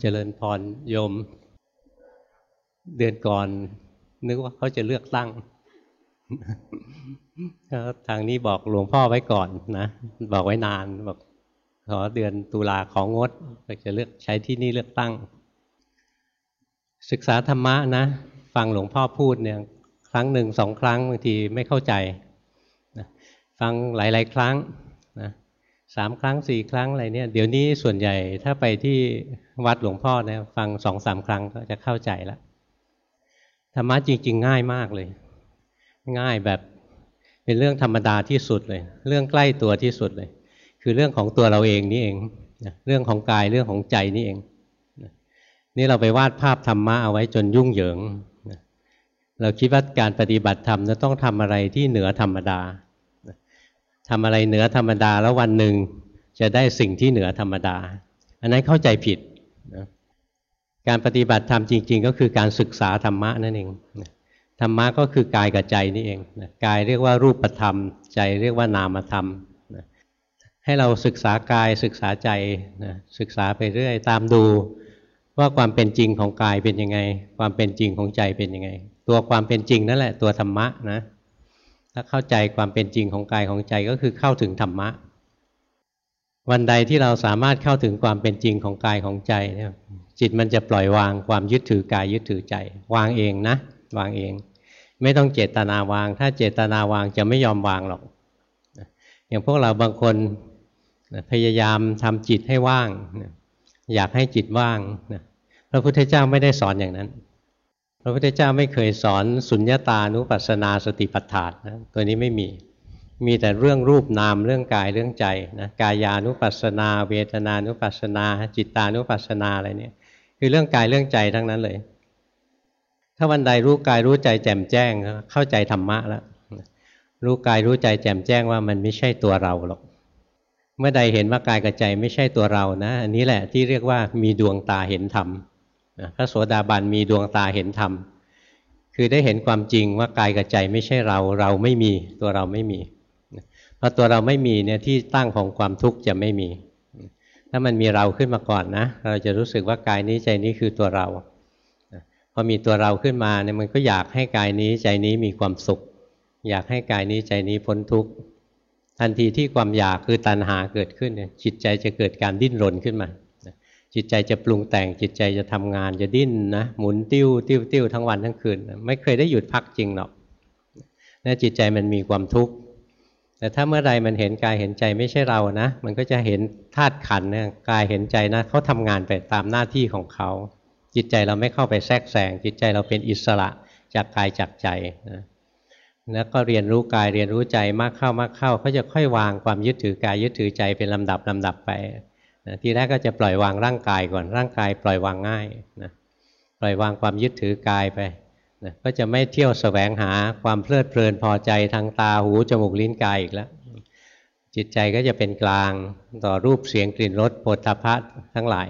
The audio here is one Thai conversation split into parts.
เจริญพรโยม เดือนก่อน นึกว่าเขาจะเลือกตั้งทางนี้บอกหลวงพ่อไว้ก่อนนะ บอกไว้นานบอกขอเดือนตุลาของงดจะเลือกใช้ที่นี่เลือกตั้ง ศึกษาธรรมะนะ ฟังหลวงพ่อพูดเนี่ย ครั้งหนึ่งสองครั้งบางทีไม่เข้าใจฟังหลาย ๆ ครั้ง สามครั้งสี่ครั้งอะไรเนี่ยเดี๋ยวนี้ส่วนใหญ่ถ้าไปที่วัดหลวงพ่อเนี่ยฟังสองสามครั้งก็จะเข้าใจแล้วธรรมะจริง ๆ ง่ายมากเลย ง่ายแบบเป็นเรื่องธรรมดาที่สุดเลย เรื่องใกล้ตัวที่สุดเลย คือเรื่องของตัวเราเองนี่เองเรื่องของกายเรื่องของใจนี่เองนี่เราไปวาดภาพธรรมะเอาไว้จนยุ่งเหยิงเราคิดว่าการปฏิบัติธรรมจะต้องทำอะไรที่เหนือธรรมดา ทำอะไรเหนือธรรมดาแล้ววันหนึ่งจะได้สิ่งที่เหนือธรรมดา อันนั้นเข้าใจผิดนะการปฏิบัติธรรมจริง ๆ ก็คือการศึกษาธรรมะนั่นเองธรรมะก็คือกายกับใจนี่เองกายเรียกว่ารูปธรรม ใจเรียกว่านามธรรมให้เราศึกษากายศึกษาใจศึกษาไปเรื่อยตามดูว่าความเป็นจริงของกายเป็นยังไง ความเป็นจริงของใจเป็นยังไง ตัวความเป็นจริงนั่นแหละตัวธรรมะนะ ถ้าเข้าใจความเป็นจริงของกายของใจก็คือเข้าถึงธรรมะ วันใดที่เราสามารถเข้าถึงความเป็นจริงของกายของใจเนี่ยจิตมันจะปล่อยวางความยึดถือกายยึดถือใจ วางเองนะ วางเอง ไม่ต้องเจตนาวาง ถ้าเจตนาวางจะไม่ยอมวางหรอก อย่างพวกเราบางคนพยายามทำจิตให้ว่าง อยากให้จิตว่างพระพุทธเจ้าไม่ได้สอนอย่างนั้น พระพุทธเจ้าไม่เคยสอนสุญญาตานุปัสสนาสติปัฏฐานนะตัวนี้ไม่มีมีแต่เรื่องรูปนามเรื่องกายเรื่องใจนะกายานุปัสสนา เวทนานุปัสสนา จิตานุปัสสนาอะไรเนี่ย คือเรื่องกายเรื่องใจทั้งนั้นเลย ถ้าวันใดรู้กายรู้ใจแจ่มแจ้งเข้าใจธรรมะแล้วรู้กายรู้ใจแจ่มแจ้งว่ามันไม่ใช่ตัวเราหรอก เมื่อใดเห็นว่ากายกับใจไม่ใช่ตัวเรานะ อันนี้แหละที่เรียกว่ามีดวงตาเห็นธรรม พระโสดาบันมีดวงตาเห็นธรรม คือได้เห็นความจริงว่ากายกับใจไม่ใช่เราเราไม่มีตัวเราไม่มีพอตัวเราไม่มีเนี่ยที่ตั้งของความทุกข์จะไม่มี ถ้ามันมีเราขึ้นมาก่อนนะ เราจะรู้สึกว่ากายนี้ใจนี้คือตัวเราพอมีตัวเราขึ้นมาเนี่ยมันก็อยากให้กายนี้ใจนี้มีความสุข อยากให้กายนี้ใจนี้พ้นทุกข์ทันทีที่ความอยากคือตัณหาเกิดขึ้นเนี่ยจิตใจจะเกิดการดิ้นรนขึ้นมา จิตใจจะปรุงแต่งจิตใจจะทำงานจะดิ้นนะหมุนติ้วติ้วติ้วทั้งวันทั้งคืน ไม่เคยได้หยุดพักจริงหรอกนะจิตใจมันมีความทุกข์แต่ถ้าเมื่อไรมันเห็นกายเห็นใจไม่ใช่เรานะ มันก็จะเห็นธาตุขันเนี่ยกายเห็นใจนะเขาทำงานไปตามหน้าที่ของเขาจิตใจเราไม่เข้าไปแทรกแซงจิตใจเราเป็นอิสระจากกายจากใจนะแล้วก็เรียนรู้กายเรียนรู้ใจมากเข้ามากเข้าเขาจะค่อยวางความยึดถือกายยึดถือใจเป็นลำดับลำดับไป ทีแรกก็จะปล่อยวางร่างกายก่อนร่างกายปล่อยวางง่ายนะปล่อยวางความยึดถือกายไปนะก็จะไม่เที่ยวสแสวงหาความเพลิดเพลินพอใจทางตาหูจมูกลิ้นกายอีกแล้วจิตใจก็จะเป็นกลางต่อรูปเสียงกลิ่นรสโผฏฐพัททั้งหลาย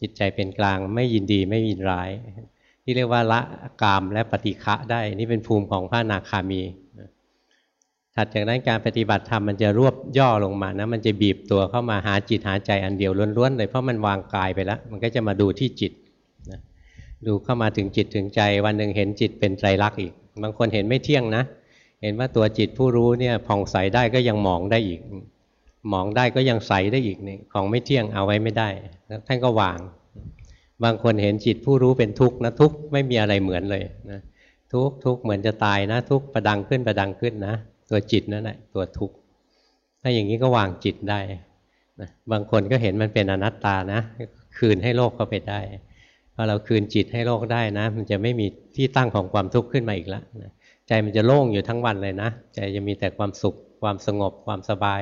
จิตใจเป็นกลางไม่ยินดีไม่ยินร้าย ที่เรียกว่าละกามและปฏิฆะได้ นี่เป็นภูมิของพระนาคามี ถัดจากนั้นการปฏิบัติธรรมมันจะรวบย่อลงมานะมันจะบีบตัวเข้ามาหาจิตหาใจอันเดียวล้วนๆเลยเพราะมันวางกายไปแล้ว มันก็จะมาดูที่จิตนะดูเข้ามาถึงจิตถึงใจ วันหนึ่งเห็นจิตเป็นไตรลักษณ์อีก บางคนเห็นไม่เที่ยงนะ เห็นว่าตัวจิตผู้รู้เนี่ยผ่องใสได้ก็ยังมองได้อีกมองได้ก็ยังใสได้อีกนี่ของไม่เที่ยงเอาไว้ไม่ได้ท่านก็วาง บางคนเห็นจิตผู้รู้เป็นทุกข์นะทุกข์ไม่มีอะไรเหมือนเลยนะทุกข์ทุกข์เหมือนจะตายนะ ทุกข์ประดังขึ้นประดังขึ้นนะ ตัวจิตนั่นแหละตัวทุกข์ถ้าอย่างนี้ก็วางจิตได้นะบางคนก็เห็นมันเป็นอนัตตานะคืนให้โลกเข้าไปได้พอเราคืนจิตให้โลกได้นะ มันจะไม่มีที่ตั้งของความทุกข์ขึ้นมาอีกแล้วนะใจมันจะโล่งอยู่ทั้งวันเลยนะใจจะมีแต่ความสุข ความสงบความสบาย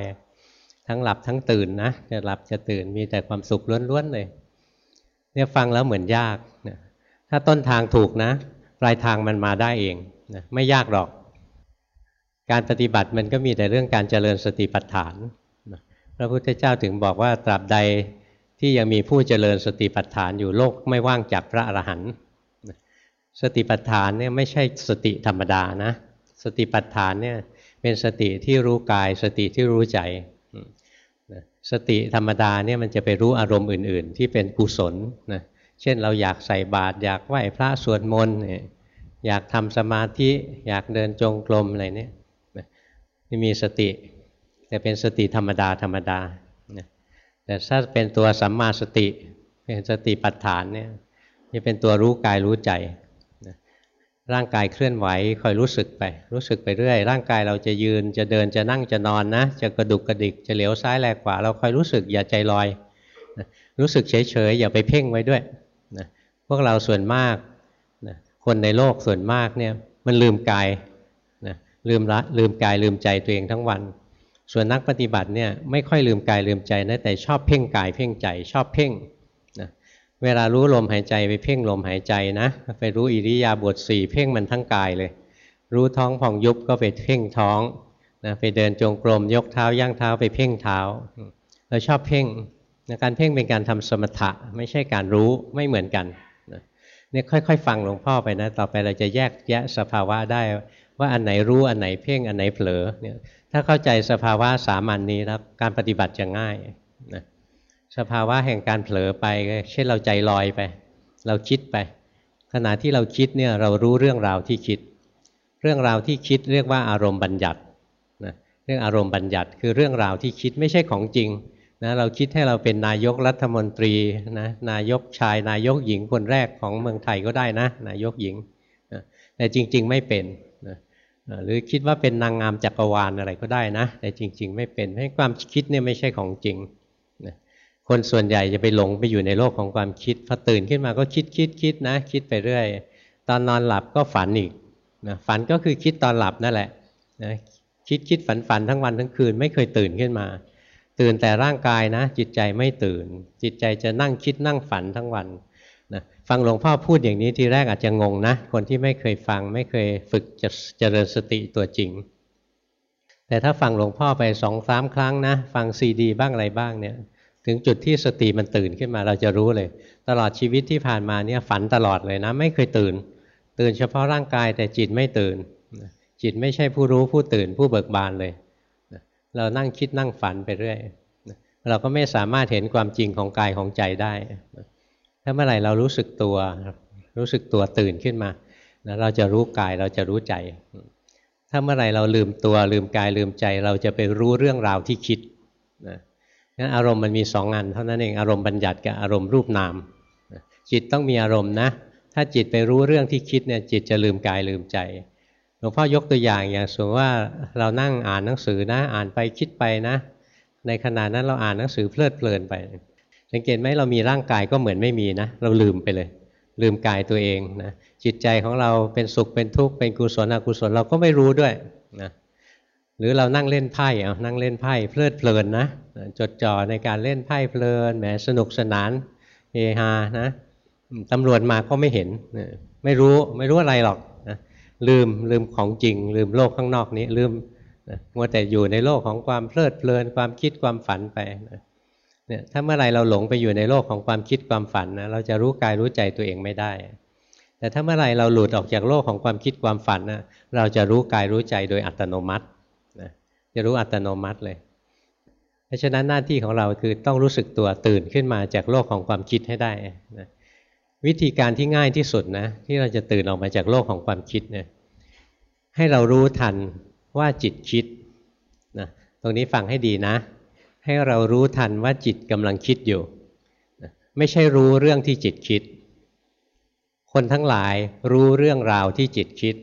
ทั้งหลับทั้งตื่นนะจะหลับจะตื่นมีแต่ความสุขล้วนๆเลยเนี่ยฟังแล้วเหมือนยากนะถ้าต้นทางถูกนะ ปลายทางมันมาได้เองนะไม่ยากหรอก การปฏิบัติมันก็มีแต่เรื่องการเจริญสติปัฏฐาน พระพุทธเจ้าถึงบอกว่าตราบใดที่ยังมีผู้เจริญสติปัฏฐานอยู่โลกไม่ว่างจากพระอรหันต์สติปัฏฐานเนี่ยไม่ใช่สติธรรมดานะ สติปัฏฐานเนี่ยเป็นสติที่รู้กาย สติที่รู้ใจ สติธรรมดาเนี่ยมันจะไปรู้อารมณ์อื่น ๆ ที่เป็นกุศลนะ เช่นเราอยากใส่บาตรอยากไหว้พระสวดมนต์อยากทำสมาธิอยากเดินจงกรมอะไรเนี่ย ม่มีสติ แต่เป็นสติธรรมดาธรรมดาแต่ถ้าเป็นตัวสัมมาสติ เป็นสติปัฏฐานเนี่ยจะเป็นตัวรู้กายรู้ใจร่างกายเคลื่อนไหวคอยรู้สึกไป รู้สึกไปเรื่อย ร่างกายเราจะยืนจะเดินจะนั่งจะนอนนะ จะกระดุกกระดิกจะเหลียวซ้ายแลกขวาเราคอยรู้สึกอย่าใจลอย รู้สึกเฉยๆอย่าไปเพ่งไว้ด้วยพวกเราส่วนมากคนในโลกส่วนมากเนี่ยมันลืมกาย ลืมละลืมกายลืมใจตัวเองทั้งวัน ส่วนนักปฏิบัติเนี่ยไม่ค่อยลืมกายลืมใจนะแต่ชอบเพ่งกายเพ่งใจชอบเพ่งเวลารู้ลมหายใจไปเพ่งลมหายใจนะ ไปรู้อิริยาบถสี่เพ่งมันทั้งกายเลย รู้ท้องผ่องยุบก็ไปเพ่งท้องนะไปเดินจงกรมยกเท้าย่างเท้าไปเพ่งเท้า เราชอบเพ่งนะการเพ่งเป็นการทำสมถะไม่ใช่การรู้ไม่เหมือนกันเนี่ยค่อยๆ ฟังหลวงพ่อไปนะ ต่อไปเราจะแยกแยะสภาวะได้ ว่าอันไหนรู้อันไหนเพ่งอันไหนเผลอเนี่ยถ้าเข้าใจสภาวะสามัญนนี้แล้วการปฏิบัติจะง่ายนะสภาวะแห่งการเผลอไปเช่นเราใจลอยไป เราคิดไป ขณะที่เราคิดเนี่ยเรารู้เรื่องราวที่คิด เรื่องราวที่คิดเรียกว่าอารมณ์บัญญัตินะเรื่องอารมณ์บัญญัติคือเรื่องราวที่คิดไม่ใช่ของจริงนะเราคิดให้เราเป็นนายกรัฐมนตรีนะนายกชายนายกหญิงคนแรกของเมืองไทยก็ได้นะ นายกหญิงนะแต่จริง ๆ ไม่เป็น หรือคิดว่าเป็นนางงามจักรวาลอะไรก็ได้นะ แต่จริง ๆ ไม่เป็นให้ความคิดเนี่ยไม่ใช่ของจริงคนส่วนใหญ่จะไปหลงไปอยู่ในโลกของความคิดพอตื่นขึ้นมาก็คิดคิดคิดนะ คิดไปเรื่อย ตอนนอนหลับก็ฝันอีกนะฝันก็คือคิดตอนหลับนั่นแหละนะคิดคิดฝันฝันทั้งวันทั้งคืนไม่เคยตื่นขึ้นมา ตื่นแต่ร่างกายนะ จิตใจไม่ตื่น จิตใจจะนั่งคิดนั่งฝันทั้งวัน ฟังหลวงพ่อพูดอย่างนี้ทีแรกอาจจะงงนะ คนที่ไม่เคยฟังไม่เคยฝึกจะเจริญสติตัวจริง แต่ถ้าฟังหลวงพ่อไปสองสามครั้งนะ ฟังซีดี บ้างอะไรบ้างเนี่ย ถึงจุดที่สติมันตื่นขึ้นมาเราจะรู้เลย ตลอดชีวิตที่ผ่านมาเนี่ยฝันตลอดเลยนะ ไม่เคยตื่น ตื่นเฉพาะร่างกายแต่จิตไม่ตื่น จิตไม่ใช่ผู้รู้ผู้ตื่นผู้เบิกบานเลย เรานั่งคิดนั่งฝันไปเรื่อยเราก็ไม่สามารถเห็นความจริงของกายของใจได้ ถ้าเมื่อไหร่เรารู้สึกตัวรู้สึกตัวตื่นขึ้นมาแล้วเราจะรู้กายเราจะรู้ใจ ถ้าเมื่อไหร่เราลืมตัวลืมกายลืมใจ เราจะไปรู้เรื่องราวที่คิดนะงั้นอารมณ์มันมีสองอันเท่านั้นเองอารมณ์บัญญัติกับอารมณ์รูปนามจิตต้องมีอารมณ์นะ ถ้าจิตไปรู้เรื่องที่คิดเนี่ยจิตจะลืมกายลืมใจหลวงพ่อยกตัวอย่างอย่างสมมติว่าเรานั่งอ่านหนังสือนะอ่านไปคิดไปนะ ในขณะนั้นเราอ่านหนังสือเพลิดเพลินไป สังเกตไหมเรามีร่างกายก็เหมือนไม่มีนะเราลืมไปเลย ลืมกายตัวเองนะจิตใจของเราเป็นสุขเป็นทุกข์เป็นกุศลอกุศลเราก็ไม่รู้ด้วยนะหรือเรานั่งเล่นไพ่เอานั่งเล่นไพ่เพลิดเพลินนะจดจ่อในการเล่นไพ่เพลินแหมสนุกสนานเฮฮานะตำรวจมาก็ไม่เห็นไม่รู้ไม่รู้อะไรหรอกนะลืมลืมของจริง ลืมโลกข้างนอกนี้ลืมนะมัวแต่อยู่ในโลกของความเพลิดเพลินความคิดความฝันไปนะ เนี่ยถ้าเมื่อไรเราหลงไปอยู่ในโลกของความคิดความฝันนะเราจะรู้กายรู้ใจตัวเองไม่ได้ แต่ถ้าเมื่อไรเราหลุดออกจากโลกของความคิดความฝันนะเราจะรู้กายรู้ใจโดยอัตโนมัตินะจะรู้อัตโนมัติเลย เพราะฉะนั้นหน้าที่ของเราคือต้องรู้สึกตัวตื่นขึ้นมาจากโลกของความคิดให้ได้นะวิธีการที่ง่ายที่สุดนะที่เราจะตื่นออกมาจากโลกของความคิดเนี่ยให้เรารู้ทันว่าจิตคิดนะตรงนี้ฟังให้ดีนะ ให้เรารู้ทันว่าจิตกำลังคิดอยู่ ไม่ใช่รู้เรื่องที่จิตคิด คนทั้งหลายรู้เรื่องราวที่จิตคิด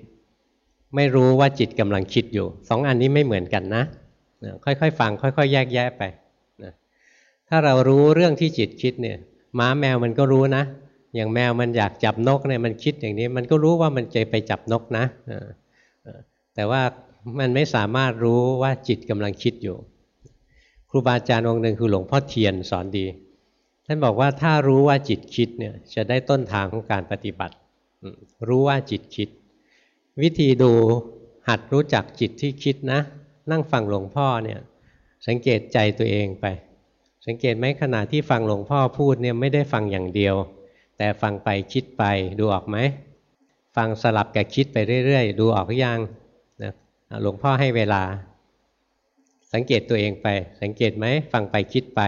ไม่รู้ว่าจิตกำลังคิดอยู่สองอันนี้ไม่เหมือนกันนะค่อยๆฟังค่อย ๆ แยกแยะไปถ้าเรารู้เรื่องที่จิตคิดเนี่ยหมาแมวมันก็รู้นะ อย่างแมวมันอยากจับนกเนี่ยมันคิดอย่างนี้ มันก็รู้ว่ามันจะไปจับนกนะแต่ว่ามันไม่สามารถรู้ว่าจิตกำลังคิดอยู่ ครูบาอาจารย์องค์หนึ่งคือหลวงพ่อเทียนสอนดี ท่านบอกว่าถ้ารู้ว่าจิตคิดเนี่ยจะได้ต้นทางของการปฏิบัติ รู้ว่าจิตคิด วิธีดูหัดรู้จักจิตที่คิดนะ นั่งฟังหลวงพ่อเนี่ยสังเกตใจตัวเองไป สังเกตไหมขณะที่ฟังหลวงพ่อพูดเนี่ยไม่ได้ฟังอย่างเดียว แต่ฟังไปคิดไปดูออกไหมฟังสลับกับคิดไปเรื่อยๆ ดูออกหรือยังนะหลวงพ่อให้เวลา สังเกตตัวเองไป สังเกตไหมฟังไปคิดไป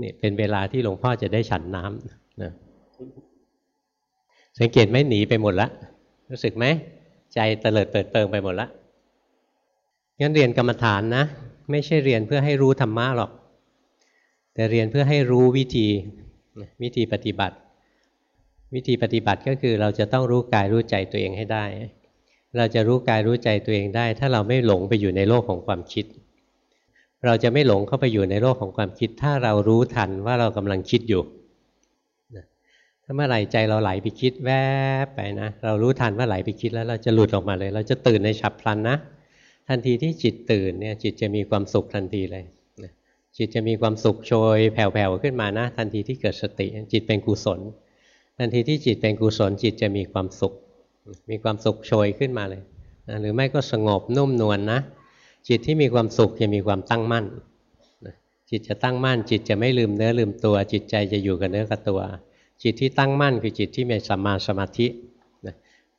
นี่เป็นเวลาที่หลวงพ่อจะได้ฉันน้ำนะสังเกตไหมหนีไปหมดละรู้สึกไหมใจเตลิดเปิดเปิงไปหมดละงั้นเรียนกรรมฐานนะ ไม่ใช่เรียนเพื่อให้รู้ธรรมะหรอก แต่เรียนเพื่อให้รู้วิธีวิธีปฏิบัติ วิธีปฏิบัติก็คือเราจะต้องรู้กายรู้ใจตัวเองให้ได้ เราจะรู้กายรู้ใจตัวเองได้ ถ้าเราไม่หลงไปอยู่ในโลกของความคิด เราจะไม่หลงเข้าไปอยู่ในโลกของความคิด ถ้าเรารู้ทันว่าเรากำลังคิดอยู่ถ้าเมื่อไหร่ใจเราไหลไปคิดแวบไปนะ เรารู้ทันว่าไหลไปคิดแล้วเราจะหลุดออกมาเลย เราจะตื่นในฉับพลันนะทันทีที่จิตตื่นเนี่ยจิตจะมีความสุขทันทีเลยจิตจะมีความสุขโชยแผ่วๆขึ้นมานะ ทันทีที่เกิดสติ จิตเป็นกุศล ทันทีที่จิตเป็นกุศลจิตจะมีความสุข มีความสุขโชยขึ้นมาเลยนะหรือไม่ก็สงบนุ่มนวลนนะจิตที่มีความสุขจะมีความตั้งมั่นจิตจะตั้งมั่น จิตจะไม่ลืมเนื้อลืมตัว จิตใจจะอยู่กับเนื้อกับตัว จิตที่ตั้งมั่นคือจิตที่มีสัมมาสมาธินะ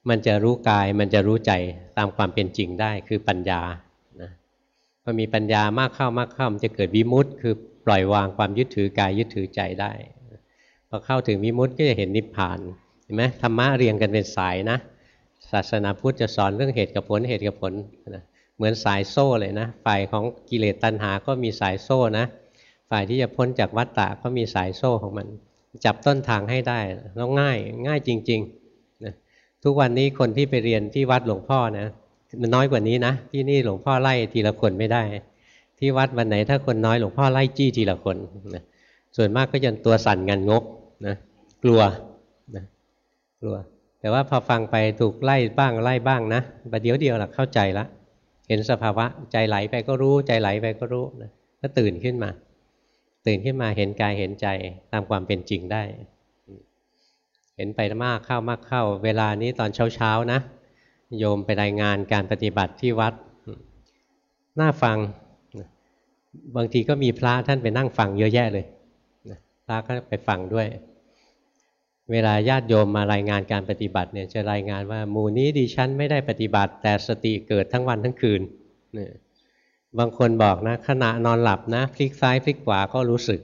มันจะรู้กายมันจะรู้ใจตามความเป็นจริงได้คือปัญญานะพอมีปัญญามากเข้ามากเข้ามันจะเกิดวิมุตต์คือปล่อยวางความยึดถือกายยึดถือใจได้พอเข้าถึงวิมุตต์ก็จะเห็นนิพพานเห็นไหมธรรมะเรียงกันเป็นสายนะ ศาสนาพุทธจะสอนเรื่องเหตุกับผลเหตุกับผลนะเหมือนสายโซ่เลยนะฝ่ายของกิเลสตัณหาก็มีสายโซ่นะฝ่ายที่จะพ้นจากวัฏฏะก็มีสายโซ่ของมัน จับต้นทางให้ได้แล้วง่ายง่ายจริงๆนะทุกวันนี้คนที่ไปเรียนที่วัดหลวงพ่อนะมันน้อยกว่านี้นะ ที่นี่หลวงพ่อไล่ทีละคนไม่ได้ ที่วัดวันไหนถ้าคนน้อยหลวงพ่อไล่จี้ทีละคนนะส่วนมากก็จะตัวสั่นงันงกนะกลัวนะกลัว แต่ว่าพอฟังไปถูกไล่บ้างไล่บ้างนะประเดี๋ยวเดียวหลักเข้าใจละเห็นสภาวะใจไหลไปก็รู้ใจไหลไปก็รู้นะก็ตื่นขึ้นมา ตื่นขึ้นมาเห็นกายเห็นใจตามความเป็นจริงได้ เห็นไปมากเข้ามากเข้า เวลานี้ตอนเช้าเช้านะ โยมไปรายงานการปฏิบัติที่วัดน่าฟังบางทีก็มีพระท่านไปนั่งฟังเยอะแยะเลยพระก็ไปฟังด้วย เวลาญาติโยมมารายงานการปฏิบัติเนี่ยจะรายงานว่าหมู่นี้ดิฉันไม่ได้ปฏิบัติ แต่สติเกิดทั้งวันทั้งคืนเนี่ยบางคนบอกนะขณะนอนหลับนะพลิกซ้ายพลิกขวาก็รู้สึก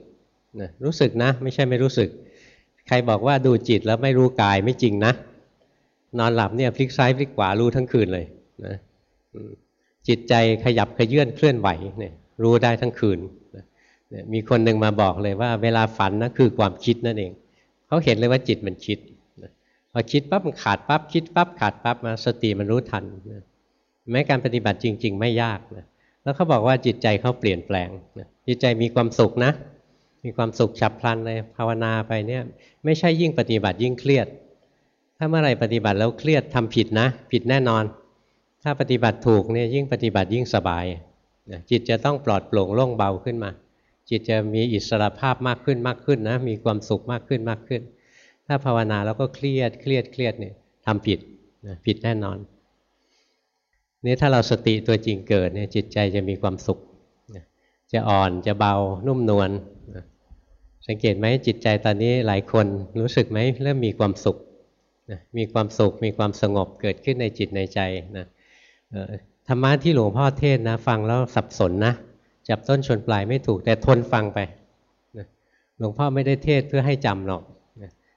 นะรู้สึกนะ ไม่ใช่ไม่รู้สึก ใครบอกว่าดูจิตแล้วไม่รู้กายไม่จริงนะ นอนหลับเนี่ยพลิกซ้ายพลิกขวารู้ทั้งคืนเลยนะจิตใจขยับขยื่นเคลื่อนไหวเนี่ยรู้ได้ทั้งคืนนะมีคนหนึ่งมาบอกเลยว่า เวลาฝันนะคือความคิดนั่นเอง เขาเห็นเลยว่าจิตมันคิดพอคิดปั๊บมันขาดปั๊บคิดปั๊บขาดปั๊บมาสติมันรู้ทันแม้การปฏิบัติจริง ๆ ไม่ยากนะแล้วเขาบอกว่าจิตใจเขาเปลี่ยนแปลงจิตใจมีความสุขนะ มีความสุขฉับพลันเลยภาวนาไปเนี่ยไม่ใช่ยิ่งปฏิบัติยิ่งเครียด ถ้าเมื่อไรปฏิบัติแล้วเครียดทำผิดนะ ผิดแน่นอน ถ้าปฏิบัติถูกเนี่ยยิ่งปฏิบัติยิ่งสบายจิตจะต้องปลอดโปร่งโล่งเบาขึ้นมา จิตจะมีอิสระภาพมากขึ้นมากขึ้นนะมีความสุขมากขึ้นมากขึ้น ถ้าภาวนาแล้วก็เครียดเครียดเครียดเนี่ยทำผิดผิดแน่นอนนี่ถ้าเราสติตัวจริงเกิดเนี่ยจิตใจจะมีความสุข จะอ่อนจะเบานุ่มนวลสังเกตไหมจิตใจตอนนี้หลายคนรู้สึกไหมเริ่มมีความสุขมีความสุขมีความสงบเกิดขึ้นในจิตในใจนะธรรมะที่หลวงพ่อเทศนะฟังแล้วสับสนนะ จับต้นชนปลายไม่ถูก แต่ทนฟังไปหลวงพ่อไม่ได้เทศเพื่อให้จำหรอก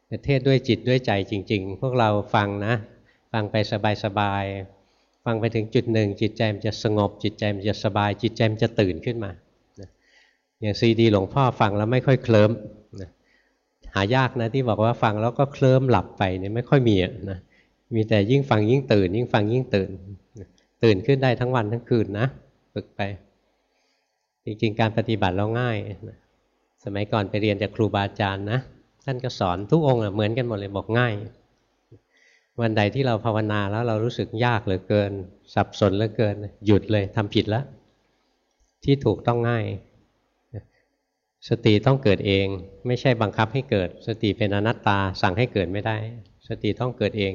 แต่เทศด้วยจิตด้วยใจจริง ๆ พวกเราฟังนะ ฟังไปสบายๆฟังไปถึงจุดหนึ่ง จิตใจมันจะสงบ จิตใจมันจะสบาย จิตใจมันจะตื่นขึ้นมาอย่างซีดีหลวงพ่อฟังแล้วไม่ค่อยเคลิ้มหายากนะที่บอกว่าฟังแล้วก็เคลิ้มหลับไปเนี่ยไม่ค่อยมีนะมีแต่ยิ่งฟังยิ่งตื่น ยิ่งฟังยิ่งตื่น ตื่นขึ้นได้ทั้งวันทั้งคืนนะ ฝึกไป จริงๆ การปฏิบัติเราง่าย สมัยก่อนไปเรียนจากครูบาอาจารย์นะท่านก็สอนทุกองค์เหมือนกันหมดเลยบอกง่าย วันใดที่เราภาวนาแล้วเรารู้สึกยากเหลือเกิน สับสนเหลือเกิน หยุดเลยทำผิดแล้ว ที่ถูกต้องง่าย สติต้องเกิดเอง ไม่ใช่บังคับให้เกิด สติเป็นอนัตตาสั่งให้เกิดไม่ได้ สติต้องเกิดเอง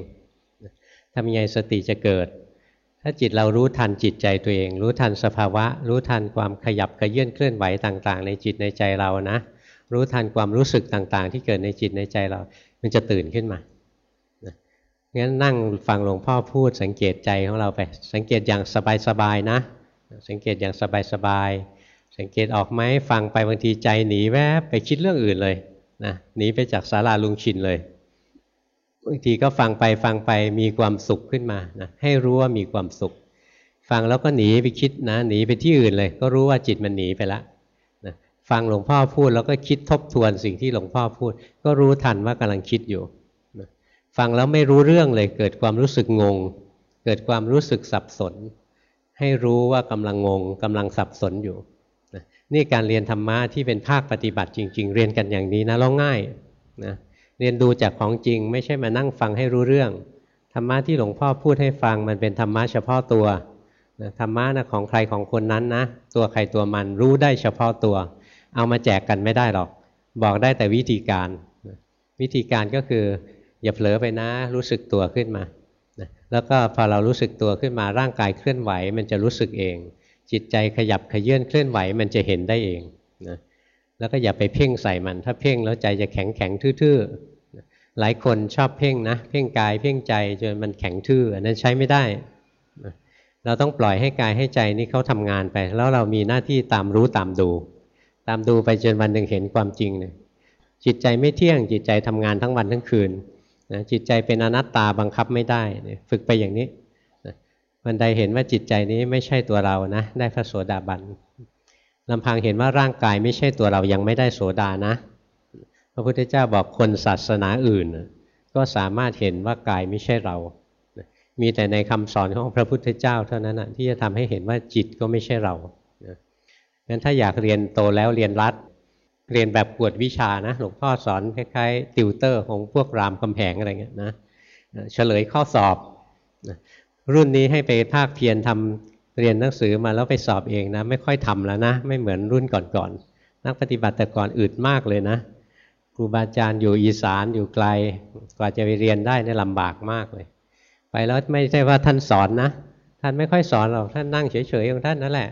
ทำยังไงสติจะเกิด ถ้าจิตเรารู้ทันจิตใจตัวเอง รู้ทันสภาวะ รู้ทันความขยับกระเยื่อนเคลื่อนไหวต่างๆ ในจิตในใจเรานะ รู้ทันความรู้สึกต่างๆ ที่เกิดในจิตในใจเรา มันจะตื่นขึ้นมางั้นนั่งฟังหลวงพ่อพูดสังเกตใจของเราไป สังเกตอย่างสบายๆนะ สังเกตอย่างสบายๆสังเกตออกไหมฟังไปบางทีใจหนีแวบไปคิดเรื่องอื่นเลยนะหนีไปจากศาลาลุงชินเลย บางทีก็ฟังไปฟังไปมีความสุขขึ้นมานะให้รู้ว่ามีความสุข ฟังแล้วก็หนีไปคิดนะหนีไปที่อื่นเลย ก็รู้ว่าจิตมันหนีไปแล้วนะฟังหลวงพ่อพูดแล้วก็คิดทบทวนสิ่งที่หลวงพ่อพูด ก็รู้ทันว่ากำลังคิดอยู่นะฟังแล้วไม่รู้เรื่องเลย เกิดความรู้สึกงง เกิดความรู้สึกสับสน ให้รู้ว่ากำลังงงกำลังสับสนอยู่นะนี่การเรียนธรรมะที่เป็นภาคปฏิบัติจริง ๆ เรียนกันอย่างนี้นะแล้วง่ายนะ เรียนดูจากของจริง ไม่ใช่มานั่งฟังให้รู้เรื่อง ธรรมะที่หลวงพ่อพูดให้ฟังมันเป็นธรรมะเฉพาะตัวธรรมะนะของใครของคนนั้นนะ ตัวใครตัวมันรู้ได้เฉพาะตัว เอามาแจกกันไม่ได้หรอก บอกได้แต่วิธีการ วิธีการก็คือ อย่าเผลอไปนะ รู้สึกตัวขึ้นมาแล้วก็พอเรารู้สึกตัวขึ้นมาร่างกายเคลื่อนไหว มันจะรู้สึกเอง จิตใจขยับขยื่นเคลื่อนไหวมันจะเห็นได้เองนะแล้วก็อย่าไปเพ่งใส่มัน ถ้าเพ่งแล้วใจจะแข็งแข็งทื่อ หลายคนชอบเพ่งนะ เพ่งกายเพ่งใจจนมันแข็งทื่ออันนั้นใช้ไม่ได้ เราต้องปล่อยให้กายให้ใจนี่เขาทำงานไป แล้วเรามีหน้าที่ตามรู้ตามดู ตามดูไปจนวันหนึ่งเห็นความจริงเลยจิตใจไม่เที่ยงจิตใจทำงานทั้งวันทั้งคืนนะจิตใจเป็นอนัตตาบังคับไม่ได้ ฝึกไปอย่างนี้วันใดเห็นว่าจิตใจนี้ไม่ใช่ตัวเรานะ ได้พระโสดาบันลำพังเห็นว่าร่างกายไม่ใช่ตัวเรายังไม่ได้โสดานะ ระพุทธเจ้าบอกคนศาสนาอื่น ก็สามารถเห็นว่ากายไม่ใช่เรา มีแต่ในคำสอนของพระพุทธเจ้าเท่านั้นที่จะทำให้เห็นว่าจิตก็ไม่ใช่เรางั้นถ้าอยากเรียนโตแล้วเรียนรัดเรียนแบบกวดวิชานะหลวงพ่อสอนคล้ายๆติวเตอร์ของพวกรามคำแหงอะไรเงี้ยนะเฉลยข้อสอบ รุ่นนี้ให้ไปภาคเพียรทำเรียนหนังสือมาแล้วไปสอบเองนะ ไม่ค่อยทำแล้วนะ ไม่เหมือนรุ่นก่อนๆนักปฏิบัติแต่ก่อนอึดมากเลยนะ รูบาอาจารย์อยู่อีสานอยู่ไกล กว่าจะไปเรียนได้เนี่ยลำบากมากเลย ไปแล้วไม่ใช่ว่าท่านสอนนะ ท่านไม่ค่อยสอนหรอกท่านนั่งเฉยๆของท่านนั่นแหละ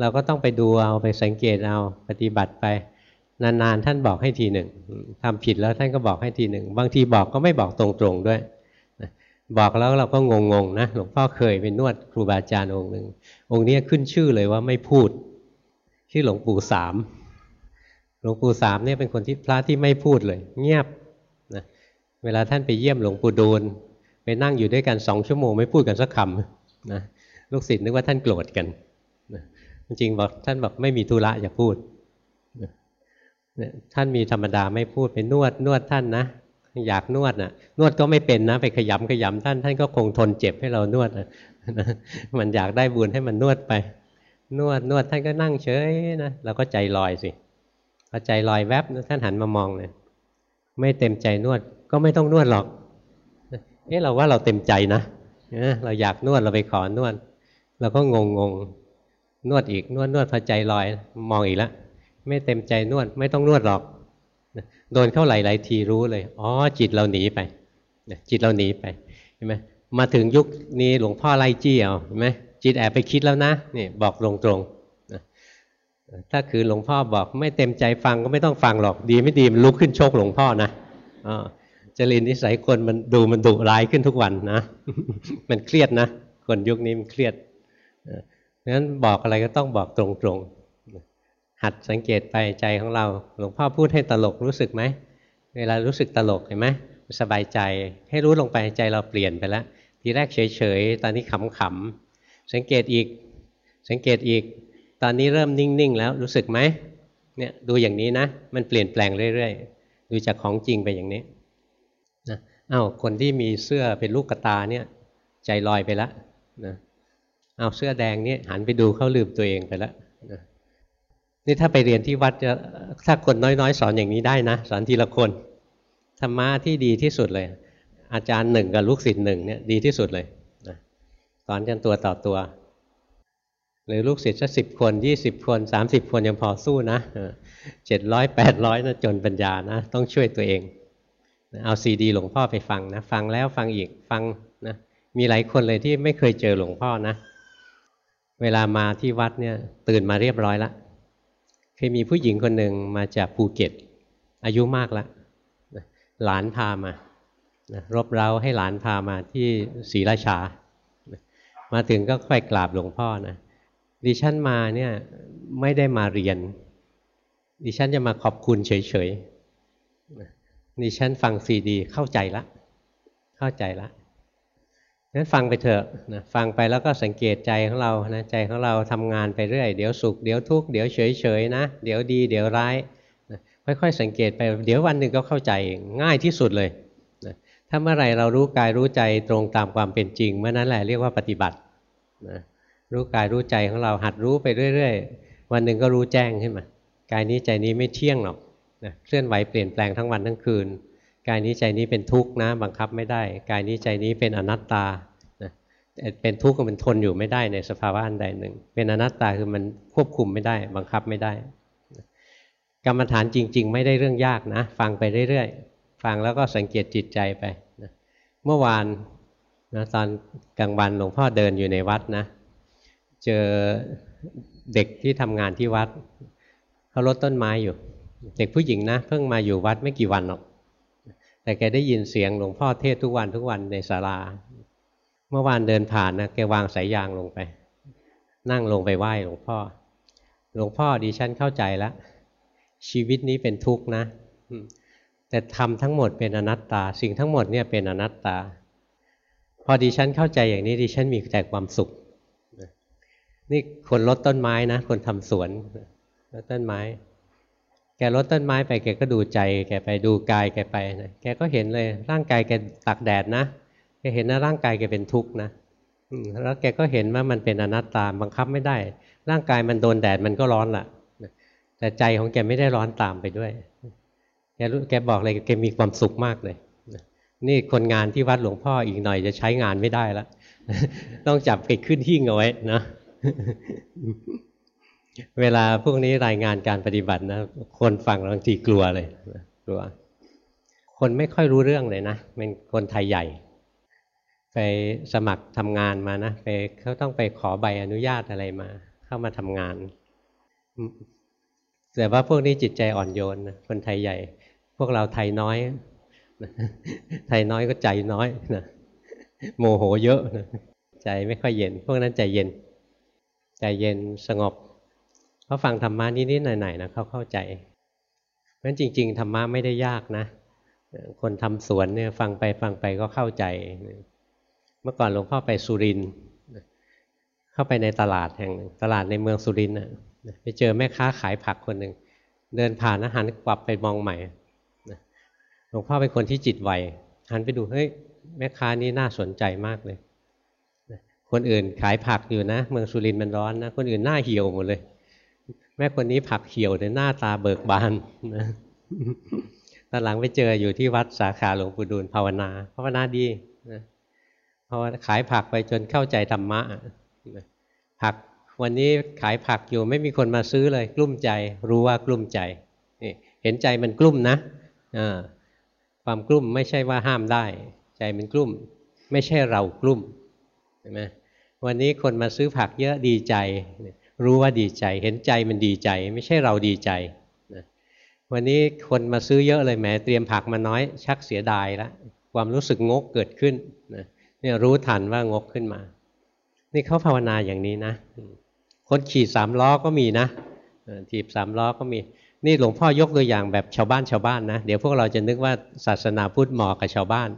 เราก็ต้องไปดูเอาไปสังเกตเอาปฏิบัติไป นานๆท่านบอกให้ทีหนึ่งทำผิดแล้วท่านก็บอกให้ทีหนึ่งบางทีบอกก็ไม่บอกตรงๆด้วยบอกแล้วเราก็งงๆนะหลวงพ่อเคยไปนวดครูบาอาจารย์องค์หนึ่งองค์นี้ขึ้นชื่อเลยว่าไม่พูดชื่อหลวงปู่สาม หลวงปู่สามเนี่ยเป็นคนที่พระที่ไม่พูดเลย เงียบนะเวลาท่านไปเยี่ยมหลวงปู่ดูลไปนั่งอยู่ด้วยกันสองชั่วโมงไม่พูดกันสักคำนะลูกศิษย์นึกว่าท่านโกรธกันนะจริงบอกท่านบอกไม่มีธุระอย่าพูดนะท่านมีธรรมดาไม่พูดไปนวดนวดท่านนะอยากนวดนะ่ะ นวดก็ไม่เป็นนะ ไปขยำขยำท่านท่านก็คงทนเจ็บให้เรานวดนะมันอยากได้บุญให้มันนวดไป นวดนวดท่านก็นั่งเฉยนะเราก็ใจลอยสิ พอใจลอยแวบท่านหันมามองเลยไม่เต็มใจนวดก็ไม่ต้องนวดหรอกเอ๊ะเราว่าเราเต็มใจนะเราอยากนวดเราไปขอนวดเราก็งงงงนวดอีกนวดนวดพอใจลอยมองอีกแล้วไม่เต็มใจนวดไม่ต้องนวดหรอกโดนเข้าหลายๆทีรู้เลยอ๋อจิตเราหนีไปจิตเราหนีไปเห็นไหมมาถึงยุคนี้หลวงพ่อไล่จี้เอาเห็นไหมจิตแอบไปคิดแล้วนะนี่บอกตรงๆ ถ้าคือหลวงพ่อบอกไม่เต็มใจฟังก็ไม่ต้องฟังหรอกดีไม่ดีมันลุกขึ้นโชกหลวงพ่อนะจริตนิสัยคนมันดูมันดุร้ายขึ้นทุกวันนะ มันเครียดนะ คนยุคนี้มันเครียดงั้นบอกอะไรก็ต้องบอกตรงๆ หัดสังเกตไปใจของเรา หลวงพ่อพูดให้ตลกรู้สึกไหม เวลารู้สึกตลกเห็นไหมสบายใจให้รู้ลงไปใจเราเปลี่ยนไปแล้ว ทีแรกเฉยๆ ตอนนี้ขำๆ สังเกตอีก สังเกตอีก ตอนนี้เริ่มนิ่ง ๆ แล้วรู้สึกไหมเนี่ยดูอย่างนี้นะ มันเปลี่ยนแปลงเรื่อยๆ ดูจากของจริงไปอย่างนี้นะอา้าวคนที่มีเสื้อเป็นลูกกระตาเนี่ย ใจลอยไปแล้วนะเอาเสื้อแดงเนี่ยหันไปดูเขาลืมตัวเองไปแล้วนะนี่ถ้าไปเรียนที่วัดจะถ้าคนน้อยๆ สอนอย่างนี้ได้นะ สอนทีละคนธรรมะที่ดีที่สุดเลย อาจารย์หนึ่งกับลูกศิษย์หนึ่งเนี่ยดีที่สุดเลยนะสอนกันตัวต่อตัว หรือลูกศิษย์สักสิบคนยี่สิบคนสามสิบคนยังพอสู้นะเจ็ดร้อยแปดร้อยนะจนปัญญานะ ต้องช่วยตัวเอง เอาซีดีหลวงพ่อไปฟังนะ ฟังแล้วฟังอีกฟังนะมีหลายคนเลยที่ไม่เคยเจอหลวงพ่อนะ เวลามาที่วัดเนี่ยตื่นมาเรียบร้อยแล้วเคยมีผู้หญิงคนหนึ่งมาจากภูเก็ต อายุมากแล้วหลานพามา รบเร้าให้หลานพามาที่ศรีราชา มาถึงก็ค่อยกราบหลวงพ่อนะ ดิฉันมาเนี่ยไม่ได้มาเรียน ดิฉันจะมาขอบคุณเฉยๆดิฉันฟังซีดี เข้าใจละ เข้าใจละนั้นฟังไปเถอะนะฟังไปแล้วก็สังเกตใจของเรานะใจของเราทำงานไปเรื่อย เดี๋ยวสุขเดี๋ยวทุกข์เดี๋ยวเฉยๆนะ เดี๋ยวดี เดี๋ยวร้ายนะค่อยๆสังเกตไปเดี๋ยววันหนึ่งก็เข้าใจง่ายที่สุดเลยนะถ้าเมื่อไรเรารู้กายรู้ใจตรงตามความเป็นจริงเมื่อนั้นแหละเรียกว่าปฏิบัตินะ รู้กายรู้ใจของเราหัดรู้ไปเรื่อย ๆ วันหนึ่งก็รู้แจ้งขึ้นมากายนี้ใจนี้ไม่เที่ยงหรอกนะเคลื่อนไหวเปลี่ยนแปลงทั้งวันทั้งคืน กายนี้ใจนี้เป็นทุกข์นะ บังคับไม่ได้ กายนี้ใจนี้เป็นอนัตตานะเป็นทุกข์ก็มันทนอยู่ไม่ได้ในสภาวะอันใดหนึ่ง เป็นอนัตตาคือมันควบคุมไม่ได้ บังคับไม่ได้กรรมฐานจริง ๆ ไม่ได้เรื่องยากนะ ฟังไปเรื่อยๆ ฟังแล้วก็สังเกตจิตใจไปนะเมื่อวานนะตอนกลางวันหลวงพ่อเดินอยู่ในวัดนะ เจอเด็กที่ทำงานที่วัดเขาลดต้นไม้อยู่ เด็กผู้หญิงนะ เพิ่งมาอยู่วัดไม่กี่วันหรอก แต่แกได้ยินเสียงหลวงพ่อเทศทุกวันทุกวันในศาลา เมื่อวานเดินผ่านนะแกวางสายยางลงไป นั่งลงไปไหว้หลวงพ่อ หลวงพ่อดิฉันเข้าใจแล้ว ชีวิตนี้เป็นทุกข์นะ แต่ทำทั้งหมดเป็นอนัตตา สิ่งทั้งหมดเนี่ยเป็นอนัตตา พอดิฉันเข้าใจอย่างนี้ดิฉันมีแต่ความสุข นี่คนลดต้นไม้นะ คนทำสวนลดต้นไม้ แกลดต้นไม้ไปแกก็ดูใจ แกไปดูกายแกไปนะแกก็เห็นเลย ร่างกายแกตักแดดนะแกเห็นนะร่างกายแกเป็นทุกข์นะแล้วแกก็เห็นว่ามันเป็นอนัตตาบังคับไม่ได้ ร่างกายมันโดนแดดมันก็ร้อนละแต่ใจของแกไม่ได้ร้อนตามไปด้วย แกรู้แกบอกเลยแกมีความสุขมากเลย นี่คนงานที่วัดหลวงพ่ออีกหน่อยจะใช้งานไม่ได้แล้ว ต้องจับไปขึ้นหิ้งเอาไว้นะ เวลาพวกนี้รายงานการปฏิบัตินะ คนฟังบางทีกลัวเลยกลัว คนไม่ค่อยรู้เรื่องเลยนะ เป็นคนไทยใหญ่ ไปสมัครทำงานมานะ ไปเขาต้องไปขอใบอนุญาตอะไรมา เข้ามาทำงาน แต่ว่าพวกนี้จิตใจอ่อนโยนนะ คนไทยใหญ่ พวกเราไทยน้อย ไทยน้อยก็ใจน้อยนะ โมโหเยอะนะใจไม่ค่อยเย็น พวกนั้นใจเย็น ใจเย็นสงบเขาฟังธรรมะนิดๆหน่อยๆนะเขาเข้าใจเพราะฉะนั้นจริง ๆธรรมะไม่ได้ยากนะ คนทำสวนเนี่ยฟังไปฟังไปก็เข้าใจ เมื่อก่อนหลวงพ่อไปสุรินเข้าไปในตลาดแห่งตลาดในเมืองสุรินไปเจอแม่ค้าขายผักคนหนึ่งเดินผ่านอาหารกลับไปมองใหม่หลวงพ่อเป็นคนที่จิตไวหันไปดูเฮ้ยแม่ค้านี้น่าสนใจมากเลย คนอื่นขายผักอยู่นะ เมืองสุรินทร์มันร้อนนะ คนอื่นหน้าเหี่ยวหมดเลย แม่คนนี้ผักเหี่ยวแต่หน้าตาเบิกบานนะตอนหลังไปเจออยู่ที่วัดสาขาหลวงปู่ดูลภาวนา ภาวนาดีนะเพราะขายผักไปจนเข้าใจธรรมะผักวันนี้ขายผักอยู่ไม่มีคนมาซื้อเลย กลุ้มใจ รู้ว่ากลุ้มใจนี่เห็นใจมันกลุ้มนะความกลุ้มไม่ใช่ว่าห้ามได้ ใจมันกลุ้ม ไม่ใช่เรากลุ้มใช่ไหม วันนี้คนมาซื้อผักเยอะดีใจ รู้ว่าดีใจ เห็นใจมันดีใจ ไม่ใช่เราดีใจนะวันนี้คนมาซื้อเยอะเลยแหมเตรียมผักมาน้อย ชักเสียดายแล้วความรู้สึกงกเกิดขึ้นนะเนี่ยรู้ทันว่างกขึ้นมา นี่เขาภาวนาอย่างนี้นะ คนขี่สามล้อก็มีนะถีบสามล้อก็มี นี่หลวงพ่อยกตัวอย่างแบบชาวบ้านชาวบ้านนะ เดี๋ยวพวกเราจะนึกว่าศาสนาพุทธเหมาะกับชาวบ้าน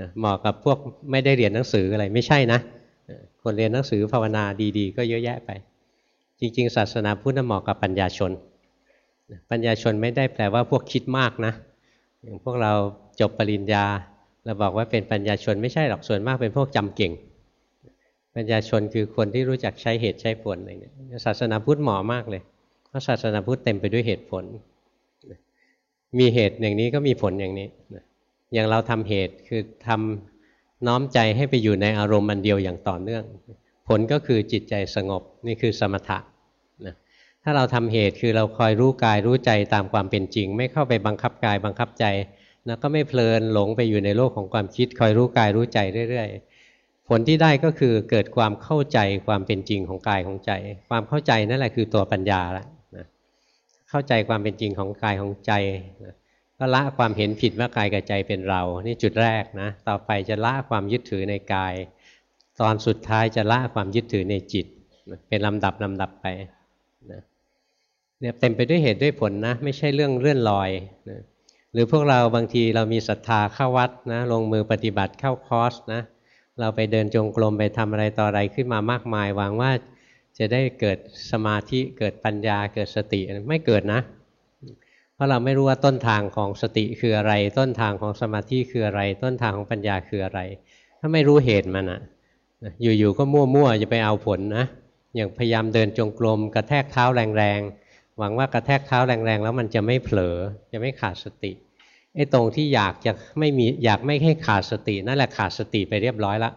นะเหมาะกับพวกไม่ได้เรียนหนังสืออะไรไม่ใช่นะ คนเรียนหนังสือภาวนาดีๆ ก็เยอะแยะไป จริง ๆ ศาสนาพุทธเหมาะกับปัญญาชน ปัญญาชนไม่ได้แปลว่าพวกคิดมากนะอย่างพวกเราจบปริญญาเราบอกว่าเป็นปัญญาชนไม่ใช่หรอกส่วนมากเป็นพวกจำเก่ง ปัญญาชนคือคนที่รู้จักใช้เหตุใช้ผลอะไรเนี่ยศาสนาพุทธเหมาะมากเลยเพราะศาสนาพุทธเต็มไปด้วยเหตุผล มีเหตุอย่างนี้ก็มีผลอย่างนี้อย่างเราทำเหตุคือทำ น้อมใจให้ไปอยู่ในอารมณ์อันเดียวอย่างต่อเนื่อง ผลก็คือจิตใจสงบนี่คือสมถะนะถ้าเราทำเหตุคือเราคอยรู้กายรู้ใจตามความเป็นจริง ไม่เข้าไปบังคับกายบังคับใจนะก็ไม่เพลินหลงไปอยู่ในโลกของความคิด คอยรู้กายรู้ใจเรื่อยๆ ผลที่ได้ก็คือเกิดความเข้าใจความเป็นจริงของกายของใจ ความเข้าใจนั่นแหละคือตัวปัญญาละนะเข้าใจความเป็นจริงของกายของใจนะ ก็ละความเห็นผิดว่ากายกับใจเป็นเรา นี่จุดแรกนะ ต่อไปจะละความยึดถือในกาย ตอนสุดท้ายจะละความยึดถือในจิต เป็นลำดับลำดับไปนะเนี่ยเต็มไปด้วยเหตุด้วยผลนะ ไม่ใช่เรื่องเลื่อนลอยนะหรือพวกเราบางทีเรามีศรัทธาเข้าวัดนะลงมือปฏิบัติเข้าคอร์สนะเราไปเดินจงกรมไปทำอะไรต่ออะไรขึ้นมามากมายหวังว่าจะได้เกิดสมาธิเกิดปัญญาเกิดสติไม่เกิดนะ ราะเราไม่รู้ว่าต้นทางของสติคืออะไร ต้นทางของสมาธิคืออะไร ต้นทางของปัญญาคืออะไร ถ้าไม่รู้เหตุมันอะอยู่ๆก็มั่วๆจะไปเอาผลนะอย่างพยายามเดินจงกรมกระแทกเท้าแรงๆหวังว่ากระแทกเท้าแรงๆแล้วมันจะไม่เผลอจะไม่ขาดสติไอ้ตรงที่อยากจะไม่มีอยากไม่ให้ขาดสติ นั่นแหละขาดสติไปเรียบร้อยล้ว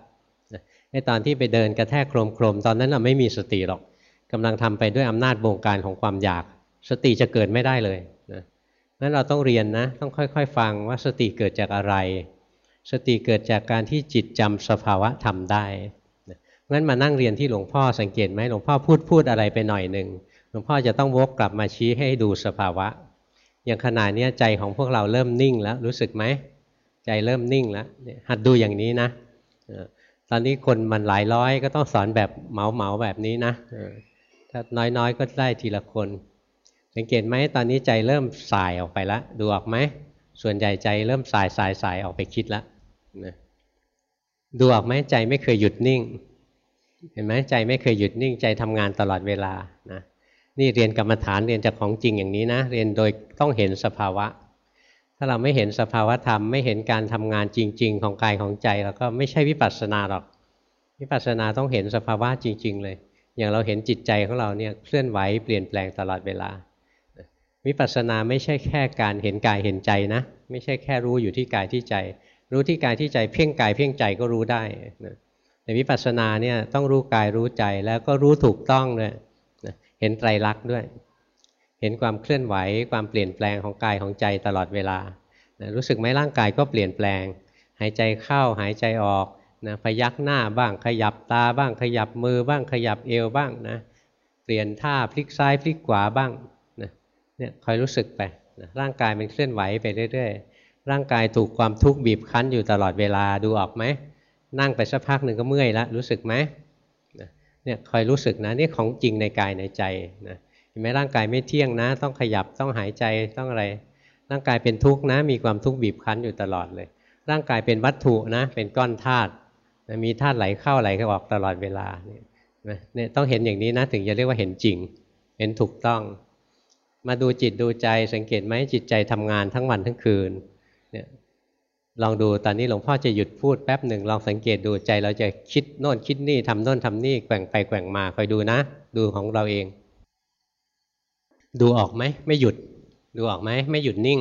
ไอ้ตอนที่ไปเดินกระแทกโครมโครมตอนนั้นเราไม่มีสติหรอกกำลังทำไปด้วยอำนาจบงการของความอยาก สติจะเกิดไม่ได้เลย นั้นเราต้องเรียนนะ ต้องค่อย ๆ ฟังว่าสติเกิดจากอะไร สติเกิดจากการที่จิตจำสภาวะทำได้งั้นมานั่งเรียนที่หลวงพ่อสังเกตไหมหลวงพ่อพูดพูดอะไรไปหน่อยหนึ่งหลวงพ่อจะต้องวกกลับมาชี้ให้ดูสภาวะ อย่างขนาดนี้ใจของพวกเราเริ่มนิ่งแล้วรู้สึกไหมใจเริ่มนิ่งแล้วหัดดูอย่างนี้นะตอนนี้คนมันหลายร้อยก็ต้องสอนแบบเหมาเหมาแบบนี้นะถ้าน้อยๆก็ได้ทีละคน สังเกตไหมตอนนี้ใจเริ่มสายออกไปแล้วดูออกไหมส่วนใหญ่ใจเริ่มสายสายสายออกไปคิดแล้วดูออกไหมใจไม่เคยหยุดนิ่ง เห็นไหมใจไม่เคยหยุดนิ่งใจทำงานตลอดเวลานะนี่เรียนกรรมฐานเรียนจากของจริงอย่างนี้นะ เรียนโดยต้องเห็นสภาวะ ถ้าเราไม่เห็นสภาวะธรรมไม่เห็นการทำงานจริง ๆ ของกายของใจเราก็ไม่ใช่วิปัสสนาหรอกวิปัสสนาต้องเห็นสภาวะจริง ๆ เลย อย่างเราเห็นจิตใจของเราเนี่ยเคลื่อนไหวเปลี่ยนแปลงตลอดเวลา วิปัสสนาไม่ใช่แค่การเห็นกายเห็นใจนะ ไม่ใช่แค่รู้อยู่ที่กายที่ใจ รู้ที่กายที่ใจเพ่งกายเพ่งใจก็รู้ได้แต่วิปัสสนาเนี่ยต้องรู้กายรู้ใจแล้วก็รู้ถูกต้องเลยเห็นไตรลักษณ์ด้วย เห็นความเคลื่อนไหวความเปลี่ยนแปลงของกายของใจตลอดเวลานะรู้สึกไหมร่างกายก็เปลี่ยนแปลง หายใจเข้าหายใจออกนะพยักหน้าบ้างขยับตาบ้างขยับมือบ้างขยับเอวบ้างนะเปลี่ยนท่าพลิกซ้ายพลิกขวาบ้าง เนี่ยคอยรู้สึกไปนะร่างกายมันเคลื่อนไหวไปเรื่อยๆ ร่างกายถูกความทุกข์บีบคั้นอยู่ตลอดเวลาดูออกไหม นั่งไปสักพักหนึ่งก็เมื่อยแล้วรู้สึกไหมเนี่ยคอยรู้สึกนะนี่ของจริงในกายในใจนะเห็นไหมร่างกายไม่เที่ยงนะ ต้องขยับต้องหายใจต้องอะไร ร่างกายเป็นทุกข์นะ มีความทุกข์บีบคั้นอยู่ตลอดเลย ร่างกายเป็นวัตถุนะ เป็นก้อนธาตุมีธาตุไหลเข้าไหลออกตลอดเวลาเนี่ยต้องเห็นอย่างนี้นะถึงจะเรียกว่าเห็นจริง เห็นถูกต้อง มาดูจิตดูใจสังเกตไหมจิตใจทำงานทั้งวันทั้งคืนเนี่ยลองดูตอนนี้หลวงพ่อจะหยุดพูดแป๊บหนึ่งลองสังเกตดูใจเราจะคิดโน่นคิดนี่ทำโน่นทำนี่แกว่งไปแกว่งมาคอยดูนะ ดูของเราเอง ดูออกไหมไม่หยุด ดูออกไหมไม่หยุดนิ่ง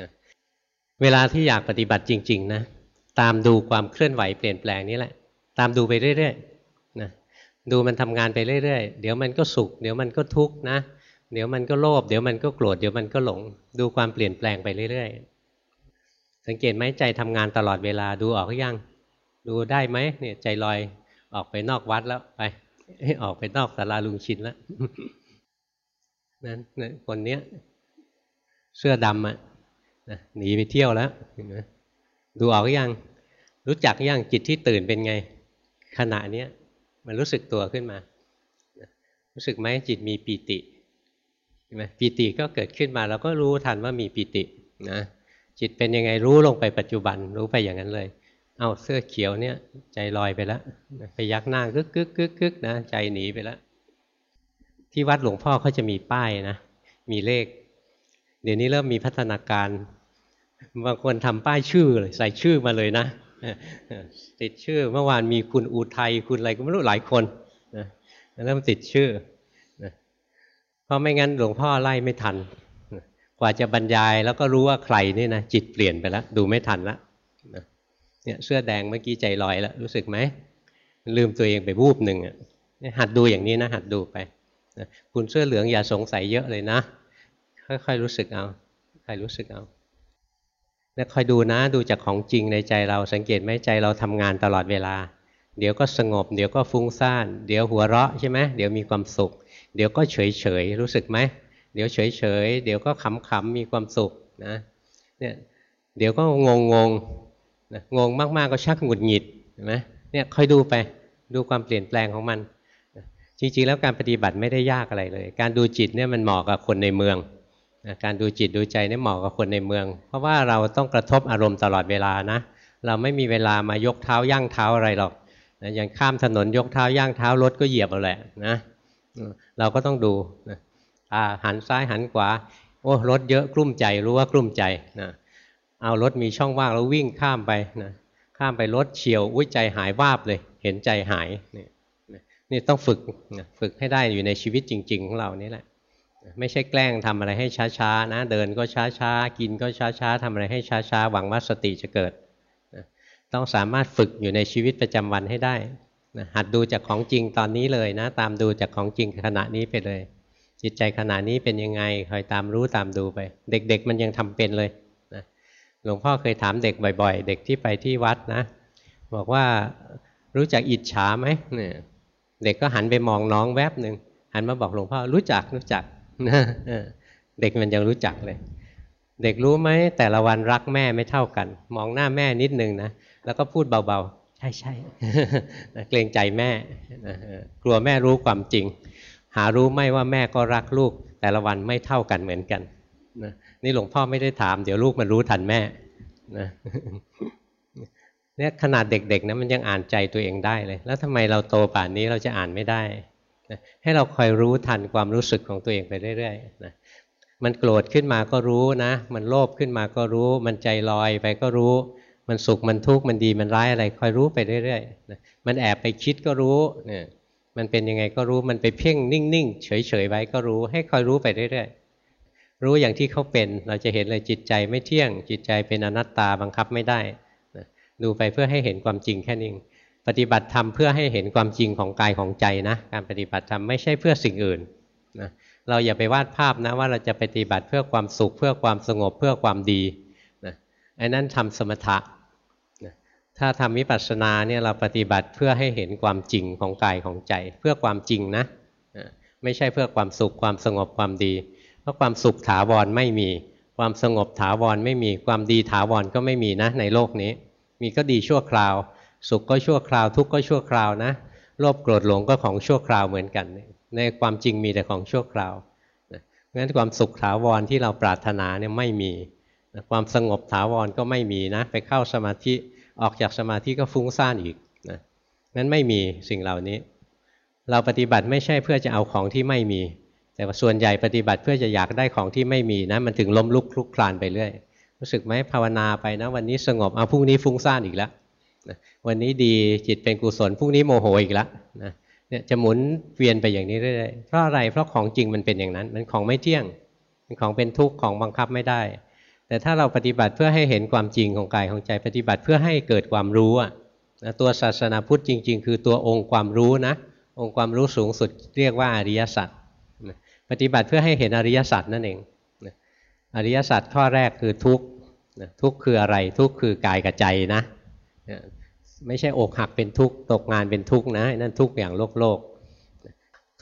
นะเวลาที่อยากปฏิบัติจริง ๆ นะ ตามดูความเคลื่อนไหวเปลี่ยนแปลงนี้แหละ ตามดูไปเรื่อยๆนะดูมันทำงานไปเรื่อยๆ เดี๋ยวมันก็สุข เดี๋ยวมันก็ทุกข์นะ เดี๋ยวมันก็โลภเดี๋ยวมันก็โกรธเดี๋ยวมันก็หลง ดูความเปลี่ยนแปลงไปเรื่อยๆ สังเกตไหมใจทำงานตลอดเวลาดูออกหรือยัง ดูได้ไหมเนี่ยใจลอยออกไปนอกวัดแล้วไปออกไปนอกศาลาลุงชินแล้วนั้นคนเนี้ยเสื้อดำอะหนีไปเที่ยวแล้วดูออกหรือยัง รู้จักยังจิตที่ตื่นเป็นไง ขณะเนี้ยมันรู้สึกตัวขึ้นมา รู้สึกไหมจิตมีปีติ ใช่ไหมปีติก็เกิดขึ้นมาเราก็รู้ทันว่ามีปีตินะจิตเป็นยังไงรู้ลงไปปัจจุบันรู้ไปอย่างนั้นเลย เอาเสื้อเขียวเนี่ยใจลอยไปแล้วไปยักหน้ากึกกึกกึกกึกนะใจหนีไปแล้วที่วัดหลวงพ่อเขาจะมีป้ายนะมีเลข เดี๋ยวนี้เริ่มมีพัฒนาการ บางคนทำป้ายชื่อเลยใส่ชื่อมาเลยนะติดชื่อเมื่อวานมีคุณอุทัยคุณอะไรก็ไม่รู้หลายคนนะเริ่มติดชื่อ เพราะไม่งั้นหลวงพ่อไล่ไม่ทัน กว่าจะบรรยายแล้วก็รู้ว่าใครนี่นะจิตเปลี่ยนไปแล้วดูไม่ทันแล้วเนี่ยเสื้อแดงเมื่อกี้ใจลอยแล้วรู้สึกไหมลืมตัวเองไปวูบหนึ่งอะหัดดูอย่างนี้นะหัดดูไปคุณเสื้อเหลืองอย่าสงสัยเยอะเลยนะ ค่อยๆรู้สึกเอาค่อยรู้สึกเอาแล้วคอยดูนะดูจากของจริงในใจเราสังเกตไหมใจเราทำงานตลอดเวลา เดี๋ยวก็สงบ เดี๋ยวก็ฟุ้งซ่าน เดี๋ยวหัวเราะใช่ไหมเดี๋ยวมีความสุข เดี๋ยวก็เฉยเฉยรู้สึกไหมเดี๋ยวเฉยเฉยเดี๋ยวก็ขำขำมีความสุขนะเนี่ยเดี๋ยวก็งงงงนะงงมาก ๆ ก็ชักหงุดหงิดเห็นไหมเนี่ยค่อยดูไปดูความเปลี่ยนแปลงของมัน จริง ๆ แล้วการปฏิบัติไม่ได้ยากอะไรเลย การดูจิตเนี่ยมันเหมาะกับคนในเมืองการดูจิตดูใจเนี่ยเหมาะกับคนในเมือง เพราะว่าเราต้องกระทบอารมณ์ตลอดเวลานะเราไม่มีเวลามายกเท้าย่างเท้าอะไรหรอกนะอย่างข้ามถนนยกเท้าย่างเท้ารถก็เหยียบเอาแหละนะ เราก็ต้องดูนะหันซ้ายหันขวา โอ้รถเยอะกลุ้มใจรู้ว่ากลุ้มใจนะเอารถมีช่องว่างแล้ววิ่งข้ามไปนะข้ามไปรถเฉียวอุ้ยใจหายวาบเลย เห็นใจหายนี่นี่ต้องฝึกฝึกให้ได้อยู่ในชีวิตจริง ๆ ของเรานี่แหละ ไม่ใช่แกล้งทำอะไรให้ช้าๆนะ เดินก็ช้าๆกินก็ช้าๆทำอะไรให้ช้าๆหวังว่าสติจะเกิด ต้องสามารถฝึกอยู่ในชีวิตประจำวันให้ได้ หัดดูจากของจริงตอนนี้เลยนะ ตามดูจากของจริงขณะนี้ไปเลย จิตใจขณะนี้เป็นยังไงคอยตามรู้ตามดูไป เด็ก ๆ มันยังทำเป็นเลยนะหลวงพ่อเคยถามเด็กบ่อย ๆ เด็กที่ไปที่วัดนะ บอกว่ารู้จักอิจฉาไหมเนี่ยเด็กก็หันไปมองน้องแวบหนึ่งหันมาบอกหลวงพ่อรู้จักรู้จักเด็กมันยังรู้จักเลย เด็กรู้ไหมแต่ละวันรักแม่ไม่เท่ากัน มองหน้าแม่นิดนึงนะแล้วก็พูดเบาๆ ช่ใช่เกรงใจแม่ กลัวแม่รู้ความจริง หารู้ไม่ว่าแม่ก็รักลูก แต่ละวันไม่เท่ากันเหมือนกันนี่หลวงพ่อไม่ได้ถาม เดี๋ยวลูกมันรู้ทันแม่เนี่ยขนาดเด็กๆนะมันยังอ่านใจตัวเองได้เลย แล้วทำไมเราโตป่านนี้เราจะอ่านไม่ได้นะให้เราคอยรู้ทันความรู้สึกของตัวเองไปเรื่อยๆนะมันโกรธขึ้นมาก็รู้นะ มันโลภขึ้นมาก็รู้ มันใจลอยไปก็รู้ มันสุขมันทุกข์มันดีมันร้ายอะไรคอยรู้ไปเรื่อยๆนะมันแอบไปคิดก็รู้เนี่ยมันเป็นยังไงก็รู้มันไปเพ่งนิ่งๆเฉยๆไว้ก็รู้ ให้คอยรู้ไปเรื่อยๆรู้อย่างที่เขาเป็นเราจะเห็นเลยจิตใจไม่เที่ยง จิตใจเป็นอนัตตาบังคับไม่ได้ดูไปเพื่อให้เห็นความจริงแค่นี้ปฏิบัติธรรมเพื่อให้เห็นความจริงของกายของใจนะการปฏิบัติธรรมไม่ใช่เพื่อสิ่งอื่นนะเราอย่าไปวาดภาพนะว่าเราจะปฏิบัติเพื่อความสุขเพื่อความสงบเพื่อความดีนะไอ้นั่นทำสมถะ ถ้าทำวิปัสสนาเนี่ยเราปฏิบัติเพื่อให้เห็นความจริงของกายของใจ เพื่อความจริงนะ ไม่ใช่เพื่อความสุขความสงบความดี เพราะความสุขถาวรไม่มี ความสงบถาวรไม่มีความดีถาวรก็ไม่มีนะในโลกนี้ มีก็ดีชั่วคราว สุขก็ชั่วคราวทุกข์ก็ชั่วคราวนะโลภโกรธหลงก็ของชั่วคราวเหมือนกัน ในความจริงมีแต่ของชั่วคราวงั้นความสุขถาวรที่เราปรารถนาเนี่ยไม่มี ความสงบถาวรก็ไม่มีนะ ไปเข้าสมาธิ ออกจากสมาธิก็ฟุ้งซ่านอีกนะนั้นไม่มีสิ่งเหล่านี้ เราปฏิบัติไม่ใช่เพื่อจะเอาของที่ไม่มี แต่ว่าส่วนใหญ่ปฏิบัติเพื่อจะอยากได้ของที่ไม่มีนะมันถึงล้มลุกคลุกคลานไปเรื่อยรู้สึกไหมภาวนาไปนะ วันนี้สงบเอาพรุ่งนี้ฟุ้งซ่านอีกแล้วนะวันนี้ดีจิตเป็นกุศลพรุ่งนี้โมโหอีกแล้วนะเนี่ยจะหมุนเวียนไปอย่างนี้เรื่อยๆเพราะอะไรเพราะของจริงมันเป็นอย่างนั้น มันของไม่เที่ยงเป็นของเป็นทุกข์ของบังคับไม่ได้ แต่ถ้าเราปฏิบัติเพื่อให้เห็นความจริงของกายของใจ ปฏิบัติเพื่อให้เกิดความรู้อะตัวศาสนาพุทธจริง ๆ คือตัวองค์ความรู้นะ องค์ความรู้สูงสุดเรียกว่าอริยสัจปฏิบัติเพื่อให้เห็นอริยสัจนั่นเองอริยสัจข้อแรกคือทุกข์ทุกข์คืออะไรทุกข์คือกายกับใจนะ ไม่ใช่อกหักเป็นทุกข์ตกงานเป็นทุกข์นะนั่นทุกข์อย่างโลกโลก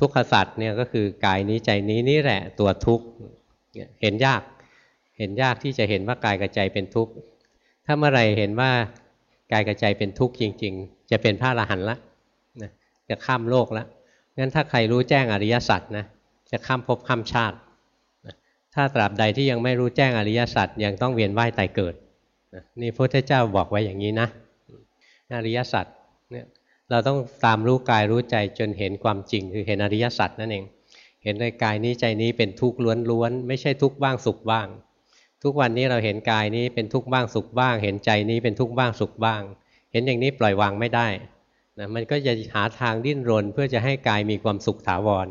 ทุกขสัจเนี่ยก็คือกายนี้ใจนี้นี่แหละตัวทุกข์เห็นยาก เห็นยากที่จะเห็นว่ากายกับใจเป็นทุกข์ ถ้าเมื่อไรเห็นว่ากายกับใจเป็นทุกข์จริง ๆ จะเป็นพระอรหันต์ละจะข้ามโลกแล้วงั้นถ้าใครรู้แจ้งอริยสัจนะจะข้ามภพข้ามชาติ ถ้าตราบใดที่ยังไม่รู้แจ้งอริยสัจยังต้องเวียนว่ายตายเกิด นี่พระพุทธเจ้าบอกไว้อย่างนี้นะ อริยสัจเนี่ยเราต้องตามรู้กายรู้ใจจนเห็นความจริง คือเห็นอริยสัจนั่นเอง เห็นในกายนี้ใจนี้เป็นทุกข์ล้วนๆไม่ใช่ทุกข์บ้างสุขบ้าง ทุกวันนี้เราเห็นกายนี้เป็นทุกข์บ้างสุขบ้าง เห็นใจนี้เป็นทุกข์บ้างสุขบ้าง เห็นอย่างนี้ปล่อยวางไม่ได้นะมันก็จะหาทางดิ้นรน เพื่อจะให้กายมีความสุขถาวร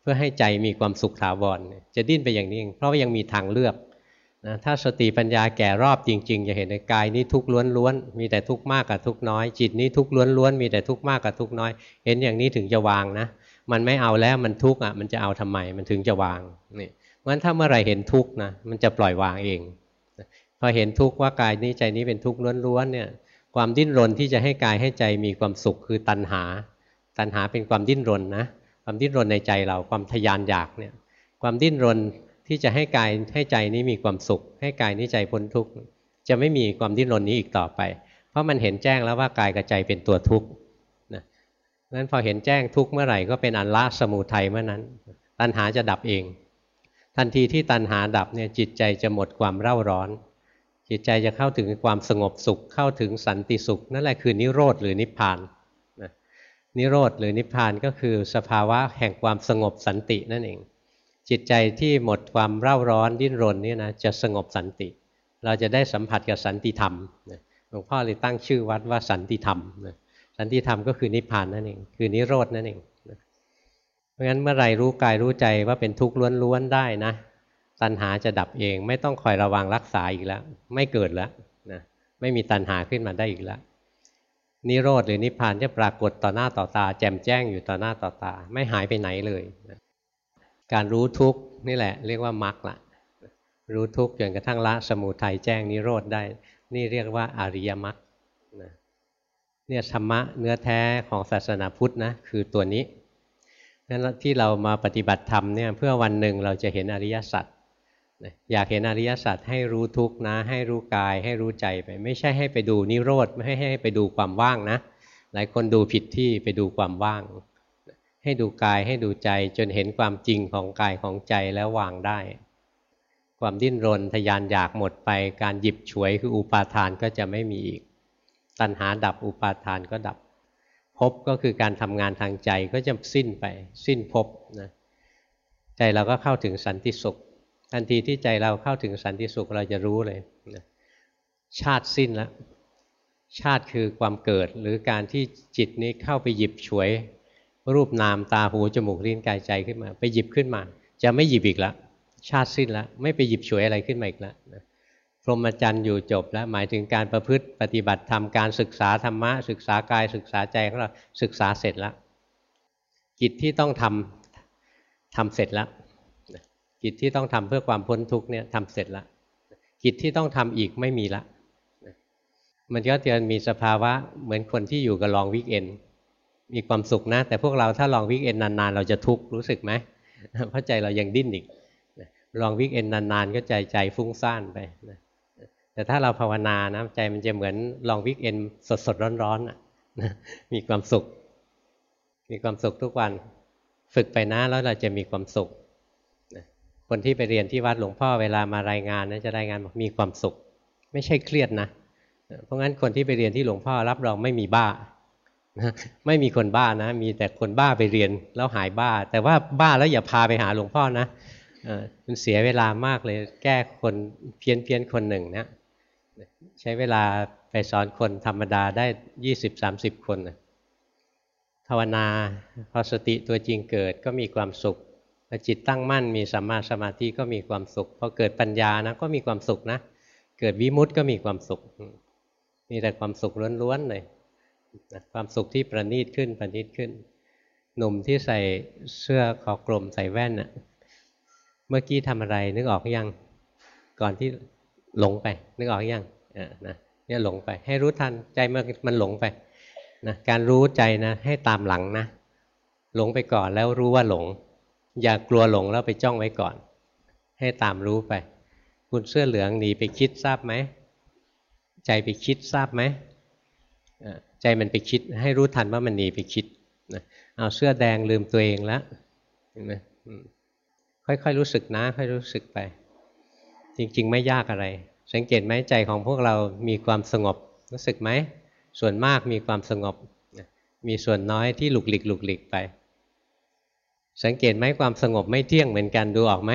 เพื่อให้ใจมีความสุขถาวร จะดิ้นไปอย่างนี้เองเพราะว่ายังมีทางเลือกนะถ้าสติปัญญาแก่รอบจริง ๆ จะเห็นในกายนี้ทุกข์ล้วนๆมีแต่ทุกข์มากกับทุกข์น้อย จิตนี้ทุกข์ล้วนๆมีแต่ทุกข์มากกับทุกข์น้อย เห็นอย่างนี้ถึงจะวางนะ มันไม่เอาแล้วมันทุกข์อะมันจะเอาทำไมมันถึงจะวางนี่ เพราะฉะนั้นถ้าเมื่อไรเห็นทุกข์นะมันจะปล่อยวางเองพอเห็นทุกข์ว่ากายนี้ใจนี้เป็นทุกข์ล้วนๆเนี่ยความดิ้นรนที่จะให้กายให้ใจมีความสุขคือตัณหา ตัณหาเป็นความดิ้นรนนะความดิ้นรนในใจเราความทยานอยากเนี่ยความดิ้นรนที่จะให้กายให้ใจนี้มีความสุข ให้กายนี้ใจพ้นทุกข์จะไม่มีความดิ้นรนนี้อีกต่อไป เพราะมันเห็นแจ้งแล้วว่ากายกับใจเป็นตัวทุกข์นะนั้นพอเห็นแจ้งทุกข์เมื่อไหร่ก็เป็นอันละสมุทัยเมื่อนั้น ตัณหาจะดับเอง ทันทีที่ตัณหาดับเนี่ยจิตใจจะหมดความเร่าร้อน จิตใจจะเข้าถึงความสงบสุขเข้าถึงสันติสุข นั่นแหละคือนิโรธหรือนิพพานนะนิโรธหรือนิพพานก็คือสภาวะแห่งความสงบสันตินั่นเอง จิตใจที่หมดความเร่าร้อนดิ้นรนนี่นะจะสงบสันติ เราจะได้สัมผัสกับสันติธรรมหลวงพ่อเลยตั้งชื่อวัดว่าสันติธรรมสันติธรรมก็คือนิพพานนั่นเองคือนิโรธนั่นเอง ราะงั้นเมื่อไรรู้กายรู้ใจว่าเป็นทุกข์ล้วนๆได้นะ ตัณหาจะดับเอง ไม่ต้องคอยระวังรักษาอีกแล้ว ไม่เกิดแล้วนะไม่มีตัณหาขึ้นมาได้อีกแล้วนิโรธหรือนิพพานจะปรากฏต่อหน้าต่อตา แจ่มแจ้งอยู่ต่อหน้าต่อตา ไม่หายไปไหนเลยการรู้ทุกข์นี่แหละ เรียกว่ามรรคละรู้ทุกข์จนกระทั่งละสมุทัยแจ้งนิโรธได้ นี่เรียกว่าอริยมรรคเนี่ยธรรมะเนื้อแท้ของศาสนาพุทธนะคือตัวนี้ นั้นที่เรามาปฏิบัติธรรมเนี่ยเพื่อวันหนึ่งเราจะเห็นอริยสัจอยากเห็นอริยสัจให้รู้ทุกนะ ให้รู้กายให้รู้ใจไป ไม่ใช่ให้ไปดูนิโรธไม่ให้ให้ไปดูความว่างนะ หลายคนดูผิดที่ไปดูความว่าง ให้ดูกายให้ดูใจจนเห็นความจริงของกายของใจแล้ววางได้ ความดิ้นรนทยานอยากหมดไป การหยิบฉวยคืออุปาทานก็จะไม่มีอีก ตัณหาดับอุปาทานก็ดับ ภพก็คือการทำงานทางใจก็จะสิ้นไป สิ้นภพนะใจเราก็เข้าถึงสันติสุข ทันทีที่ใจเราเข้าถึงสันติสุขเราจะรู้เลยนะชาติสิ้นแล้วชาติคือความเกิดหรือการที่จิตนี้เข้าไปหยิบฉวย รูปนามตาหูจมูกลิ้นกายใจขึ้นมา ไปหยิบขึ้นมา จะไม่หยิบอีกแล้วชาติสิ้นแล้วไม่ไปหยิบฉวยอะไรขึ้นมาอีกแล้วนะ พรหมจรรย์อยู่จบแล้วหมายถึงการประพฤติปฏิบัติธรรมการศึกษาธรรมะ ศึกษากายศึกษาใจของเราศึกษาเสร็จแล้วกิจที่ต้องทำทำเสร็จแล้วกิจที่ต้องทำเพื่อความพ้นทุกเนี่ยทำเสร็จแล้วกิจที่ต้องทำอีกไม่มีละมันก็จะมีสภาวะเหมือนคนที่อยู่กับลองวิกเอนมีความสุขนะ แต่พวกเราถ้าลองวิกเอนนานๆ เราจะทุกข์รู้สึกไหมเพราะใจเรายังดิ้นอีกลองวิกเอนนานๆ ก็ใจใจฟุ้งซ่านไป แต่ถ้าเราภาวนานะใจมันจะเหมือนลองวิกเอนสดๆร้อนๆมีความสุข มีความสุขทุกวัน ฝึกไปนะแล้วเราจะมีความสุขคนที่ไปเรียนที่วัดหลวงพ่อเวลามารายงานนะจะรายงานบอกมีความสุข ไม่ใช่เครียดนะ เพราะงั้นคนที่ไปเรียนที่หลวงพ่อรับรองไม่มีบ้าไม่มีคนบ้านะ มีแต่คนบ้าไปเรียนแล้วหายบ้า แต่ว่าบ้าแล้วอย่าพาไปหาหลวงพ่อนะมันเสียเวลามากเลยแก้คนเพี้ยนเพี้ยนคนหนึ่งนะ ใช้เวลาไปสอนคนธรรมดาได้ยี่สิบสามสิบคนภาวนาพอสติตัวจริงเกิดก็มีความสุขพอจิตตั้งมั่นมีสัมมาสมาธิก็มีความสุขพอเกิดปัญญานะก็มีความสุขนะ เกิดวิมุตต์ก็มีความสุข มีแต่ความสุขล้วนๆเลยความสุขที่ประณีตขึ้นประณีตขึ้น หนุ่มที่ใส่เสื้อคอกลมใส่แว่นน่ะเมื่อกี้ทำอะไรนึกออกยังก่อนที่ หลงไป นึกออกยังนะเนี่ยหลงไป ให้รู้ทันใจมันมันหลงไปนะการรู้ใจนะให้ตามหลังนะ หลงไปก่อนแล้วรู้ว่าหลง อย่ากลัวหลงแล้วไปจ้องไว้ก่อน ให้ตามรู้ไป คุณเสื้อเหลืองหนีไปคิดทราบไหมใจไปคิดทราบไหมใจมันไปคิดให้รู้ทันว่ามันหนีไปคิดเอาเสื้อแดงลืมตัวเองแล้วเห็นไหมค่อยๆรู้สึกนะ ค่อยรู้สึกไป จริง ๆ ไม่ยากอะไร สังเกตไหมใจของพวกเรามีความสงบรู้สึกไหม ส่วนมากมีความสงบ มีส่วนน้อยที่หลุกหลิกหลุกหลิกไป สังเกตไหมความสงบไม่เที่ยงเหมือนกันดูออกไหม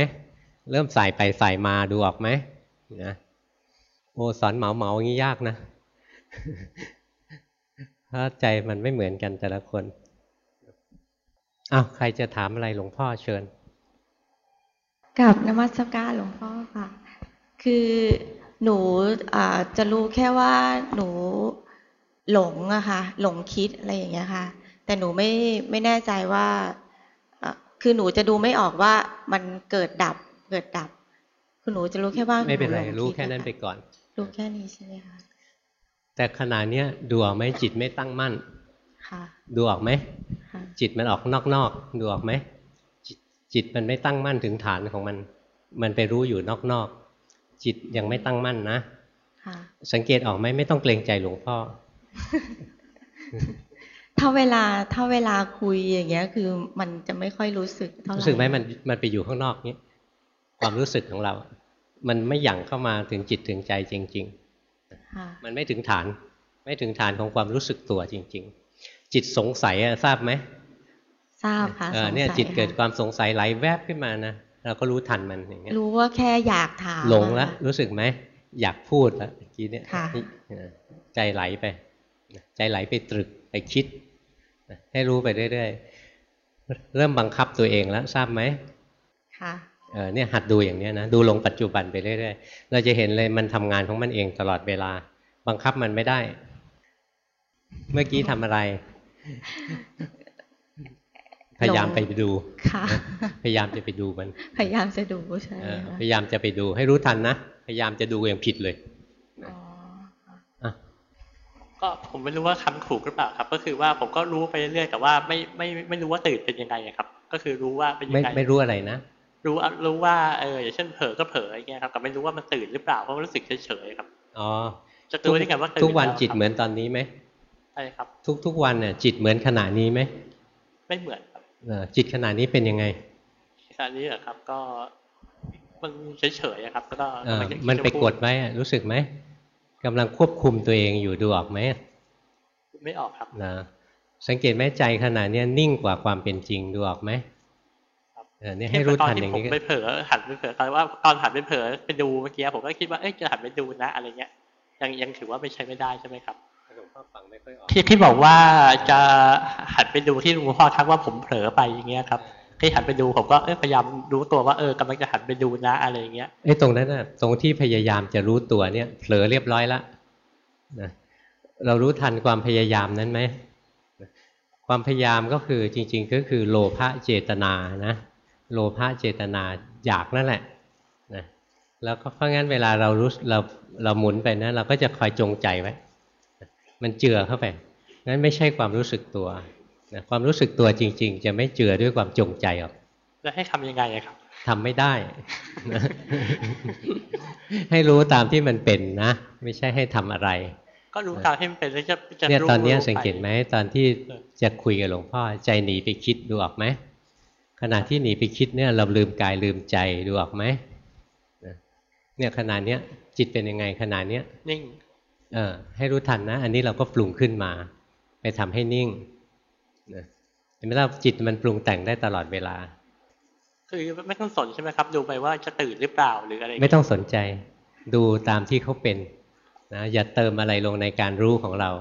เริ่มใส่ไปใส่มาดูออกไหมนะโอสอนเหมาเหมาอย่างนี้ยากนะเพราใจมันไม่เหมือนกันแต่ละคนอ้าวใครจะถามอะไรหลวงพ่อเชิญกับนมัสการหลวงพ่อค่ะ คือหนูจะรู้แค่ว่าหนูหลงอะค่ะหลงคิดอะไรอย่างเงี้ยค่ะ แต่หนูไม่ไม่แน่ใจว่าคือหนูจะดูไม่ออกว่ามันเกิดดับเกิดดับ คือหนูจะรู้แค่ว่าไม่เป็นไรรู้แค่นั้นไปก่อน รู้แค่นี้ใช่ไหมคะแต่ขณะเนี้ยดูออกไหมจิตไม่ตั้งมั่นค่ะดูออกไหมจิตมันออกนอกๆดูออกไหมจิตมันไม่ตั้งมั่นถึงฐานของมัน มันไปรู้อยู่นอกๆ จิตยังไม่ตั้งมั่นนะสังเกตออกไหมไม่ต้องเกรงใจหลวงพ่อ ถ้าเวลาถ้าเวลาคุยอย่างเงี้ย คือมันจะไม่ค่อยรู้สึกเท่าไหร่รู้สึกไหมมันมันไปอยู่ข้างนอกนี้ความรู้สึกของเรา มันไม่หยั่งเข้ามาถึงจิตถึงใจจริงค่ะๆมันไม่ถึงฐาน ไม่ถึงฐานของความรู้สึกตัวจริง ๆ จิตสงสัยอะทราบไหมทราบค่ะเออสงสัเนี่ยจิตเกิดค่ะความสงสัยไหลแวบขึ้นมานะ เราก็รู้ทันมันอย่างเงี้ยรู้ว่าแค่อยากถามหลงแล้วอะรู้สึกไหมอยากพูดแล้วเมื่อกี้เนี่ยค่ะเออใจไหลไป ใจไหลไปตรึกไปคิด ให้รู้ไปเรื่อยๆ เริ่มบังคับตัวเองแล้วทราบไหมค่ะเออเนี่ยหัดดูอย่างเนี้ยนะดูลงปัจจุบันไปเรื่อยๆ เราจะเห็นเลยมันทำงานของมันเองตลอดเวลา บังคับมันไม่ได้ เมื่อกี้ทำอะไร พยายามไปดูค่ะพยายามจะไปดูมัน พยายามจะดูใช่เออค่ะพยายามจะไปดูให้รู้ทันนะ พยายามจะดูอย่างผิดเลยอ๋ออะก็ผมไม่รู้ว่าคำถูกหรือเปล่าครับ ก็คือว่าผมก็รู้ไปเรื่อยๆแต่ว่าไม่ไม่ไม่รู้ว่าตื่นเป็นยังไงอะครับ ก็คือรู้ว่าเป็นยัไม่งไงไม่รู้อะไรนะรู้รู้ว่าเอออย่างเช่นเผลอก็เผลออย่างเงี้ยครับแต่ไม่รู้ว่ามันตื่นหรือเปล่าเพราะมันรู้สึกเฉยๆครับอ๋อจะรู้ได้ไงว่าตื่นทุกวันแล้วจิตครับเหมือนตอนนี้ไหมใช่ครับ ทุกทุกวันเนี่ยจิตเหมือนขณะนี้ไหมไม่เหมือนครับเออ จิตขณะนี้เป็นยังไงขณะนี้เหรอครับ ก็มันเฉยๆอะครับก็เออกำลังจะมันไปจะพูกดไว้อะรู้สึกไหมกำลังควบคุมตัวเองอยู่ดูออกไหมไม่ออกครับนะสังเกตไหมใจขณะเนี้ยนิ่งกว่าความเป็นจริงดูออกไหมครับเออเนี่ยให้รู้ทันอย่างนี้นี้ผมไปเผลอหันไปเผลอตอนว่าตอนหันไปเผลอไปดูเมื่อกี้ผมก็คิดว่าเอ๊ะจะหันไปดูนะอะไรเงี้ยยังยังถือว่าไม่ใช่ไม่ได้ใช่ไหมครับ ที่ที่บอกว่าจะหันไปดูที่หลวงพ่อทักว่าผมเผลอไปอย่างเงี้ยครับที่หันไปดูผมก็เอพยายามรู้ตัวว่าเออกำลังจะหันไปดูนะอะไรอย่างเงี้ยไอ้ตรงนั้นน่ะตรงที่พยายามจะรู้ตัวเนี่ยเผลอเรียบร้อยละนะเรารู้ทันความพยายามนั้นไหมความพยายามก็คือจริง ๆ ก็คือโลภะเจตนานะโลภะเจตนาอยากนั่นแหละนะแล้วก็เพราะงั้นเวลาเรารู้เราเราหมุนไปนะเราก็จะคอยจงใจไว้ มันเจือเข้าไปนั้นไม่ใช่ความรู้สึกตัวนะความรู้สึกตัวจริง ๆ จะไม่เจือด้วยความจงใจหรอกแล้วให้ทำยังไงอะครับทำไม่ได้นะให้รู้ตามที่มันเป็นนะ ไม่ใช่ให้ทำอะไร ก็รู้ตามที่มันเป็นแล้วจะจะเนี่ยรู้ตอนเนี้ยรู้ไปสังเกตไหมตอนที่จะคุยกับหลวงพ่อใจหนีไปคิดดูออกไหมขณะที่หนีไปคิดเนี่ย เราลืมกายลืมใจดูออกไหมนะเนี่ยขณะเนี้ยจิตเป็นยังไงขณะเนี้ยนิ่ง เออให้รู้ทันนะ อันนี้เราก็ปรุงขึ้นมา ไปทำให้นิ่งนะเห็นไหมล่ะจิตมันปรุงแต่งได้ตลอดเวลา คือไม่ต้องสนใช่ไหมครับ ดูไปว่าจะตื่นหรือเปล่าหรืออะไร ไม่ต้องสนใจ ดูตามที่เขาเป็นนะอย่าเติมอะไรลงในการรู้ของเรา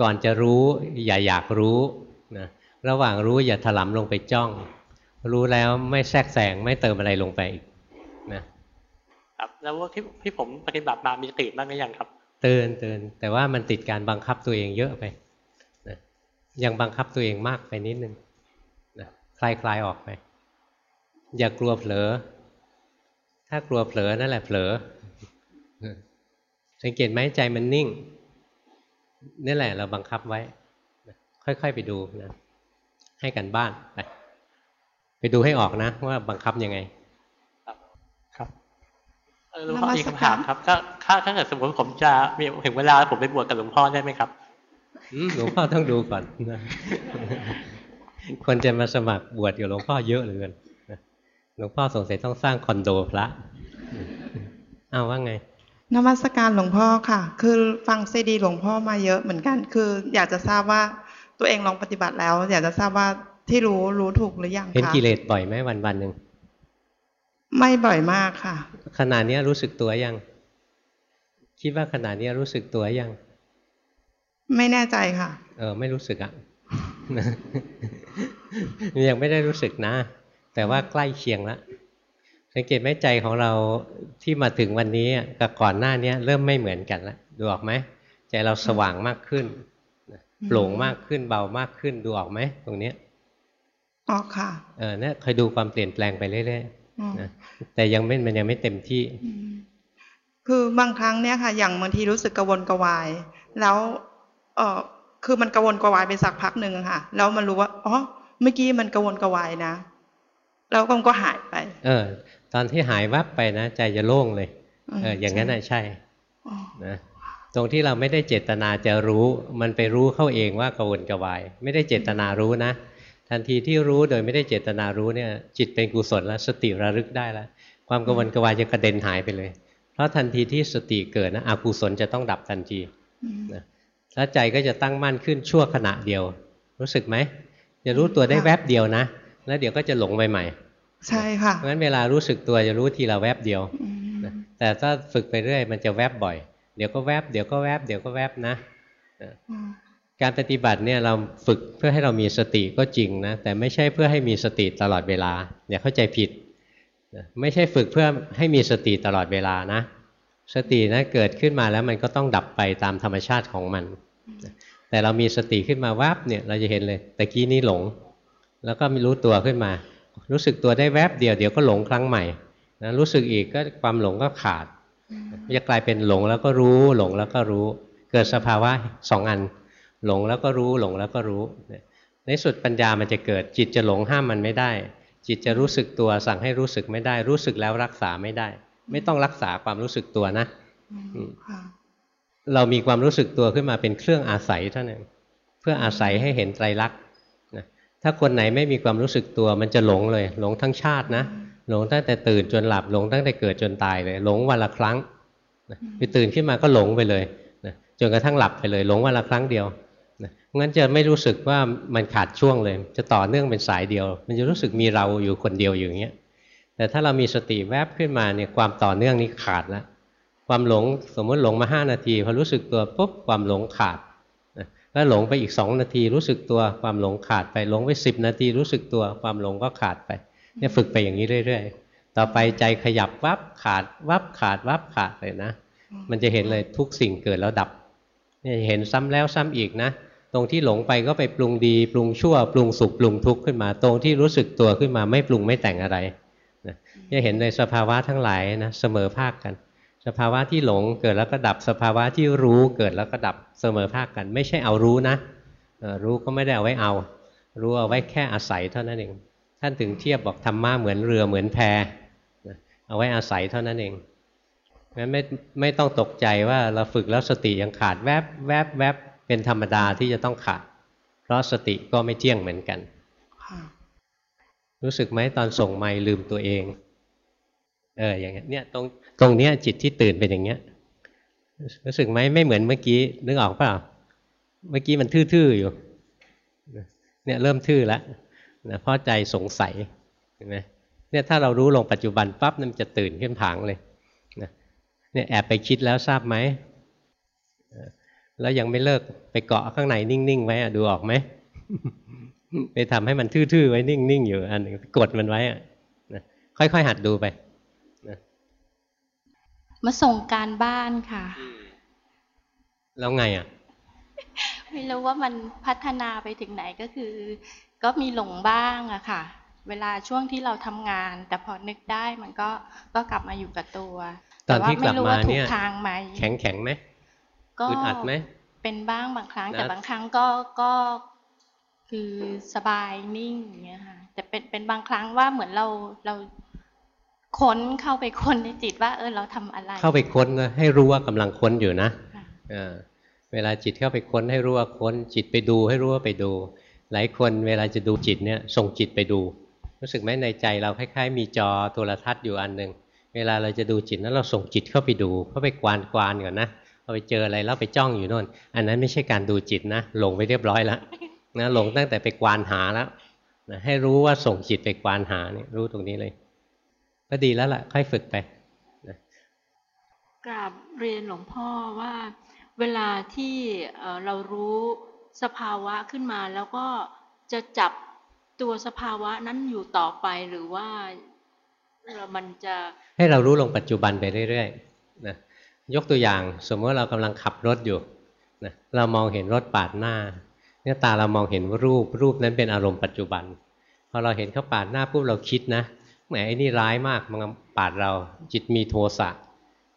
ก่อนจะรู้อย่าอยากรู้นะระหว่างรู้อย่าถลำลงไปจ้อง รู้แล้วไม่แทรกแซงไม่เติมอะไรลงไปอีกนะครับแล้วว่าที่ที่ผมปฏิบัติมามีตื่นบ้างหรือยังครับ เตือนเตือนแต่ว่ามันติดการบังคับตัวเองเยอะไปนะยังบังคับตัวเองมากไปนิดนึงนะคลายคลายออกไป อย่ากลัวเผลอ ถ้ากลัวเผลอนั่นแหละเผลอ สังเกตไหมใจมันนิ่งนี่แหละเราบังคับไว้ ค่อยๆไปดูนะให้กันบ้านไปไปดูให้ออกนะ ว่าบังคับยังไง หลวงพ่อนมัสมีการคำถามครับถ้าถ้าถ้าเกิดสมมติผมจะมีถึงเวลาผมไปบวชกับหลวงพ่อได้ไหมครับอืมหลวงพ่อต้องดูก่อนนะคนจะมาสมัครบวชกับหลวงพ่อเยอะเหลือเกินนะหลวงพ่อสงสัยต้องสร้างคอนโดพระอ้าวว่าไงนมัสการหลวงพ่อค่ะ คือฟังซีดีหลวงพ่อมาเยอะเหมือนกัน คืออยากจะทราบว่าตัวเองลองปฏิบัติแล้ว อยากจะทราบว่าที่รู้รู้ถูกหรือยังเห็นคะกิเลสบ่อยไหมวันวันๆหนึ่ง ไม่บ่อยมากค่ะขนาดนี้ยรู้สึกตัวยัง คิดว่าขนาดนี้ยรู้สึกตัวยัง ไม่แน่ใจค่ะ เออ ไม่รู้สึกอะยังไม่ได้รู้สึกนะ แต่ว่าใกล้เคียงแล้วสังเกตไหมใจของเราที่มาถึงวันนี้อะกับก่อนหน้านี้เริ่มไม่เหมือนกันแล้วดูออกไหมใจเราสว่างมากขึ้นโปร่งมากขึ้นเบามากขึ้นดูออกไหมตรงเนี้ยอ๋อค่ะ เออเนี่ยคอยดูความเปลี่ยนแปลงไปเรื่อยอ๋อๆ นะแต่ยังไม่มันยังไม่เต็มที่อืมคือบางครั้งเนี่ยค่ะ อย่างบางทีรู้สึกกระวนกระวาย แล้ว เออคือมันกระวนกระวายไปสักพักหนึ่งอะค่ะ แล้วมันรู้ว่าอ๋อเมื่อกี้มันกระวนกระวายนะแล้วก็มันก็หายไป เออ ตอนที่หายวับไปนะใจจะโล่งเลย เออ อย่างนั้นน่ะใช่อ๋อนะตตรงที่เราไม่ได้เจตนาจะรู้ มันไปรู้เข้าเองว่ากระวนกระวาย ไม่ได้เจตนารู้นะ ทันทีที่รู้โดยไม่ได้เจตนารู้เนี่ย จิตเป็นกุศลแล้วสติระลึกได้แล้วความกระวนกระวายจะกระเด็นหายไปเลย เพราะทันทีที่สติเกิดนะอกุศลจะต้องดับทันทีอืมนะแล้วใจก็จะตั้งมั่นขึ้นชั่วขณะเดียว รู้สึกไหมจะรู้ตัวได้แวบเดียวนะ แล้วเดี๋ยวก็จะหลงไปใหม่ ใช่ค่ะเพราะฉะนั้นเวลารู้สึกตัวจะรู้ทีละแวบเดียวอืมนะแต่ถ้าฝึกไปเรื่อยมันจะแวบบ่อย เดี๋ยวก็แวบเดี๋ยวก็แวบเดี๋ยวก็แวบนะอืม การปฏิบัติเนี่ยเราฝึกเพื่อให้เรามีสติก็จริงนะแต่ไม่ใช่เพื่อให้มีสติตลอดเวลาอย่าเข้าใจผิดไม่ใช่ฝึกเพื่อให้มีสติตลอดเวลานะ สตินะเกิดขึ้นมาแล้วมันก็ต้องดับไปตามธรรมชาติของมัน แต่เรามีสติขึ้นมาแวบเนี่ยเราจะเห็นเลยตะกี้นี้หลง แล้วก็ม่รู้ตัวขึ้นมา รู้สึกตัวได้แวบเดียวเดี๋ยวก็หลงครั้งใหม่นะรู้สึกอีกก็ความหลงก็ขาดจะกลายเป็นหลงแล้วก็รู้หลงแล้วก็รู้ เกิดสภาวะสองอัน หลงแล้วก็รู้หลงแล้วก็รู้เนี่ยในสุดปัญญามันจะเกิด จิตจะหลงห้ามมันไม่ได้ จิตจะรู้สึกตัวสั่งให้รู้สึกไม่ได้ รู้สึกแล้วรักษาไม่ได้ ไม่ต้องรักษาความรู้สึกตัวนะอืมค่ะเรามีความรู้สึกตัวขึ้นมาเป็นเครื่องอาศัยเท่านั้นเพื่ออาศัยให้เห็นไตรลักษณ์นะถ้าคนไหนไม่มีความรู้สึกตัวมันจะหลงเลย หลงทั้งชาตินะหลงตั้งแต่ตื่นจนหลับหลงตั้งแต่เกิดจนตายเลย หลงวันละครั้งนะคือตื่นขึ้นมาก็หลงไปเลยนะจนกระทั่งหลับไปเลย หลงวันละครั้งเดียวนะ งั้นจะไม่รู้สึกว่ามันขาดช่วงเลย จะต่อเนื่องเป็นสายเดียว มันจะรู้สึกมีเราอยู่คนเดียวอยู่างเงี้ย แต่ถ้าเรามีสติแวบขึ้นมาเนี่ยความต่อเนื่องนี้ขาดแล้วความหลงสมมติหลงมาห้านาทีพอรู้สึกตัวปุ๊บความหลงขาดแล้วหลงไปอีกสองนาทีรู้สึกตัวความหลงขาดไปหลงไปสิบนาทีรู้สึกตัวความหลงก็ขาดไปเนี่ยฝึกไปอย่างนี้เรื่อย ๆ ต่อไปใจขยับวับขาดวับขาดวับขาดเลยนะ มันจะเห็นเลยทุกสิ่งเกิดแล้วดับเนี่ยเห็นซ้ำแล้วซ้ำอีกนะ ตรงที่หลงไปก็ไปปรุงดี ปรุงชั่ว ปรุงสุขปรุงทุกข์ขึ้นมา ตรงที่รู้สึกตัวขึ้นมาไม่ปรุงไม่แต่งอะไรนะจะเห็นในสภาวะทั้งหลายนะเสมอภาคกัน สภาวะที่หลงเกิดแล้วก็ดับสภาวะที่รู้เกิดแล้วก็ดับเสมอภาคกัน ไม่ใช่เอารู้นะรู้ก็ไม่ได้เอาไว้เอา รู้เอาไว้แค่อาศัยเท่านั้นเองท่านถึงเทียบบอกธรรมะเหมือนเรือเหมือนแพเอาไว้อาศัยเท่านั้นเองงั้นไม่ไม่ต้องตกใจว่าเราฝึกแล้วสติยังขาดแวบแวบแวบ เป็นธรรมดาที่จะต้องขาด เพราะสติก็ไม่เที่ยงเหมือนกันค่ะรู้สึกไหมตอนส่งไม่ลืมตัวเอง เอออย่างเงี้ยเนี่ยตรงตรงเนี้ยจิตที่ตื่นเป็นอย่างเงี้ย รู้สึกไหมไม่เหมือนเมื่อกี้นึกออกเปล่า เมื่อกี้มันทื่อๆอยู่เนี่ยเริ่มทื่อแล้วนะเพราะใจสงสัยเห็นไหมเนี่ยถ้าเรารู้ลงปัจจุบันปั๊บมันจะตื่นขึ้นผางเลยนะเนี่ยแอบไปคิดแล้วทราบไหมเออ แล้วยังไม่เลิกไปเกาะข้างในนิ่งๆไว้อะดูออกไหมไปทำให้มันทื่อๆไว้นิ่งๆอยู่อันหนึ่งกดมันไว้อะนะค่อยๆหัดดูไปมาส่งการบ้านค่ะ แล้วไงอะ ไม่รู้ว่ามันพัฒนาไปถึงไหนก็คือ ก็มีหลงบ้างอะค่ะ เวลาช่วงที่เราทำงาน แต่พอนึกได้มันก็ก็กลับมาอยู่กับตัว ตอนที่แว่กลับไม่รู้มาว่าถูเนี่กยทางไหมแข็งแข็งๆไหม ก็อึดอัดไหมเป็นบ้างบางครั้งนะแต่บางครั้งก็ก็คือสบายนิ่งอย่างเงี้ยค่ะแต่เป็นเป็นบางครั้งว่าเหมือนเราเราค้นเข้าไปค้นในจิตว่า เออเราทำอะไร เข้าไปค้นนะให้รู้ว่ากำลังค้นอยู่นะค่ะเออเวลาจิตเข้าไปค้นให้รู้ว่าค้น จิตไปดูให้รู้ว่าไปดู หลายคนเวลาจะดูจิตเนี่ยส่งจิตไปดู รู้สึกไหมในใจเราคล้ายๆ มีจอโทรทัศน์อยู่อันหนึ่งเวลาเราจะดูจิตนั้นเราส่งจิตเข้าไปดูเข้าไปกวานกวานก่อนนะ เราไปเจออะไรแล้วไปจ้องอยู่โน่น อันนั้นไม่ใช่การดูจิตนะหลงไปเรียบร้อยแล้วนะหลงตั้งแต่ไปกวานหาแล้วนะให้รู้ว่าส่งจิตไปกวานหาเนี่ยรู้ตรงนี้เลย ก็ดีแล้วล่ะ ค่อยฝึกไปกราบเรียนหลวงพ่อว่าเวลาที่เอ่อเรารู้สภาวะขึ้นมา แล้วก็จะจับตัวสภาวะนั้นอยู่ต่อไปหรือว่าเรามันจะให้เรารู้ลงปัจจุบันไปเรื่อยๆนะ ยกตัวอย่าง สมมติว่าเรากำลังขับรถอยู่นะเรามองเห็นรถปาดหน้า เนี่ยตาเรามองเห็นรูปรูปนั้นเป็นอารมณ์ปัจจุบันพอเราเห็นเขาปาดหน้าปุ๊บเราคิดนะแหมไอ้นี่ร้ายมากมันปาดเราจิตมีโทสะ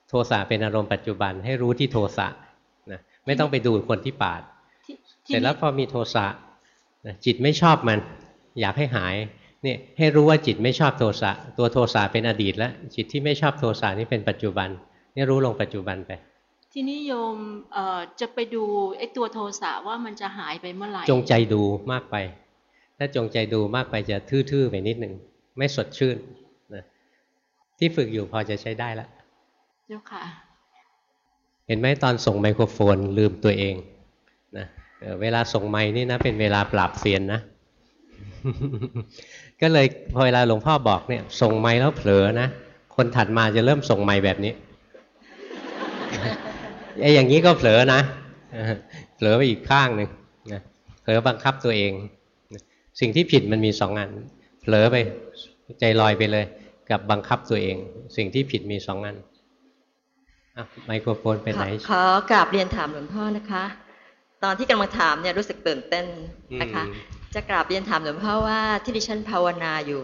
โทสะเป็นอารมณ์ปัจจุบันให้รู้ที่โทสะนะไม่ต้องไปดูคนที่ปาดที่เสร็จแล้วพอมีโทสะนะจิตไม่ชอบมัน อยากให้หายเนี่ยให้รู้ว่าจิตไม่ชอบโทสะตัวโทสะเป็นอดีตแล้วจิตที่ไม่ชอบโทสะนี่เป็นปัจจุบัน นี่รู้ลงปัจจุบันไปทีนี้โยมเอ่อจะไปดูไอ้ตัวโทสะว่ามันจะหายไปเมื่อไหร่จงใจดูมากไป ถ้าจงใจดูมากไปจะทื่อๆไปนิดหนึ่งไม่สดชื่นนะที่ฝึกอยู่พอจะใช้ได้แล้วเจ้าค่ะ เห็นไหมตอนส่งไมโครโฟนลืมตัวเองนะเอ่อเวลาส่งไม้นี่นะ เป็นเวลาปราบเซียนนะ ก็เลยพอเวลาหลวงพ่อบอกเนี่ย ส่งไม้แล้วเผลอนะคนถัดมาจะเริ่มส่งไม้แบบนี้ ไอ้อย่างนี้ก็เผลอนะเออเผลอไปอีกข้างหนึ่งนะเผลอบังคับตัวเองนะสิ่งที่ผิดมันมีสองอัน เผลอไปใจลอยไปเลย กับบังคับตัวเอง สิ่งที่ผิดมีสองอันอะไมโครโฟนไปไหนขอขอกราบเรียนถามหลวงพ่อนะคะ ตอนที่กำลังถามเนี่ยรู้สึกตื่นเต้นนะคะอืมจะกราบเรียนถามหลวงพ่อว่าที่ดิฉันภาวนาอยู่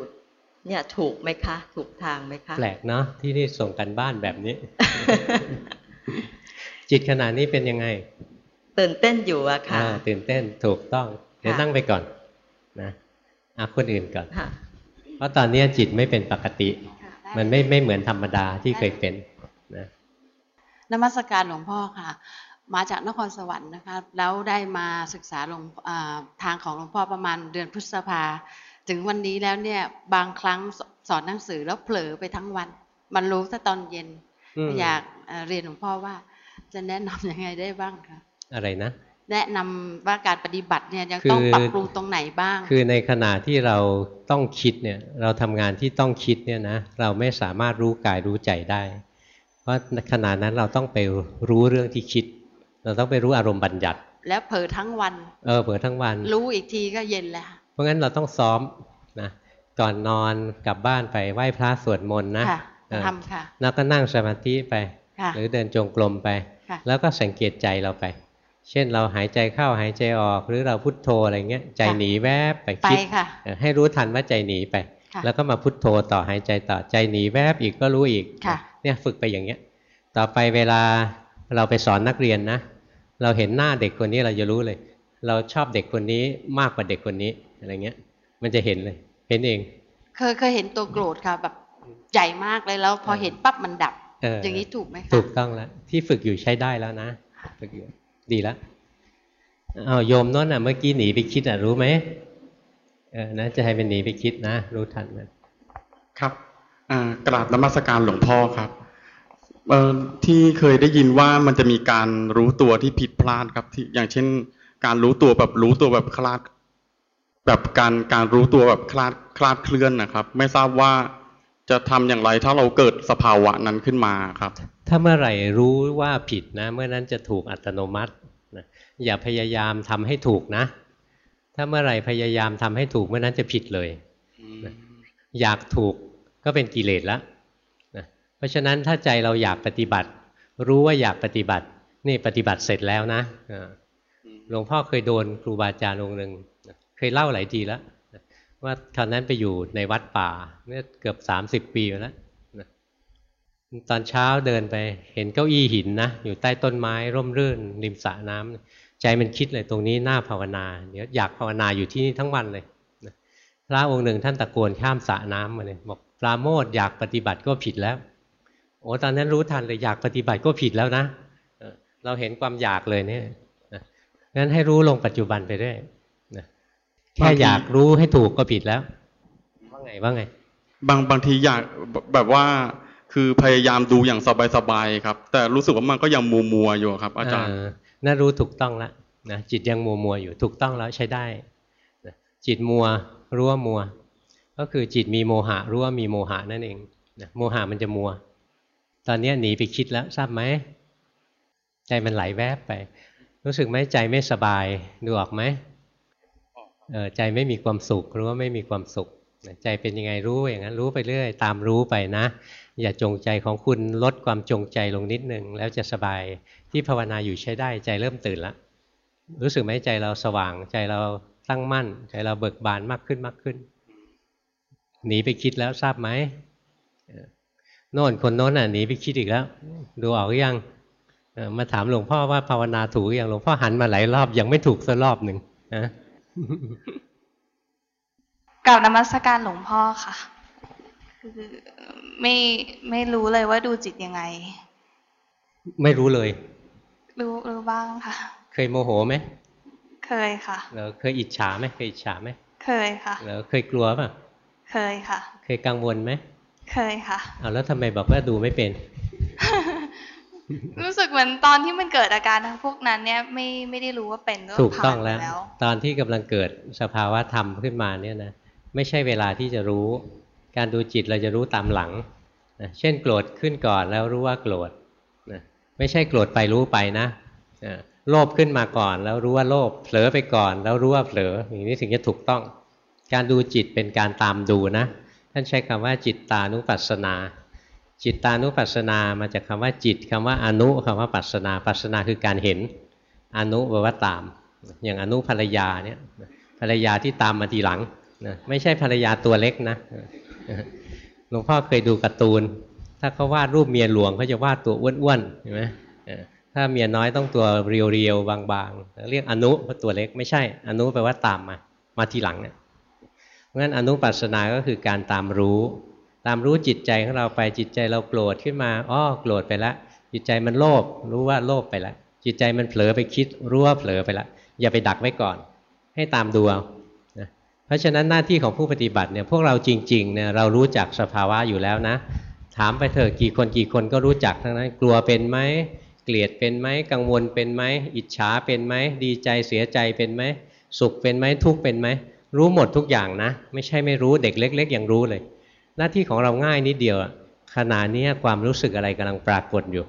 เนี่ยถูกไหมคะ ถูกทางไหมคะ แปลกเนาะที่นี่ส่งกันบ้านแบบนี้ จิตขนาดนี้เป็นยังไง ตื่นเต้นอยู่อะค่ะอ่าตื่นเต้นถูกต้องเดี๋ยวค่ะนั่งไปก่อนนะอะคนอื่นก่อนค่ะเพราะตอนนี้จิตไม่เป็นปกติค่ะได้มันไม่ไม่เหมือนธรรมดาที่เคยเป็นนะนมัสการหลวงพ่อค่ะ มาจากนครสวรรค์นะคะ แล้วได้มาศึกษาหลวงอ่าทางของหลวงพ่อประมาณเดือนพฤษภา ถึงวันนี้แล้วเนี่ยบางครั้งสสอนหนังสือแล้วเผลอไปทั้งวัน มันรู้แต่ตอนเย็นอืมอยากเอ่อเรียนหลวงพ่อว่า จะแนะนำยังไงได้บ้างคะอะไรนะ แนะนำว่าการปฏิบัติเนี่ยยังคือต้องปรับปรุงตรงไหนบ้าง คือในขณะที่เราต้องคิดเนี่ยเราทำงานที่ต้องคิดเนี่ยนะเราไม่สามารถรู้กายรู้ใจได้ เพราะขณะนั้นเราต้องไปรู้เรื่องที่คิด เราต้องไปรู้อารมณ์บัญญัติ แล้วเผลอทั้งวัน เออเผื่อทั้งวัน รู้อีกทีก็เย็นแล้วค่ะเพราะงั้นเราต้องซ้อมนะก่อนนอนกลับบ้านไปไหว้พระสวดมนต์นะค่ะเออทำค่ะแล้วก็นั่งสมาธิไปค่ะหรือเดินจงกรมไปค่ะ แล้วก็สังเกตใจเราไป เช่นเราหายใจเข้าหายใจออกหรือเราพุทโธอะไรเงี้ยใจหนีแวบไปไปคิดค่ะเออให้รู้ทันว่าใจหนีไปค่ะแล้วก็มาพุทโธต่อหายใจต่อใจหนีแวบอีกก็รู้อีกค่ะเนี่ยฝึกไปอย่างเงี้ย ต่อไปเวลาเราไปสอนนักเรียนนะ เราเห็นหน้าเด็กคนนี้เราจะรู้เลย เราชอบเด็กคนนี้มากกว่าเด็กคนนี้อะไรเงี้ย มันจะเห็นเลย เห็นเอง เคยเคยเห็นตัวโกรธค่ะแบบใหญ่มากเลยแล้ว พอเห็นปั๊บมันดับเออออย่างนี้ถูกไหมคะถูกต้องแล้วที่ฝึกอยู่ใช้ได้แล้วนะฝึกอยู่ดีแล้วเอาวโยมโน้นอะเมื่อกี้หนีไปคิดอะรู้ไหมเออนะจะให้เป็นหนีไปคิดนะ รู้ทันมันครับอ่ากราบนมัสการหลวงพ่อครับเอ่อที่เคยได้ยินว่ามันจะมีการรู้ตัวที่ผิดพลาดครับที่อย่างเช่น การรู้ตัวแบบรู้ตัวแบบคลาด แบบการการรู้ตัวแบบคลาดคลาดเคลื่อนนะครับ ไม่ทราบว่า จะทำอย่างไรถ้าเราเกิดสภาวะนั้นขึ้นมาครับ ถ้าเมื่อไหร่รู้ว่าผิดนะ เมื่อนั้นจะถูกอัตโนมัตินะอย่าพยายามทำให้ถูกนะ ถ้าเมื่อไหร่พยายามทำให้ถูกเมื่อนั้นจะผิดเลยอยากถูกก็เป็นกิเลสแล้วนะเพราะฉะนั้นถ้าใจเราอยากปฏิบัติ รู้ว่าอยากปฏิบัติ นี่ปฏิบัติเสร็จแล้วนะอ่าหลวงพ่อเคยโดนครูบาอาจารย์องค์หนึ่งนะเคยเล่าหลายทีแล้วนะ ว่าคราวนั้นไปอยู่ในวัดป่าเนี่ยเกือบสามสิบปีแล้วนะตอนเช้าเดินไปเห็นเก้าอี้หินนะอยู่ใต้ต้นไม้ร่มรื่น ริมสระน้ำใจมันคิดเลยตรงนี้น่าภาวนาเดี๋ยวอยากภาวนาอยู่ที่นี่ทั้งวันเลยพระองค์หนึ่งท่านตะโกนข้ามสระน้ำมาเลยบอกปราโมทอยากปฏิบัติก็ผิดแล้ว โอ้ตอนนั้นรู้ทันเลยอยากปฏิบัติก็ผิดแล้วนะเราเห็นความอยากเลยเนี่ยนะงั้นให้รู้ลงปัจจุบันไปเรื่อย แค่อยากรู้ให้ถูกก็ผิดแล้ว ว่าไงว่าไง บางบางทีอยากแบบแบบว่า คือพยายามดูอย่างสบายๆครับ แต่รู้สึกว่ามันก็ยังมัวมัวๆอยู่ครับ อาจารย์เน่ารู้ถูกต้องแล้วนะจิตยังมัวมัวๆอยู่ถูกต้องแล้วใช้ได้นะจิตมัวรู้ว่ามัว ก็คือจิตมีโมหะรู้ว่ามีโมหะนั่นเองนะโมหะมันจะมัว ตอนนี้หนีไปคิดแล้วทราบไหมใจมันไหลแวบไป รู้สึกไหมใจไม่สบายดูออกไหมเออ ใจไม่มีความสุขรู้ว่าไม่มีความสุข ใจเป็นยังไงรู้อย่างนั้นรู้ไปเรื่อยตามรู้ไปนะ อย่าจงใจของคุณลดความจงใจลงนิดหนึ่งแล้วจะสบายที่ภาวนาอยู่ใช้ได้ใจเริ่มตื่นแล้วรู้สึกไหมใจเราสว่าง ใจเราตั้งมั่น ใจเราเบิกบานมากขึ้นมากขึ้นหนีไปคิดแล้วทราบไหมโน่นคนโน้นน่ะหนีไปคิดอีกแล้ว ดูออกยังมาถามหลวงพ่อว่าภาวนาถูกอยังหลวงพ่อหันมาหลายรอบยังไม่ถูกสักรอบหนึ่งนะ กล่าวนมัสการหลวงพ่อค่ะ คือไม่ไม่รู้เลยว่าดูจิตยังไง ไม่รู้เลยบ้างค่ะ เคยโมโหไหมเคยค่ะแล้วเคยอิจฉาไหมเคยอิจฉาไหมเคยค่ะแล้วเคยกลัวป่ะเคยค่ะ เคยกังวลไหมเคยค่ะเอาแล้วทำไมบอกว่าดูไม่เป็น รู้สึกเหมือนตอนที่มันเกิดอาการทั้งพวกนั้นเนี่ยไม่ไม่ได้รู้ว่าเป็นถูกต้องผ่านแล้วมาแล้ว ตอนที่กำลังเกิดสภาวะธรรมขึ้นมาเนี่ยนะไม่ใช่เวลาที่จะรู้ การดูจิตเราจะรู้ตามหลังนะเช่นโกรธขึ้นก่อนแล้วรู้ว่าโกรธนะไม่ใช่โกรธไปรู้ไปนะอ่าโลภขึ้นมาก่อน แล้วรู้ว่าโลภเผลอไปก่อน แล้วรู้ว่าเผลออย่างนี้ถึงจะถูกต้อง การดูจิตเป็นการตามดูนะ ท่านใช้คำว่าจิตตานุปัสสนา จิตตานุปัสสนามาจากคำว่าจิตคำว่าอนุคำว่าปัสสนา ปัสสนาคือการเห็น อนุแปลว่าตาม อย่างอนุภรรยาเนี่ยภรรยาที่ตามมาทีหลังนะไม่ใช่ภรรยาตัวเล็กนะหลวงพ่อเคยดูการ์ตูน ถ้าเขาวาดรูปเมียหลวงเขาจะวาดตัวอ้วนๆเห็นไหมถ้าเมียน้อยต้องตัวเรียวๆบางๆ เรียกอนุเพราะตัวเล็กไม่ใช่ อนุแปลว่าตามมา มาทีหลังเนี่ยเพราะฉะนั้นอนุปัสสนาก็คือการตามรู้ ตามรู้จิตใจของเราไปจิตใจเราโกรธขึ้นมาอ้อโกรธไปแล้วจิตใจมันโลภรู้ว่าโลภไปแล้วจิตใจมันเผลอไปคิดรู้ว่าเผลอไปแล้วอย่าไปดักไว้ก่อน ให้ตามดูเอานะเพราะฉะนั้นหน้าที่ของผู้ปฏิบัติเนี่ยพวกเราจริงๆเนี่ยเรารู้จักสภาวะอยู่แล้วนะ ถามไปเถอะกี่คนกี่คนก็รู้จักทั้งนั้นกลัวเป็นไหมเกลียดเป็นไหมกังวลเป็นไหมอิจฉาเป็นไหมดีใจเสียใจเป็นไหมสุขเป็นไหมทุกข์เป็นไหมรู้หมดทุกอย่างนะ ไม่ใช่ไม่รู้เด็กเล็ก ๆ ยังรู้เลย หน้าที่ของเราง่ายนิดเดียวขณะนี้ความรู้สึกอะไรกำลังปรากฏอยู่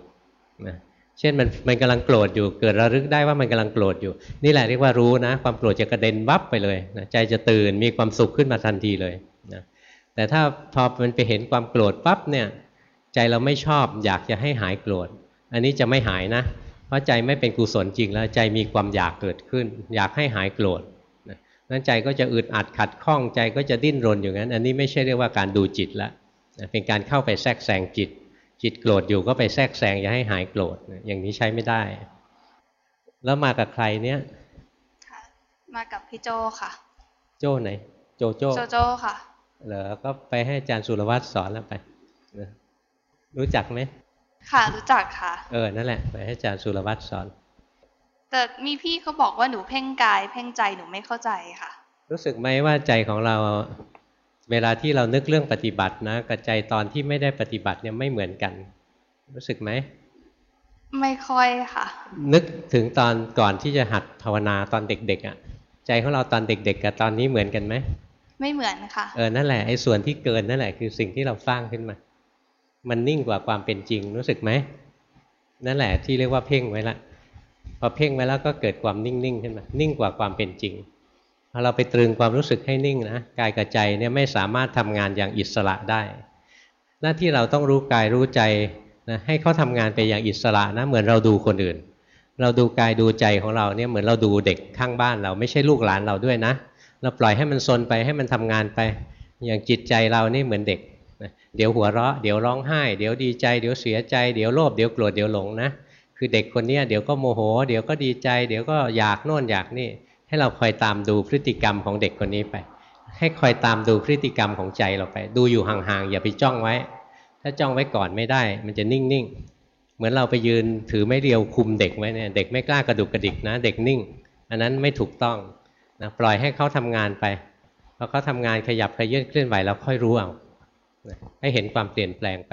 นะเช่นมันมันกำลังโกรธอยู่ เกิดระลึกได้ว่ามันกำลังโกรธอยู่ นี่แหละเรียกว่ารู้นะ ความโกรธจะกระเด็นวับไปเลยนะใจจะตื่นมีความสุขขึ้นมาทันทีเลยนะแต่ถ้าพอมันไปเห็นความโกรธปั๊บเนี่ยใจเราไม่ชอบอยากจะให้หายโกรธ อันนี้จะไม่หายนะ เพราะใจไม่เป็นกุศลจริงแล้วใจมีความอยากเกิดขึ้น อยากให้หายโกรธ นะนั้นใจก็จะอึดอัดขัดข้องใจก็จะดิ้นรนอยู่งั้น อันนี้ไม่ใช่เรียกว่าการดูจิตละนะเป็นการเข้าไปแทรกแซงจิต จิตโกรธอยู่ก็ไปแทรกแซงอย่าให้หายโกรธนะอย่างนี้ใช้ไม่ได้ แล้วมากับใครเนี่ยมากับพี่โจค่ะ โจ้ไหน โจโจ้โจโจค่ะเหรอก็ไปให้อาจารย์สุรวัตรสอนแล้วไปนะรู้จักไหมค่ะรู้จักค่ะ เออนั่นแหละไปให้อาจารย์สุรวัตรสอน แต่มีพี่เขาบอกว่าหนูเพ่งกาย เพ่งใจหนูไม่เข้าใจค่ะ รู้สึกไหมว่าใจของเรา เวลาที่เรานึกเรื่องปฏิบัตินะกับใจตอนที่ไม่ได้ปฏิบัติเนี่ยไม่เหมือนกัน รู้สึกไหมไม่ค่อยค่ะ นึกถึงตอนก่อนที่จะหัดภาวนาตอนเด็ก ๆอะ่ะ ใจของเราตอนเด็ก ๆ กับตอนนี้เหมือนกันไหมไม่เหมือนค่ะเออนั่นแหละไอ้ส่วนที่เกินนั่นแหละคือสิ่งที่เราสร้างขึ้นมา มันนิ่งกว่าความเป็นจริงรู้สึกไหมนั่นแหละที่เรียกว่าเพ่งไว้ละ พอเพ่งไว้แล้วก็เกิดความนิ่งๆขึ้นมานิ่งกว่าความเป็นจริงพอเราไปตรึงความรู้สึกให้นิ่งนะกายกับใจเนี่ยไม่สามารถทำงานอย่างอิสระได้ หน้าที่เราต้องรู้กายรู้ใจนะให้เขาทำงานไปอย่างอิสระนะเหมือนเราดูคนอื่น เราดูกายดูใจของเราเนี่ยเหมือนเราดูเด็กข้างบ้านเราไม่ใช่ลูกหลานเราด้วยนะ เราปล่อยให้มันซนไปให้มันทำงานไป อย่างจิตใจเรานี่เหมือนเด็กนะเดี๋ยวหัวเราะ เดี๋ยวร้องไห้ เดี๋ยวดีใจ เดี๋ยวเสียใจ เดี๋ยวโลภเดี๋ยวโกรธเดี๋ยวหลงนะ คือเด็กคนนี้เดี๋ยวก็โมโห เดี๋ยวก็ดีใจ เดี๋ยวก็อยากโน่นอยากนี่ ให้เราคอยตามดูพฤติกรรมของเด็กคนนี้ไป ให้คอยตามดูพฤติกรรมของใจเราไป ดูอยู่ห่างๆอย่าไปจ้องไว้ ถ้าจ้องไว้ก่อนไม่ได้ มันจะนิ่งๆเหมือนเราไปยืนถือไม้เรียวคุมเด็กไว้เนี่ยเด็กไม่กล้ากระดุกกระดิกนะ เด็กนิ่ง อันนั้นไม่ถูกต้องนะปล่อยให้เขาทำงานไปพอเขาทำงานขยับขยื่นเคลื่อนไหวเราค่อยรู้เอาให้เห็นความเปลี่ยนแปลงไป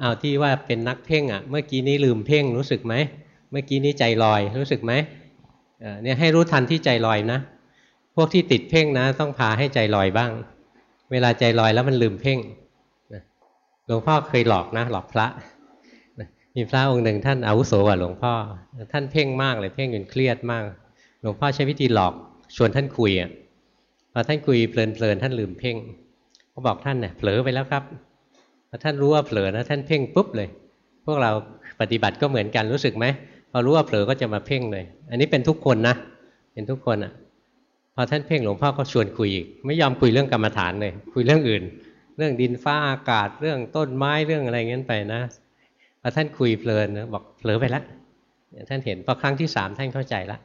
เอาที่ว่าเป็นนักเพ่งอะ เมื่อกี้นี้ลืมเพ่งรู้สึกไหม เมื่อกี้นี้ใจลอยรู้สึกไหมเนี่ยให้รู้ทันที่ใจลอยนะ พวกที่ติดเพ่งนะ ต้องพาให้ใจลอยบ้าง เวลาใจลอยแล้วมันลืมเพ่งหลวงพ่อเคยหลอกนะ หลอกพระมีพระองค์หนึ่งท่านอาวุโสกว่าหลวงพ่อ ท่านเพ่งมากเลยเพ่งจนเครียดมาก หลวงพ่อใช้วิธีหลอกชวนท่านคุยอะพอท่านคุยเพลินๆท่านลืมเพ่งก็บอกท่านเนี่ยเผลอไปแล้วครับ พอท่านรู้ว่าเผลอนะท่านเพ่งปุ๊บเลย พวกเราปฏิบัติก็เหมือนกันรู้สึกไหมพอรู้ว่าเผลอก็จะมาเพ่งเลย อันนี้เป็นทุกคนนะเป็นทุกคนอะพอท่านเพ่งหลวงพ่อก็ชวนคุยอีก ไม่ยอมคุยเรื่องกรรมฐานเลย คุยเรื่องอื่น เรื่องดินฟ้าอากาศเรื่องต้นไม้เรื่องอะไรเงี้ยไปนะพอท่านคุยเพลินนะบอกเผลอไปแล้วท่านเห็นพอครั้งที่สามท่านเข้าใจละ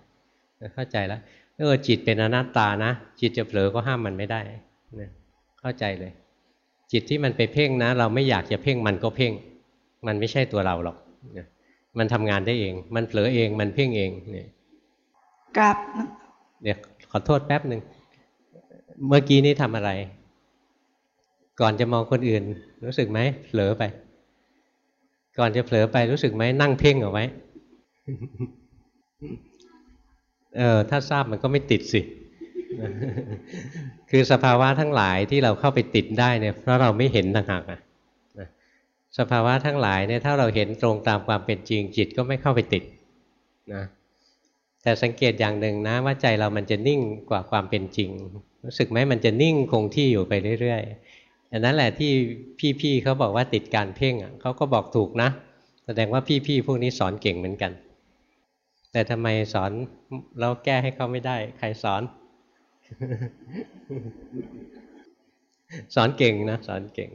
เข้าใจแล้วเออจิตเป็นอนัตตานะ จิตจะเผลอก็ห้ามมันไม่ได้เข้าใจเลย จิตที่มันไปเพ่งนะ เราไม่อยากจะเพ่งมันก็เพ่ง มันไม่ใช่ตัวเราหรอกนะมันทำงานได้เอง มันเผลอเอง มันเพ่งเองเนี่ยกราบเดี๋ยวขอโทษแป๊บหนึ่ง เมื่อกี้นี้ทำอะไร ก่อนจะมองคนอื่น รู้สึกไหมเผลอไป ก่อนจะเผลอไปรู้สึกไหมนั่งเพ่งเอาไว้ เออถ้าทราบมันก็ไม่ติดสิ คือสภาวะทั้งหลายที่เราเข้าไปติดได้เนี่ยเพราะเราไม่เห็นต่างหากนะสภาวะทั้งหลายเนี่ยถ้าเราเห็นตรงตามความเป็นจริงจิตก็ไม่เข้าไปติดนะแต่สังเกตอย่างหนึ่งนะว่าใจเรามันจะนิ่งกว่าความเป็นจริง รู้สึกไหมมันจะนิ่งคงที่อยู่ไปเรื่อยๆอันนั้นแหละที่พี่ๆเขาบอกว่าติดการเพ่งเขาก็บอกถูกนะ แสดงว่าพี่ๆพวกนี้สอนเก่งเหมือนกัน แต่ทำไมสอนเราแก้ให้เขาไม่ได้ ใครสอน สอนเก่งนะสอนเก่ง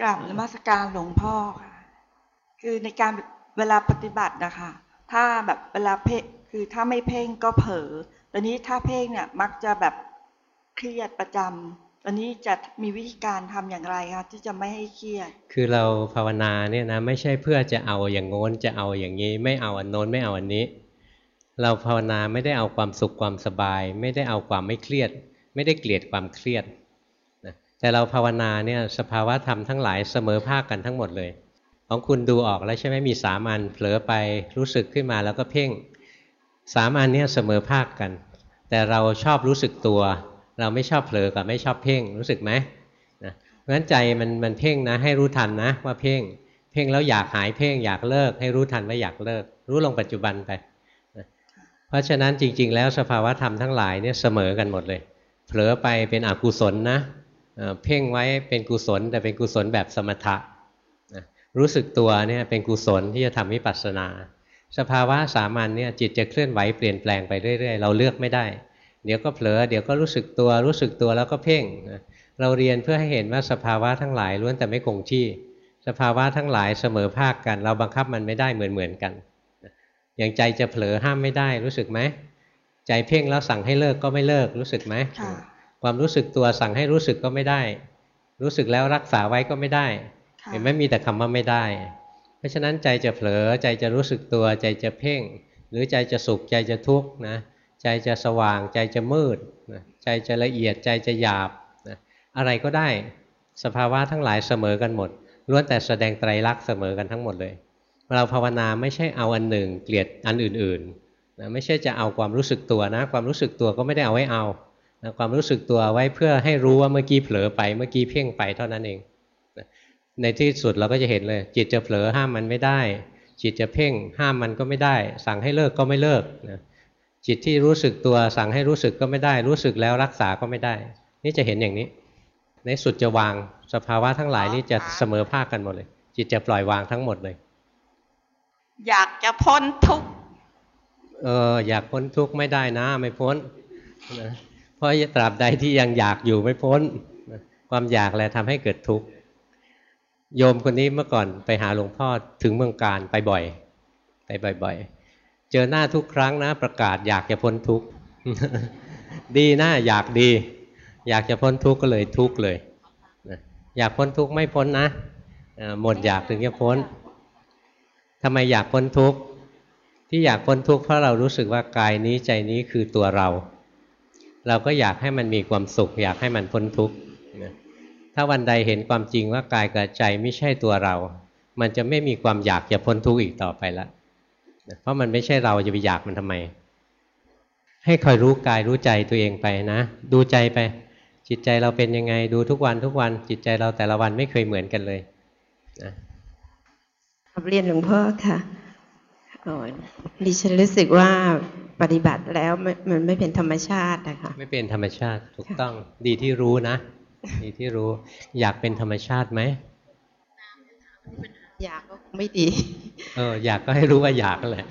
กราบนมัสการหลวงพ่อค่ะ คือในการเวลาปฏิบัตินะคะถ้าแบบเวลาเพ่งคือถ้าไม่เพ่งก็เผลอตอนนี้ถ้าเพ่งเนี่ยมักจะแบบเครียดประจำตอนนี้จะมีวิธีการทำอย่างไรคะที่จะไม่ให้เครียด คือเราภาวนาเนี่ยนะไม่ใช่เพื่อจะเอาอย่างโน้นจะเอาอย่างนี้ ไม่เอาอันโน้นไม่เอาอันนี้ เราภาวนาไม่ได้เอาความสุขความสบาย ไม่ได้เอาความไม่เครียด ไม่ได้เกลียดความเครียดนะแต่เราภาวนาเนี่ยสภาวะธรรมทั้งหลายเสมอภาคกันทั้งหมดเลย ของคุณดูออกแล้วใช่ไหมมีสามอันเผลอไปรู้สึกขึ้นมาแล้วก็เพ่งสามอันเนี้เสมอภาคกัน แต่เราชอบรู้สึกตัว เราไม่ชอบเผลอกับไม่ชอบเพ่งรู้สึกไหมนะเพราะฉะนั้นใจมันมันเพ่งนะให้รู้ทันนะว่าเพ่ง เพ่งแล้วอยากหายเพ่งอยากเลิก ให้รู้ทันว่าอยากเลิก รู้ลงปัจจุบันไป ราะฉะนั้นจริง ๆ แล้วสภาวะธรรมทั้งหลายเนี่ยเสมอกันหมดเลย เผลอไปเป็นอกุศลนะเพ่งไว้เป็นกุศล แต่เป็นกุศลแบบสมถะรู้สึกตัวเนี่ยเป็นกุศลที่จะทำวิปัสสนา สภาวะสามัญเนี่ยจิตจะเคลื่อนไหวเปลี่ยนแปลงไปเรื่อย ๆ เราเลือกไม่ได้ เดี๋ยวก็เผลอเดี๋ยวก็รู้สึกตัวรู้สึกตัวแล้วก็เพ่งเราเรียนเพื่อให้เห็นว่าสภาวะทั้งหลายล้วนแต่ไม่คงที่ สภาวะทั้งหลายเสมอภาคกัน เราบังคับมันไม่ได้เหมือนเหมือนกัน อย่างใจจะเผลอห้ามไม่ได้รู้สึกไหมใจเพ่งแล้วสั่งให้เลิกก็ไม่เลิกรู้สึกไหมความรู้สึกตัวสั่งให้รู้สึกก็ไม่ได้ รู้สึกแล้วรักษาไว้ก็ไม่ได้ เห็นไหมมีแต่คำว่าไม่ได้ เพราะฉะนั้นใจจะเผลอใจจะรู้สึกตัว ใจจะเพ่ง หรือใจจะสุขใจจะทุกข์นะใจจะสว่างใจจะมืดนะใจจะละเอียดใจจะหยาบนะอะไรก็ได้สภาวะทั้งหลายเสมอกันหมดล้วนแต่แสดงไตรลักษณ์เสมอกันทั้งหมดเลย เราภาวนาไม่ใช่เอาอันหนึ่ง เกลียดอันอื่นๆนะไม่ใช่จะเอาความรู้สึกตัวนะ ความรู้สึกตัวก็ไม่ได้เอาไว้เอานะความรู้สึกตัวไว้เพื่อให้รู้ว่าเมื่อกี้เผลอไปเมื่อกี้เพ่งไปเท่านั้นเองในที่สุดเราก็จะเห็นเลย จิตจะเผลอห้ามมันไม่ได้ จิตจะเพ่งห้ามมันก็ไม่ได้ สั่งให้เลิกก็ไม่เลิกนะจิตที่รู้สึกตัวสั่งให้รู้สึกก็ไม่ได้ รู้สึกแล้วรักษาก็ไม่ได้ นี่จะเห็นอย่างนี้ ในสุดจะวางสภาวะทั้งหลายนี่จะเสมอภาคกันหมดเลย จิตจะปล่อยวางทั้งหมดเลย อยากจะพ้นทุกข์เอออยากพ้นทุกข์ไม่ได้นะ ไม่พ้นนะเพราะตราบใดที่ยังอยากอยู่ไม่พ้น ความอยากแหละทำให้เกิดทุกข์โยมคนนี้เมื่อก่อนไปหาหลวงพ่อถึงเมืองการไปบ่อย ไปบ่อยๆ เจอหน้าทุกครั้งนะ ประกาศอยากจะพ้นทุกข์ดีนะอยากดี อยากจะพ้นทุกข์ก็เลยทุกข์เลยอยากพ้นทุกข์ไม่พ้นนะหมดอยากถึงจะพ้น ทำไมอยากพ้นทุกข์ที่อยากพ้นทุกข์เพราะเรารู้สึกว่ากายนี้ใจนี้คือตัวเรา เราก็อยากให้มันมีความสุข อยากให้มันพ้นทุกข์ถ้าวันใดเห็นความจริงว่ากายกับใจไม่ใช่ตัวเรา มันจะไม่มีความอยากจะพ้นทุกข์อีกต่อไปละเพราะมันไม่ใช่เราจะไปอยากมันทำไม ให้คอยรู้กายรู้ใจตัวเองไปนะ ดูใจไป จิตใจเราเป็นยังไงดูทุกวันทุกวันจิตใจเราแต่ละวันไม่เคยเหมือนกันเลยนะ เรียนหลวงพ่อค่ะดิฉันรู้สึกว่าปฏิบัติแล้วมันไม่เป็นธรรมชาตินะคะไม่เป็นธรรมชาติถูกต้องดีที่รู้นะ ดีที่รู้ อยากเป็นธรรมชาติไหมอยากก็ไม่ดี เอออยากก็ให้รู้ว่าอยากแหละ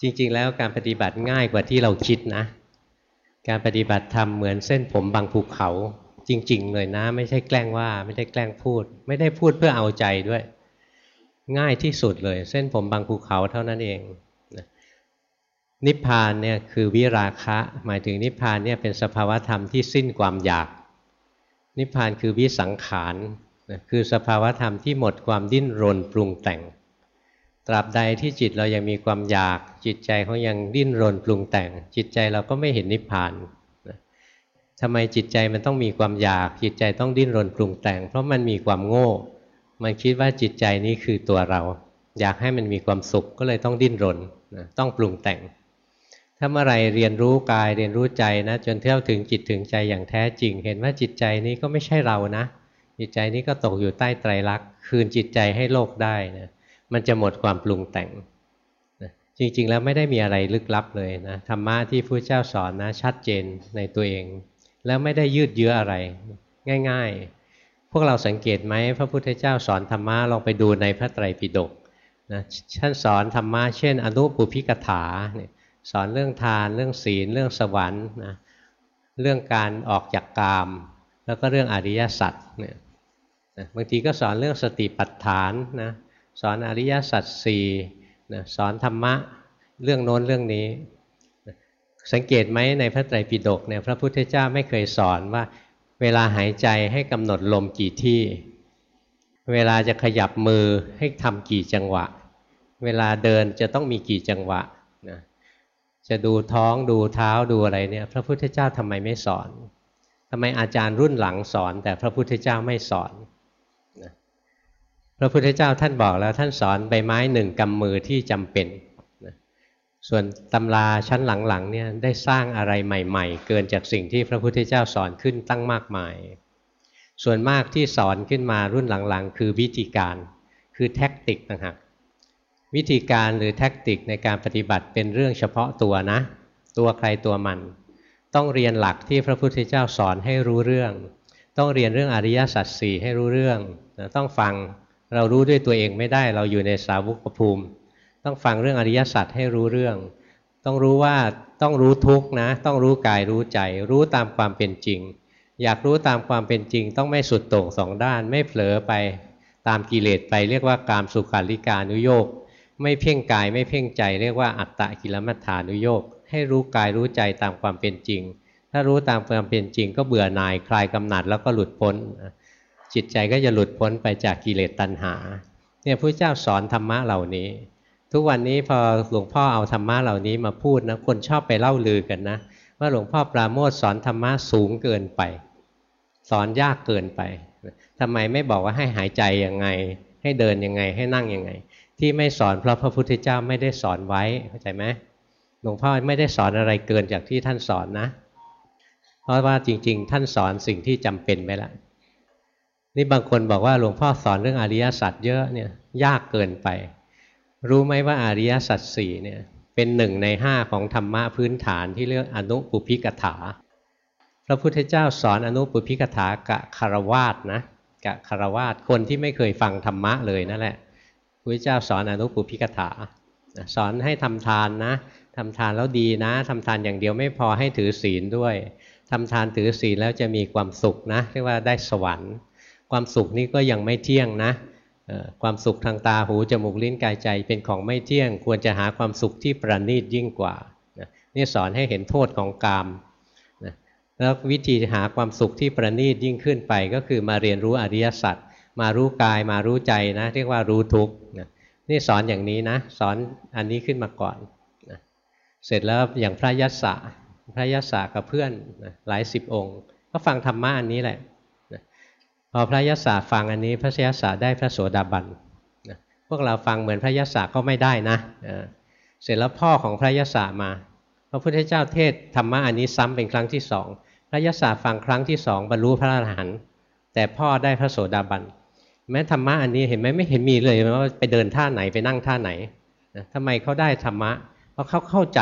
จริง ๆ แล้วการปฏิบัติง่ายกว่าที่เราคิดนะ การปฏิบัติทำเหมือนเส้นผมบางภูเขา จริง ๆ เลยนะ ไม่ใช่แกล้งว่า ไม่ได้แกล้งพูด ไม่ได้พูดเพื่อเอาใจด้วย ง่ายที่สุดเลย เส้นผมบางภูเขาเท่านั้นเองนิพพานเนี่ยคือวิราคะ หมายถึงนิพพานเนี่ยเป็นสภาวธรรมที่สิ้นความอยาก นิพพานคือวิสังขารคือสภาวธรรมที่หมดความดิ้นรนปรุงแต่ง ตราบใดที่จิตเรายังมีความอยาก จิตใจเขายังดิ้นรนปรุงแต่ง จิตใจเราก็ไม่เห็นนิพพาน ทำไมจิตใจมันต้องมีความอยาก จิตใจต้องดิ้นรนปรุงแต่ง เพราะมันมีความโง่ มันคิดว่าจิตใจนี้คือตัวเรา อยากให้มันมีความสุขก็เลยต้องดิ้นรนนะต้องปรุงแต่ง ถ้าเมื่อไรเรียนรู้กายเรียนรู้ใจนะจนเท่าถึงจิตถึงใจอย่างแท้จริง เห็นว่าจิตใจนี้ก็ไม่ใช่เรานะ จิตใจนี้ก็ตกอยู่ใต้ไตรลักษณ์คืนจิตใจให้โลกได้นะมันจะหมดความปรุงแต่งนะจริงๆแล้วไม่ได้มีอะไรลึกลับเลยนะธรรมะที่พระเจ้าสอนนะชัดเจนในตัวเอง แล้วไม่ได้ยืดเยื้ออะไร ง่าย ๆ พวกเราสังเกตไหมพระพุทธเจ้าสอนธรรมะลองไปดูในพระไตรปิฎกนะท่านสอนธรรมะเช่น อนุปุพิกถาเนี่ยสอนเรื่องทานเรื่องศีล เรื่องสวรรค์นะเรื่องการออกจากกาม แล้วก็เรื่องอริยสัจเนี่ยบางทีก็สอนเรื่องสติปัฏฐานนะสอนอริยสัจสี่นะสอนธรรมะเรื่องโน้นเรื่องนี้ สังเกตไหมในพระไตรปิฎกเนี่ยพระพุทธเจ้าไม่เคยสอนว่า เวลาหายใจให้กำหนดลมกี่ที่ เวลาจะขยับมือให้ทำกี่จังหวะ เวลาเดินจะต้องมีกี่จังหวะนะจะดูท้องดูเท้าดูอะไรเนี่ยพระพุทธเจ้าทำไมไม่สอนทำไมอาจารย์รุ่นหลังสอน แต่พระพุทธเจ้าไม่สอนนะพระพุทธเจ้าท่านบอกแล้วท่านสอนใบไม้หนึ่งกำมือที่จำเป็น ส่วนตำราชั้นหลังๆเนี่ยได้สร้างอะไรใหม่ๆ เกินจากสิ่งที่พระพุทธเจ้าสอนขึ้นตั้งมากมาย ส่วนมากที่สอนขึ้นมารุ่นหลังๆ คือวิธีการ คือแท็กติกนะฮะวิธีการหรือแท็กติกในการปฏิบัติเป็นเรื่องเฉพาะตัวนะ ตัวใครตัวมัน ต้องเรียนหลักที่พระพุทธเจ้าสอนให้รู้เรื่อง ต้องเรียนเรื่องอริยสัจสี่ให้รู้เรื่อง ต้องฟังเรารู้ด้วยตัวเองไม่ได้เราอยู่ในสาวุกภูมิ ต้องฟังเรื่องอริยสัจให้รู้เรื่อง ต้องรู้ว่าต้องรู้ทุกนะ ต้องรู้กายรู้ใจ รู้ตามความเป็นจริง อยากรู้ตามความเป็นจริง ต้องไม่สุดโต่งสองด้าน ไม่เผลอไปตามกิเลสไปเรียกว่ากามสุขาริการุโยกไม่เพ่งกายไม่เพ่งใจ เรียกว่าอัตตะกิลมัฏฐานุโยกให้รู้กายรู้ใจตามความเป็นจริง ถ้ารู้ตามความเป็นจริง ก็เบื่อหน่ายคลายกำหนัดแล้วก็หลุดพ้น จิตใจก็จะหลุดพ้นไปจากกิเลสตัณหา เนี่ยพระเจ้าสอนธรรมะเหล่านี้ ทุกวันนี้พอหลวงพ่อเอาธรรมะเหล่านี้มาพูดนะคนชอบไปเล่าลือกันนะ ว่าหลวงพ่อปราโมทสอนธรรมะสูงเกินไป สอนยากเกินไปทำไมไม่บอกว่าให้หายใจยังไง ให้เดินยังไงให้นั่งยังไง ที่ไม่สอนเพราะพระพุทธเจ้าไม่ได้สอนไว้เข้าใจไหมหลวงพ่อไม่ได้สอนอะไรเกินจากที่ท่านสอนนะ เพราะว่าจริง ๆ ท่านสอนสิ่งที่จำเป็นไปแล้วนี่บางคนบอกว่าหลวงพ่อสอนเรื่องอริยสัจเยอะเนี่ยยากเกินไป รู้ไหมว่าอริยสัจสี่เนี่ยเป็นหนึ่งในห้าของธรรมะพื้นฐานที่เรียกอนุปุพิกถา พระพุทธเจ้าสอนอนุปุพิกถากะคารวาสนะกะคารวาสคนที่ไม่เคยฟังธรรมะเลยนั่นแหละพระเจ้าสอนอนุปุพิกถาสอนให้ทำทานนะทำทานแล้วดีนะทำทานอย่างเดียวไม่พอให้ถือศีลด้วยทำทานถือศีลแล้วจะมีความสุขนะเรียกว่าได้สวรรค์ ความสุขนี้ก็ยังไม่เที่ยงนะ ความสุขทางตาหูจมูกลิ้นกายใจเป็นของไม่เที่ยง ควรจะหาความสุขที่ประณีตยิ่งกว่านี่สอนให้เห็นโทษของกามแล้ววิธีหาความสุขที่ประณีตยิ่งขึ้นไป ก็คือมาเรียนรู้อริยสัจมารู้กายมารู้ใจนะเรียกว่ารู้ทุกข์นี่สอนอย่างนี้นะ สอนอันนี้ขึ้นมาก่อนนะเสร็จแล้วอย่างพระยัสสะพระยัสสะกับเพื่อนนะหลายสิบองค์ ก็ฟังธรรมะอันนี้แหละ พอพระยัสสะฟังอันนี้พระยัสสะได้พระโสดาบันนะพวกเราฟังเหมือนพระยัสสะก็ไม่ได้นะเสร็จแล้วพ่อของพระยัสสะมา พระพุทธเจ้าเทศธรรมะอันนี้ซ้ำเป็นครั้งที่สองพระยัสสะฟังครั้งที่สองบรรลุพระอรหันต์แต่พ่อได้พระโสดาบันแม้ธรรมะอันนี้เห็นไหมไม่เห็นมีเลยว่าไปเดินท่าไหนไปนั่งท่าไหนนะทำไมเขาได้ธรรมะ เพราะเขาเข้าใจ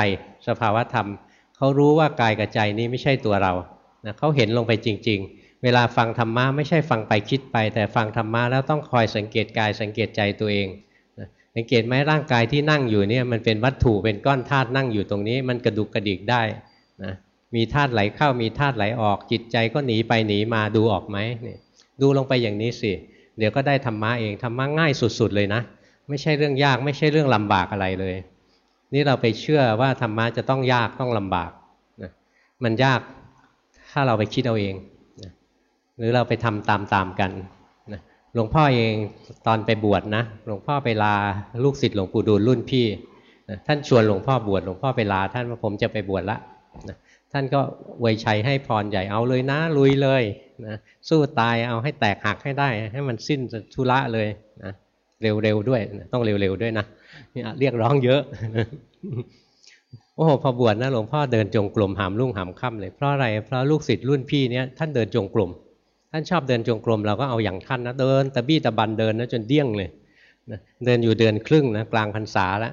สภาวะธรรมเขารู้ว่ากายกับใจนี้ไม่ใช่ตัวเรานะเขาเห็นลงไปจริง ๆ เวลาฟังธรรมะไม่ใช่ฟังไปคิดไป แต่ฟังธรรมะแล้วต้องคอยสังเกตกายสังเกตใจตัวเองสังเกตไหมร่างกายที่นั่งอยู่เนี่ยมันเป็นวัตถุเป็นก้อนธาตุนั่งอยู่ตรงนี้ มันกระดุกกระดิกได้นะมีธาตุไหลเข้ามีธาตุไหลออกจิตใจก็หนีไปหนีมาดูออกไหมนี่ดูลงไปอย่างนี้สิเดี๋ยวก็ได้ธรรมะเองธรรมะง่ายสุดๆเลยนะ ไม่ใช่เรื่องยากไม่ใช่เรื่องลำบากอะไรเลย นี่เราไปเชื่อว่าธรรมะจะต้องยากต้องลำบากนะมันยากถ้าเราไปคิดเอาเอง หรือเราไปทำตามๆกันนะหลวงพ่อเองตอนไปบวชนะ หลวงพ่อไปลาลูกศิษย์หลวงปู่ดูลรุ่นพี่นะท่านชวนหลวงพ่อบวชหลวงพ่อไปลา ท่านว่าผมจะไปบวชละนะท่านก็ไวยชัยให้พรใหญ่เอาเลยนะลุยเลยนะสู้ตายเอาให้แตกหักให้ได้ ให้มันสิ้นทุระเลยนะเร็วๆด้วยนะต้องเร็วๆด้วยนะเรียกร้องเยอะ โอ้โหพอบวชนะหลวงพ่อเดินจงกรมหามรุ่งหามค่ำเลยเพราะอะไรเพราะลูกศิษย์รุ่นพี่เนี้ยท่านเดินจงกรม ท่านชอบเดินจงกรมเราก็เอาอย่างท่านนะเดินตะบี้ตะบันเดินนะจนเดี้ยงเลยนะเดินอยู่เดือนครึ่งนะกลางพรรษาแล้ว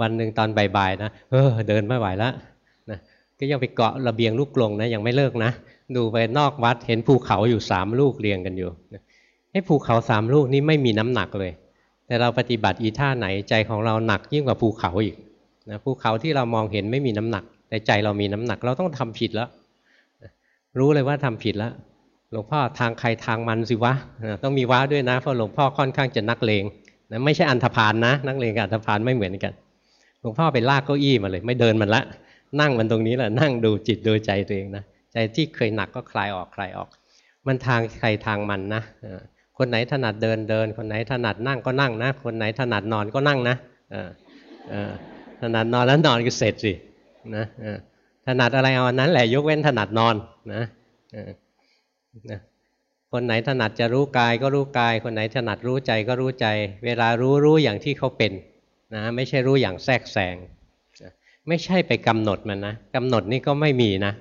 วันหนึ่งตอนบ่ายๆนะเออเดินไม่ไหวแล้วนะก็ยังไปเกาะระเบียงลูกกลงนะยังไม่เลิกนะดูไปนอกวัดเห็นภูเขาอยู่สามลูกเรียงกันอยู่ให้ภูเขาสามลูกนี้ไม่มีน้ำหนักเลย แต่เราปฏิบัติอีท่าไหนใจของเราหนักยิ่งกว่าภูเขาอีกนะภูเขาที่เรามองเห็นไม่มีน้ำหนัก แต่ใจเรามีน้ำหนัก เราต้องทำผิดแล้ว รู้เลยว่าทำผิดแล้ว หลวงพ่อทางใครทางมันสิวะต้องมีว้าด้วยนะเพราะหลวงพ่อค่อนข้างจะนักเลงนะไม่ใช่อันธพาลนะ นักเลงกับอันธพาลไม่เหมือนกัน หลวงพ่อไปลากเก้าอี้มาเลย ไม่เดินมันละ นั่งมันตรงนี้แหละนั่งดูจิตดูใจตัวเองนะใจที่เคยหนักก็คลายออกคลายออก มันทางใครทางมันนะคนไหนถนัดเดินเดิน คนไหนถนัดนั่งก็นั่งนะ คนไหนถนัดนอนก็นั่งนะถนัดนอนแล้วนอนก็เสร็จสินะถนัดอะไรเอาอันนั้นแหละยกเว้นถนัดนอนนะ นะคนไหนถนัดจะรู้กายก็รู้กาย คนไหนถนัดรู้ใจก็รู้ใจ เวลารู้รู้อย่างที่เขาเป็นนะไม่ใช่รู้อย่างแทรกแซงไม่ใช่ไปกำหนดมันนะกำหนดนี่ก็ไม่มีนะ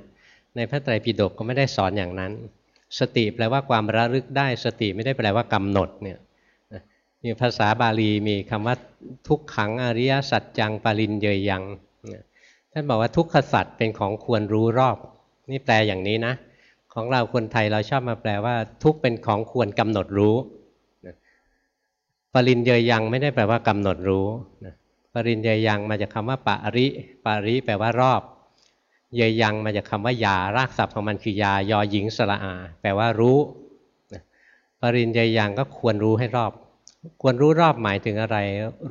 ในพระไตรปิฎกก็ไม่ได้สอนอย่างนั้น สติแปลว่าความระลึกได้ สติไม่ได้แปลว่ากำหนดเนี่ยมีภาษาบาลีมีคำว่าทุกขังอริยสัจจังปรินเยยยังท่านบอกว่าทุกขสัจเป็นของควรรู้รอบ นี่แปลอย่างนี้นะ ของเราคนไทยเราชอบมาแปลว่า ทุกเป็นของควรกำหนดรู้ปรินเยยยังไม่ได้แปลว่ากำหนดรู้ปรินเยยยังมาจากคาว่าปาริปาริแปลว่ารอบ เยยยังมาจากคำว่ายารากศัพท์ของมันคือยายอหญิงสระอา แปลว่ารู้ปรินเยยยังก็ควรรู้ให้รอบ ควรรู้รอบหมายถึงอะไร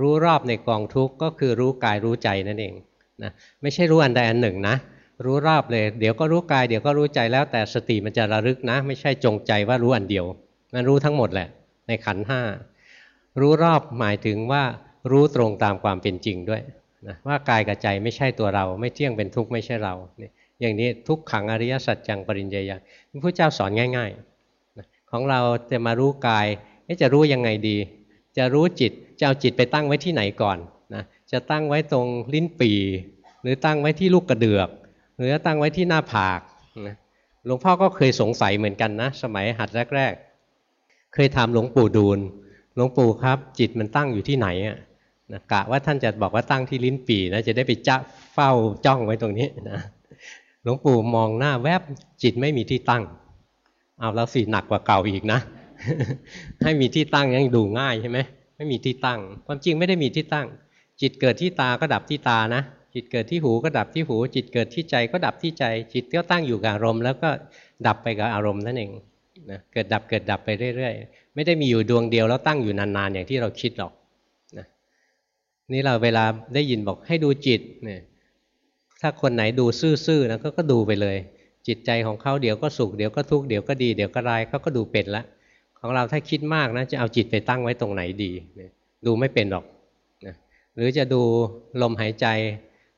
รู้รอบในกองทุกข์ก็คือรู้กายรู้ใจนั่นเองนะไม่ใช่รู้อันใดอันหนึ่งนะ รู้รอบเลย เดี๋ยวก็รู้กายเดี๋ยวก็รู้ใจแล้วแต่สติมันจะระลึกนะ ไม่ใช่จงใจว่ารู้อันเดียว มันรู้ทั้งหมดแหละ ในขันห้ารู้รอบหมายถึงว่ารู้ตรงตามความเป็นจริงด้วยนะว่ากายกับใจไม่ใช่ตัวเรา ไม่เที่ยงเป็นทุกข์ไม่ใช่เราเนี่ยอย่างนี้ทุกขังอริยสัจจังปริญญาญาพระเจ้าสอนง่ายๆของเราจะมารู้กายจะรู้ยังไงดี จะรู้จิตจะเอาจิตไปตั้งไว้ที่ไหนก่อนนะจะตั้งไว้ตรงลิ้นปีหรือตั้งไว้ที่ลูกกระเดือก หรือตั้งไว้ที่หน้าผากนะหลวงพ่อก็เคยสงสัยเหมือนกันนะ สมัยหัดแรก ๆ เคยถามหลวงปู่ดูลหลวงปู่ครับ จิตมันตั้งอยู่ที่ไหนอะนะกะว่าท่านจะบอกว่าตั้งที่ลิ้นปี่นะจะได้ไปจ้าเฝ้าจ้องไว้ตรงนี้นะหลวงปู่มองหน้าแวบจิตไม่มีที่ตั้ง เอาแล้วสิหนักกว่าเก่าอีกนะ ให้มีที่ตั้งยังดูง่ายใช่ไหมไม่มีที่ตั้ง ความจริงไม่ได้มีที่ตั้ง จิตเกิดที่ตาก็ดับที่ตานะ จิตเกิดที่หูก็ดับที่หู จิตเกิดที่ใจก็ดับที่ใจ จิตก็ตั้งอยู่กับอารมณ์แล้วก็ดับไปกับอารมณ์นั่นเองนะเกิดดับเกิดดับไปเรื่อยๆ ไม่ได้มีอยู่ดวงเดียวแล้วตั้งอยู่นานๆอย่างที่เราคิดหรอกนะนี่เราเวลาได้ยินบอกให้ดูจิตเนี่ยถ้าคนไหนดูซื่อๆนะก็ก็ดูไปเลย จิตใจของเขาเดี๋ยวก็สุขเดี๋ยวก็ทุกข์เดี๋ยวก็ดีเดี๋ยวก็ร้ายเขาก็ดูเป็นล้วของเราถ้าคิดมากนะจะเอาจิตไปตั้งไว้ตรงไหนดี ดูไม่เป็นหรอกนะหรือจะดูลมหายใจ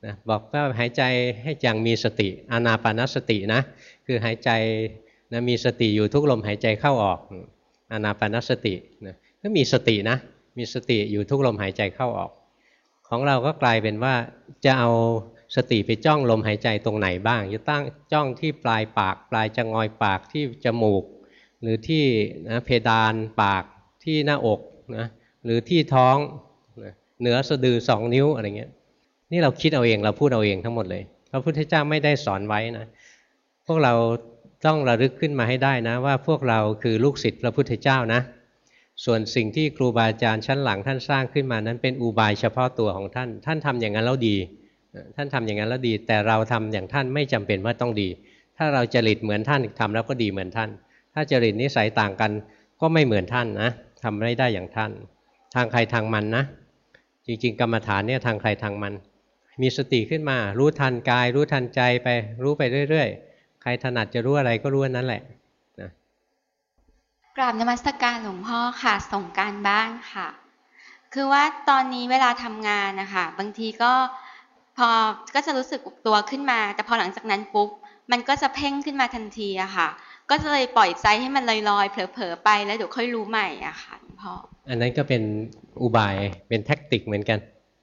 นะบอกว่าหายใจให้อย่างมีสติอานาปานสตินะคือหายใจนะมีสติอยู่ทุกลมหายใจเข้าออกอานาปานสตินะก็มีสตินะมีสติอยู่ทุกลมหายใจเข้าออก ของเราก็กลายเป็นว่าจะเอาสติไปจ้องลมหายใจตรงไหนบ้าง จะตั้งจ้องที่ปลายปาก ปลายจะงอยปากที่จมูก หรือที่นะเพดานปากที่หน้าอกนะหรือที่ท้องนะเหนือสะดือสองนิ้วอะไรเงี้ย นี่เราคิดเอาเองเราพูดเอาเองทั้งหมดเลยพระพุทธเจ้าไม่ได้สอนไว้นะพวกเราต้องระลึกขึ้นมาให้ได้นะ ว่าพวกเราคือลูกศิษย์พระพุทธเจ้านะ ส่วนสิ่งที่ครูบาอาจารย์ชั้นหลังท่านสร้างขึ้นมานั้นเป็นอุบายเฉพาะตัวของท่าน ท่านทำอย่างนั้นแล้วดี ท่านทำอย่างนั้นแล้วดี แต่เราทำอย่างท่านไม่จำเป็นว่าต้องดี ถ้าเราจริตเหมือนท่านทำแล้วก็ดีเหมือนท่าน ถ้าจริตนิสัยต่างกันก็ไม่เหมือนท่านนะทำไม่ได้อย่างท่าน ทางใครทางมันนะ จริง ๆ กรรมฐานเนี่ยทางใครทางมัน มีสติขึ้นมา รู้ทันกาย รู้ทันใจไป รู้ไปเรื่อยๆ ใครถนัดจะรู้อะไรก็รู้นั้นแหละนะกราบนมัสการหลวงพ่อค่ะส่งการบ้านค่ะ คือว่าตอนนี้เวลาทำงานนะคะบางทีก็พอก็จะรู้สึกตัวขึ้นมา แต่พอหลังจากนั้นปุ๊บมันก็จะเพ่งขึ้นมาทันทีอะค่ะ ก็จะเลยปล่อยใจให้มันลอยๆ เผลอๆไปแล้วเดี๋ยวค่อยรู้ใหม่อะค่ะหลวงพ่ออันนั้นก็เป็นอุบายเป็นแท็กติกเหมือนกัน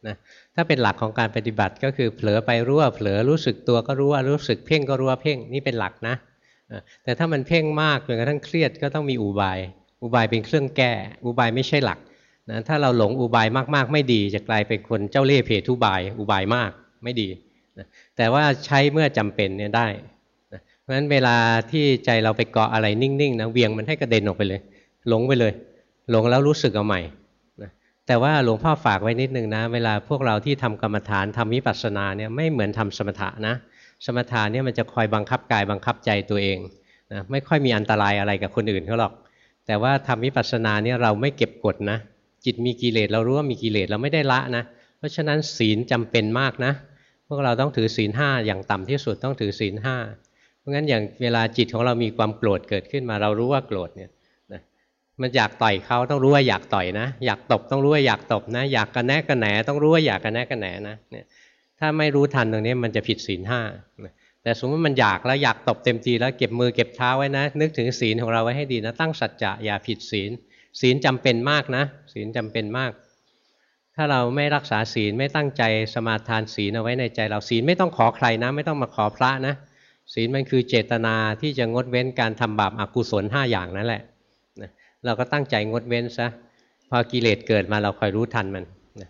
นะถ้าเป็นหลักของการปฏิบัติก็คือเผลอไปรู้ว่าเผลอรู้สึกตัวก็รู้ว่ารู้สึกเพ่งก็รู้ว่าเพ่งนี่เป็นหลักนะแต่ถ้ามันเพ่งมากจนกระทั่งเครียดก็ต้องมีอุบาย อุบายเป็นเครื่องแก้ อุบายไม่ใช่หลักนะถ้าเราหลงอุบายมากๆ ไม่ดีจะกลายเป็นคนเจ้าเล่ห์เพทุบาย อุบายมากไม่ดีนะแต่ว่าใช้เมื่อจำเป็นเนี่ยได้นะเพราะฉะนั้นเวลาที่ใจเราไปเกาะอะไรนิ่งๆนะเวียงมันให้กระเด็นออกไปเลย หลงไปเลย หลงแล้วรู้สึกเอาใหม่ แต่ว่าหลวงพ่อฝากไว้นิดนึงนะ เวลาพวกเราที่ทำกรรมฐานทำวิปัสสนาเนี่ยไม่เหมือนทำสมถะนะ สมถะเนี่ยมันจะคอยบังคับกายบังคับใจตัวเองนะไม่ค่อยมีอันตรายอะไรกับคนอื่นเขาหรอก แต่ว่าทำวิปัสสนาเนี่ยเราไม่เก็บกดนะ จิตมีกิเลสเรารู้ว่ามีกิเลสเราไม่ได้ละนะ เพราะฉะนั้นศีลจำเป็นมากนะ พวกเราต้องถือศีลห้าอย่างต่ำที่สุดต้องถือศีลห้าเพราะงั้นอย่างเวลาจิตของเรามีความโกรธเกิดขึ้นมาเรารู้ว่าโกรธเนี่ย มันอยากต่อยเขาต้องรู้ว่าอยากต่อยนะ อยากตบต้องรู้ว่าอยากตบนะ อยากกระแนกกระแหนต้องรู้ว่าอยากกระแนกกระแหนนะเนี่ยถ้าไม่รู้ทันตรงนี้มันจะผิดศีลห้าแต่สมมติมันอยากแล้วอยากตบเต็มทีแล้วเก็บมือเก็บเท้าไว้นะ นึกถึงศีลของเราไว้ให้ดีนะ ตั้งสัจจะอย่าผิดศีล ศีลจำเป็นมากนะ ศีลจำเป็นมาก ถ้าเราไม่รักษาศีลไม่ตั้งใจสมาทานศีลเอาไว้ในใจเราศีลไม่ต้องขอใครนะ ไม่ต้องมาขอพระนะ ศีลมันคือเจตนาที่จะงดเว้นการทำบาปอกุศลห้าอย่างนั่นแหละ เราก็ตั้งใจงดเว้นซะพอกิเลสเกิดมาเราคอยรู้ทันมันนะ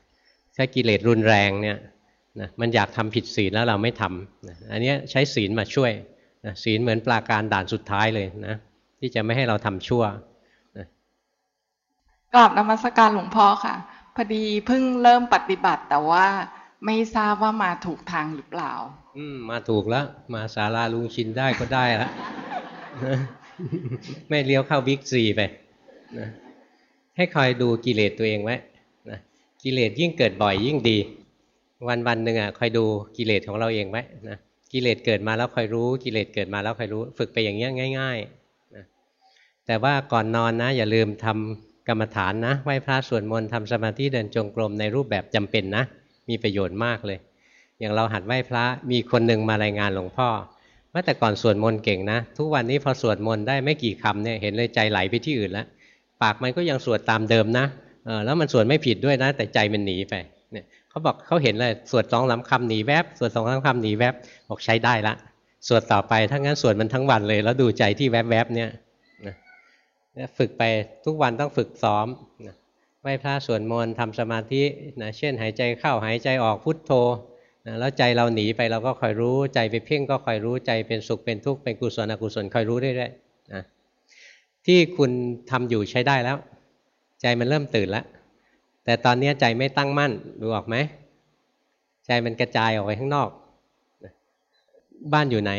ถ้ากิเลสรุนแรงเนี่ยนะมันอยากทำผิดศีลแล้วเราไม่ทำนะอันนี้ใช้ศีลมาช่วยนะศีลเหมือนปราการด่านสุดท้ายเลยนะที่จะไม่ให้เราทำชั่วนะกราบนมัสการหลวงพ่อค่ะ พอดีเพิ่งเริ่มปฏิบัติแต่ว่าไม่ทราบว่ามาถูกทางหรือเปล่า อืมมาถูกแล้ว มาศาลาลุงชินได้ก็ได้แล้วนะไม่เลี้ยวเข้าบิ๊กซีไป นะให้คอยดูกิเลสตัวเองไว้นะกิเลสยิ่งเกิดบ่อยยิ่งดี วันวันหนึ่งอะคอยดูกิเลสของเราเองไว้นะกิเลสเกิดมาแล้วคอยรู้ กิเลสเกิดมาแล้วคอยรู้ ฝึกไปอย่างเงี้ยง่ายๆนะแต่ว่าก่อนนอนนะ อย่าลืมทำกรรมฐานนะไหว้พระสวดมนต์ทำสมาธิเดินจงกรมในรูปแบบจำเป็นนะ มีประโยชน์มากเลย อย่างเราหัดไหว้พระมีคนหนึ่งมารายงานหลวงพ่อเมื่อแต่ก่อนสวดมนต์เก่งนะ ทุกวันนี้พอสวดมนต์ได้ไม่กี่คำเนี่ยเห็นเลยใจไหลไปที่อื่นแล้ว ปากมันก็ยังสวดตามเดิมนะเออแล้วมันสวดไม่ผิดด้วยนะ แต่ใจมันหนีไปเนี่ยเขาบอกเขาเห็นเลยสวดสองสาคำหนีแวบสวดสองสาคำหนีแวบบอกใช้ได้ละสวดต่อไปถ้างั้นสวดมันทั้งวันเลย แล้วดูใจที่แวบแวบเนี่ยนะฝึกไปทุกวันต้องฝึกซ้อมนะไหว้พระสวดมนต์ทำสมาธินะเช่น หายใจเข้าหายใจออกพุทโธนะแล้วใจเราหนีไปเราก็คอยรู้ใจไปเพ่งก็คอยรู้ใจเป็นสุขเป็นทุกข์เป็นกุศลอกุศลคอยรู้เรื่อยๆนะ ที่คุณทำอยู่ใช้ได้แล้ว ใจมันเริ่มตื่นแล้ว แต่ตอนนี้ใจไม่ตั้งมั่นดูออกไหมใจมันกระจายออกไปข้างนอก บ้านอยู่ไหน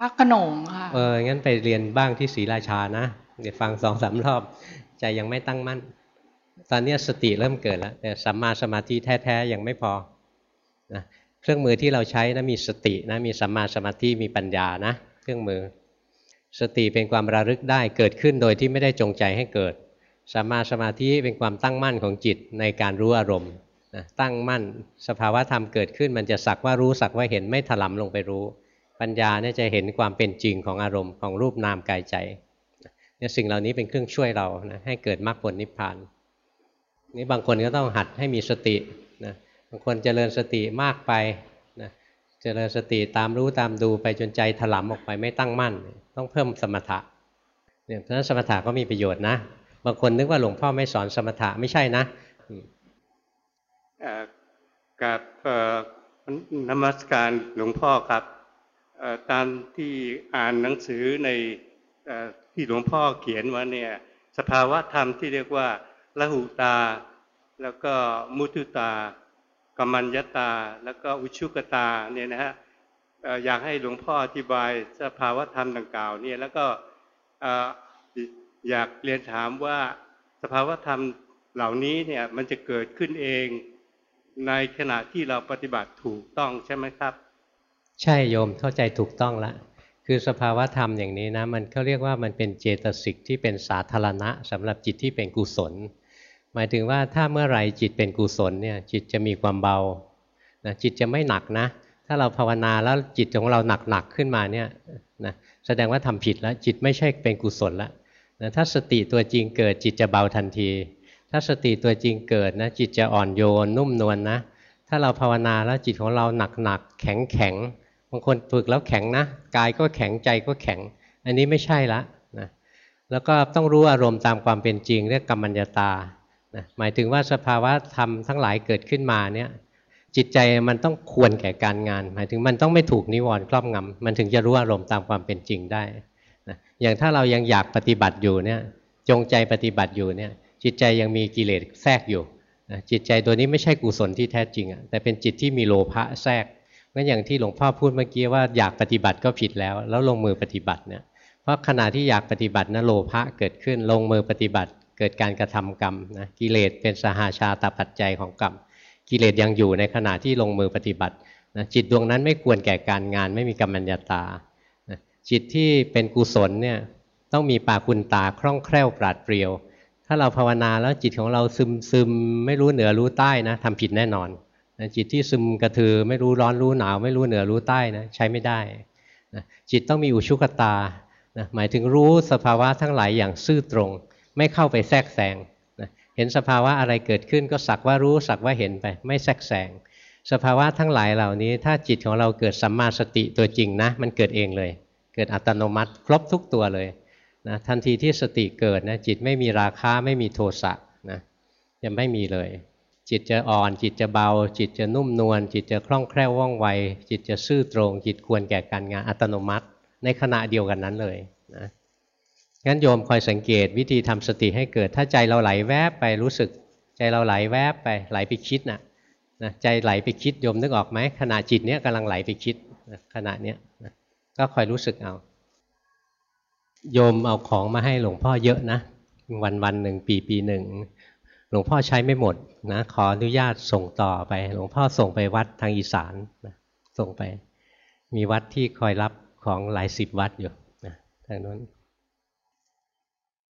พักขนงค่ะเอองั้นไปเรียนบ้างที่ศรีราชานะเดี๋ยวฟังสองสามรอบ ใจยังไม่ตั้งมั่น ตอนนี้สติเริ่มเกิดแล้วแต่สัมมาสมาธิแท้ๆยังไม่พอนะเครื่องมือที่เราใช้นะมีสตินะมีสัมมาสมาธิมีปัญญานะ เครื่องมือ สติเป็นความระลึกได้เกิดขึ้นโดยที่ไม่ได้จงใจให้เกิดสัมมาสมาธิเป็นความตั้งมั่นของจิตในการรู้อารมณ์นะตั้งมั่นสภาวะธรรมเกิดขึ้น มันจะสักว่ารู้สักว่าเห็นไม่ถลำลงไปรู้ ปัญญาเนี่ยจะเห็นความเป็นจริงของอารมณ์ของรูปนามกายใจเนี่ยสิ่งเหล่านี้เป็นเครื่องช่วยเรานะให้เกิดมรรคผลนิพพานนี่บางคนก็ต้องหัดให้มีสตินะบางคนเจริญสติมากไป เจริญสติตามรู้ตามดูไปจนใจถลำออกไปไม่ตั้งมั่น ต้องเพิ่มสมถะเนี่ยเพราะฉะนั้นสมถะก็มีประโยชน์นะบางคนนึกว่าหลวงพ่อไม่สอนสมถะไม่ใช่นะกับนมัสการหลวงพ่อครับตามที่อ่านหนังสือในที่หลวงพ่อเขียนว่าเนี่ยสภาวะธรรมที่เรียกว่าละหุตา แล้วก็มุตุตา กมัญญตา แล้วก็อุชุกตาเนี่ยนะฮะอยากให้หลวงพ่ออธิบายสภาวธรรมดังกล่าวเนี่ยแล้วก็อยากเรียนถามว่าสภาวธรรมเหล่านี้เนี่ยมันจะเกิดขึ้นเองในขณะที่เราปฏิบัติถูกต้องใช่ไหมครับ ใช่โยมเข้าใจถูกต้องละคือสภาวธรรมอย่างนี้นะมันเขาเรียกว่ามันเป็นเจตสิกที่เป็นสาธารณะสำหรับจิตที่เป็นกุศล หมายถึงว่าถ้าเมื่อไรจิตเป็นกุศลเนี่ยจิตจะมีความเบานะจิตจะไม่หนักนะ ถ้าเราภาวนาแล้วจิตของเราหนักๆขึ้นมาเนี่ยนะแสดงว่าทำผิดแล้วจิตไม่ใช่เป็นกุศลแล้วนะถ้าสติตัวจริงเกิดจิตจะเบาทันที ถ้าสติตัวจริงเกิดนะจิตจะอ่อนโยนนุ่มนวลนนะ ถ้าเราภาวนาแล้วจิตของเราหนักๆแข็งแข็งบางคนฝึกแล้วแข็งนะกายก็แข็งใจก็แข็ง อันนี้ไม่ใช่ละนะแล้วก็ต้องรู้อารมณ์ตามความเป็นจริงเรียกกรรมัญญาตา นะหมายถึงว่าสภาวะธรรมทั้งหลายเกิดขึ้นมาเนี่ยจิตใจมันต้องควรแก่การงาน หมายถึงมันต้องไม่ถูกนิวรณ์ครอบงำมันถึงจะรู้อารมณ์ตามความเป็นจริงได้นะอย่างถ้าเรายังอยากปฏิบัติอยู่เนี่ยจงใจปฏิบัติอยู่เนี่ยจิตใจยังมีกิเลสแทรกอยู่นะจิตใจตัวนี้ไม่ใช่กุศลที่แท้จริงอะแต่เป็นจิตที่มีโลภะแทรกงั้นอย่างที่หลวงพ่อพูดเมื่อกี้ว่าอยากปฏิบัติก็ผิดแล้ว แล้วลงมือปฏิบัติเนี่ยเพราะขณะที่อยากปฏิบัตินะโลภะเกิดขึ้นลงมือปฏิบัติ เกิดการกระทำกรรมนะกิเลสเป็นสหาชาตปัจจัยของกรรม กิเลสยังอยู่ในขณะที่ลงมือปฏิบัตินะจิตดวงนั้นไม่ควรแก่การงานไม่มีกรรมัญญาตานะจิตที่เป็นกุศลเนี่ยต้องมีปาคุณตาคล่องแคล่วปราดเปรียว ถ้าเราภาวนาแล้วจิตของเราซึมซึมไม่รู้เหนือรู้ใต้นะทำผิดแน่นอนนะจิตที่ซึมกระถือไม่รู้ร้อนรู้หนาว ไม่รู้เหนือรู้ใต้นะใช้ไม่ได้นะจิตต้องมีอุชุกตานะหมายถึงรู้สภาวะทั้งหลายอย่างซื่อตรง ไม่เข้าไปแทรกแซงนะเห็นสภาวะอะไรเกิดขึ้นก็สักว่ารู้สักว่าเห็นไป ไม่แทรกแซงสภาวะทั้งหลายเหล่านี้ ถ้าจิตของเราเกิดสัมมาสติตัวจริงนะ มันเกิดเองเลย เกิดอัตโนมัติ ครบทุกตัวเลยนะทันทีที่สติเกิดนะจิตไม่มีราคาไม่มีโทสะนะยังไม่มีเลย จิตจะอ่อน จิตจะเบา จิตจะนุ่มนวลจิตจะคล่องแคล่วว่องไว จิตจะซื่อตรง จิตควรแก่การงานอัตโนมัติ ในขณะเดียวกันนั้นเลยนะ งั้นโยมคอยสังเกตวิธีทำสติให้เกิด ถ้าใจเราไหลแวบไปรู้สึก ใจเราไหลแวบไปไหลไปคิดนะนะใจไหลไปคิดโยมนึกออกไหมขณะจิตเนี้ยกำลังไหลไปคิดนะขณะเนี้ยนะก็คอยรู้สึกเอาโยมเอาของมาให้หลวงพ่อเยอะนะ วันวันหนึ่งปีปีหนึ่งหลวงพ่อใช้ไม่หมดนะขออนุญาตส่งต่อไป หลวงพ่อส่งไปวัดทางอีสานนะส่งไป มีวัดที่คอยรับของหลายสิบวัดอยู่นะทางนั้น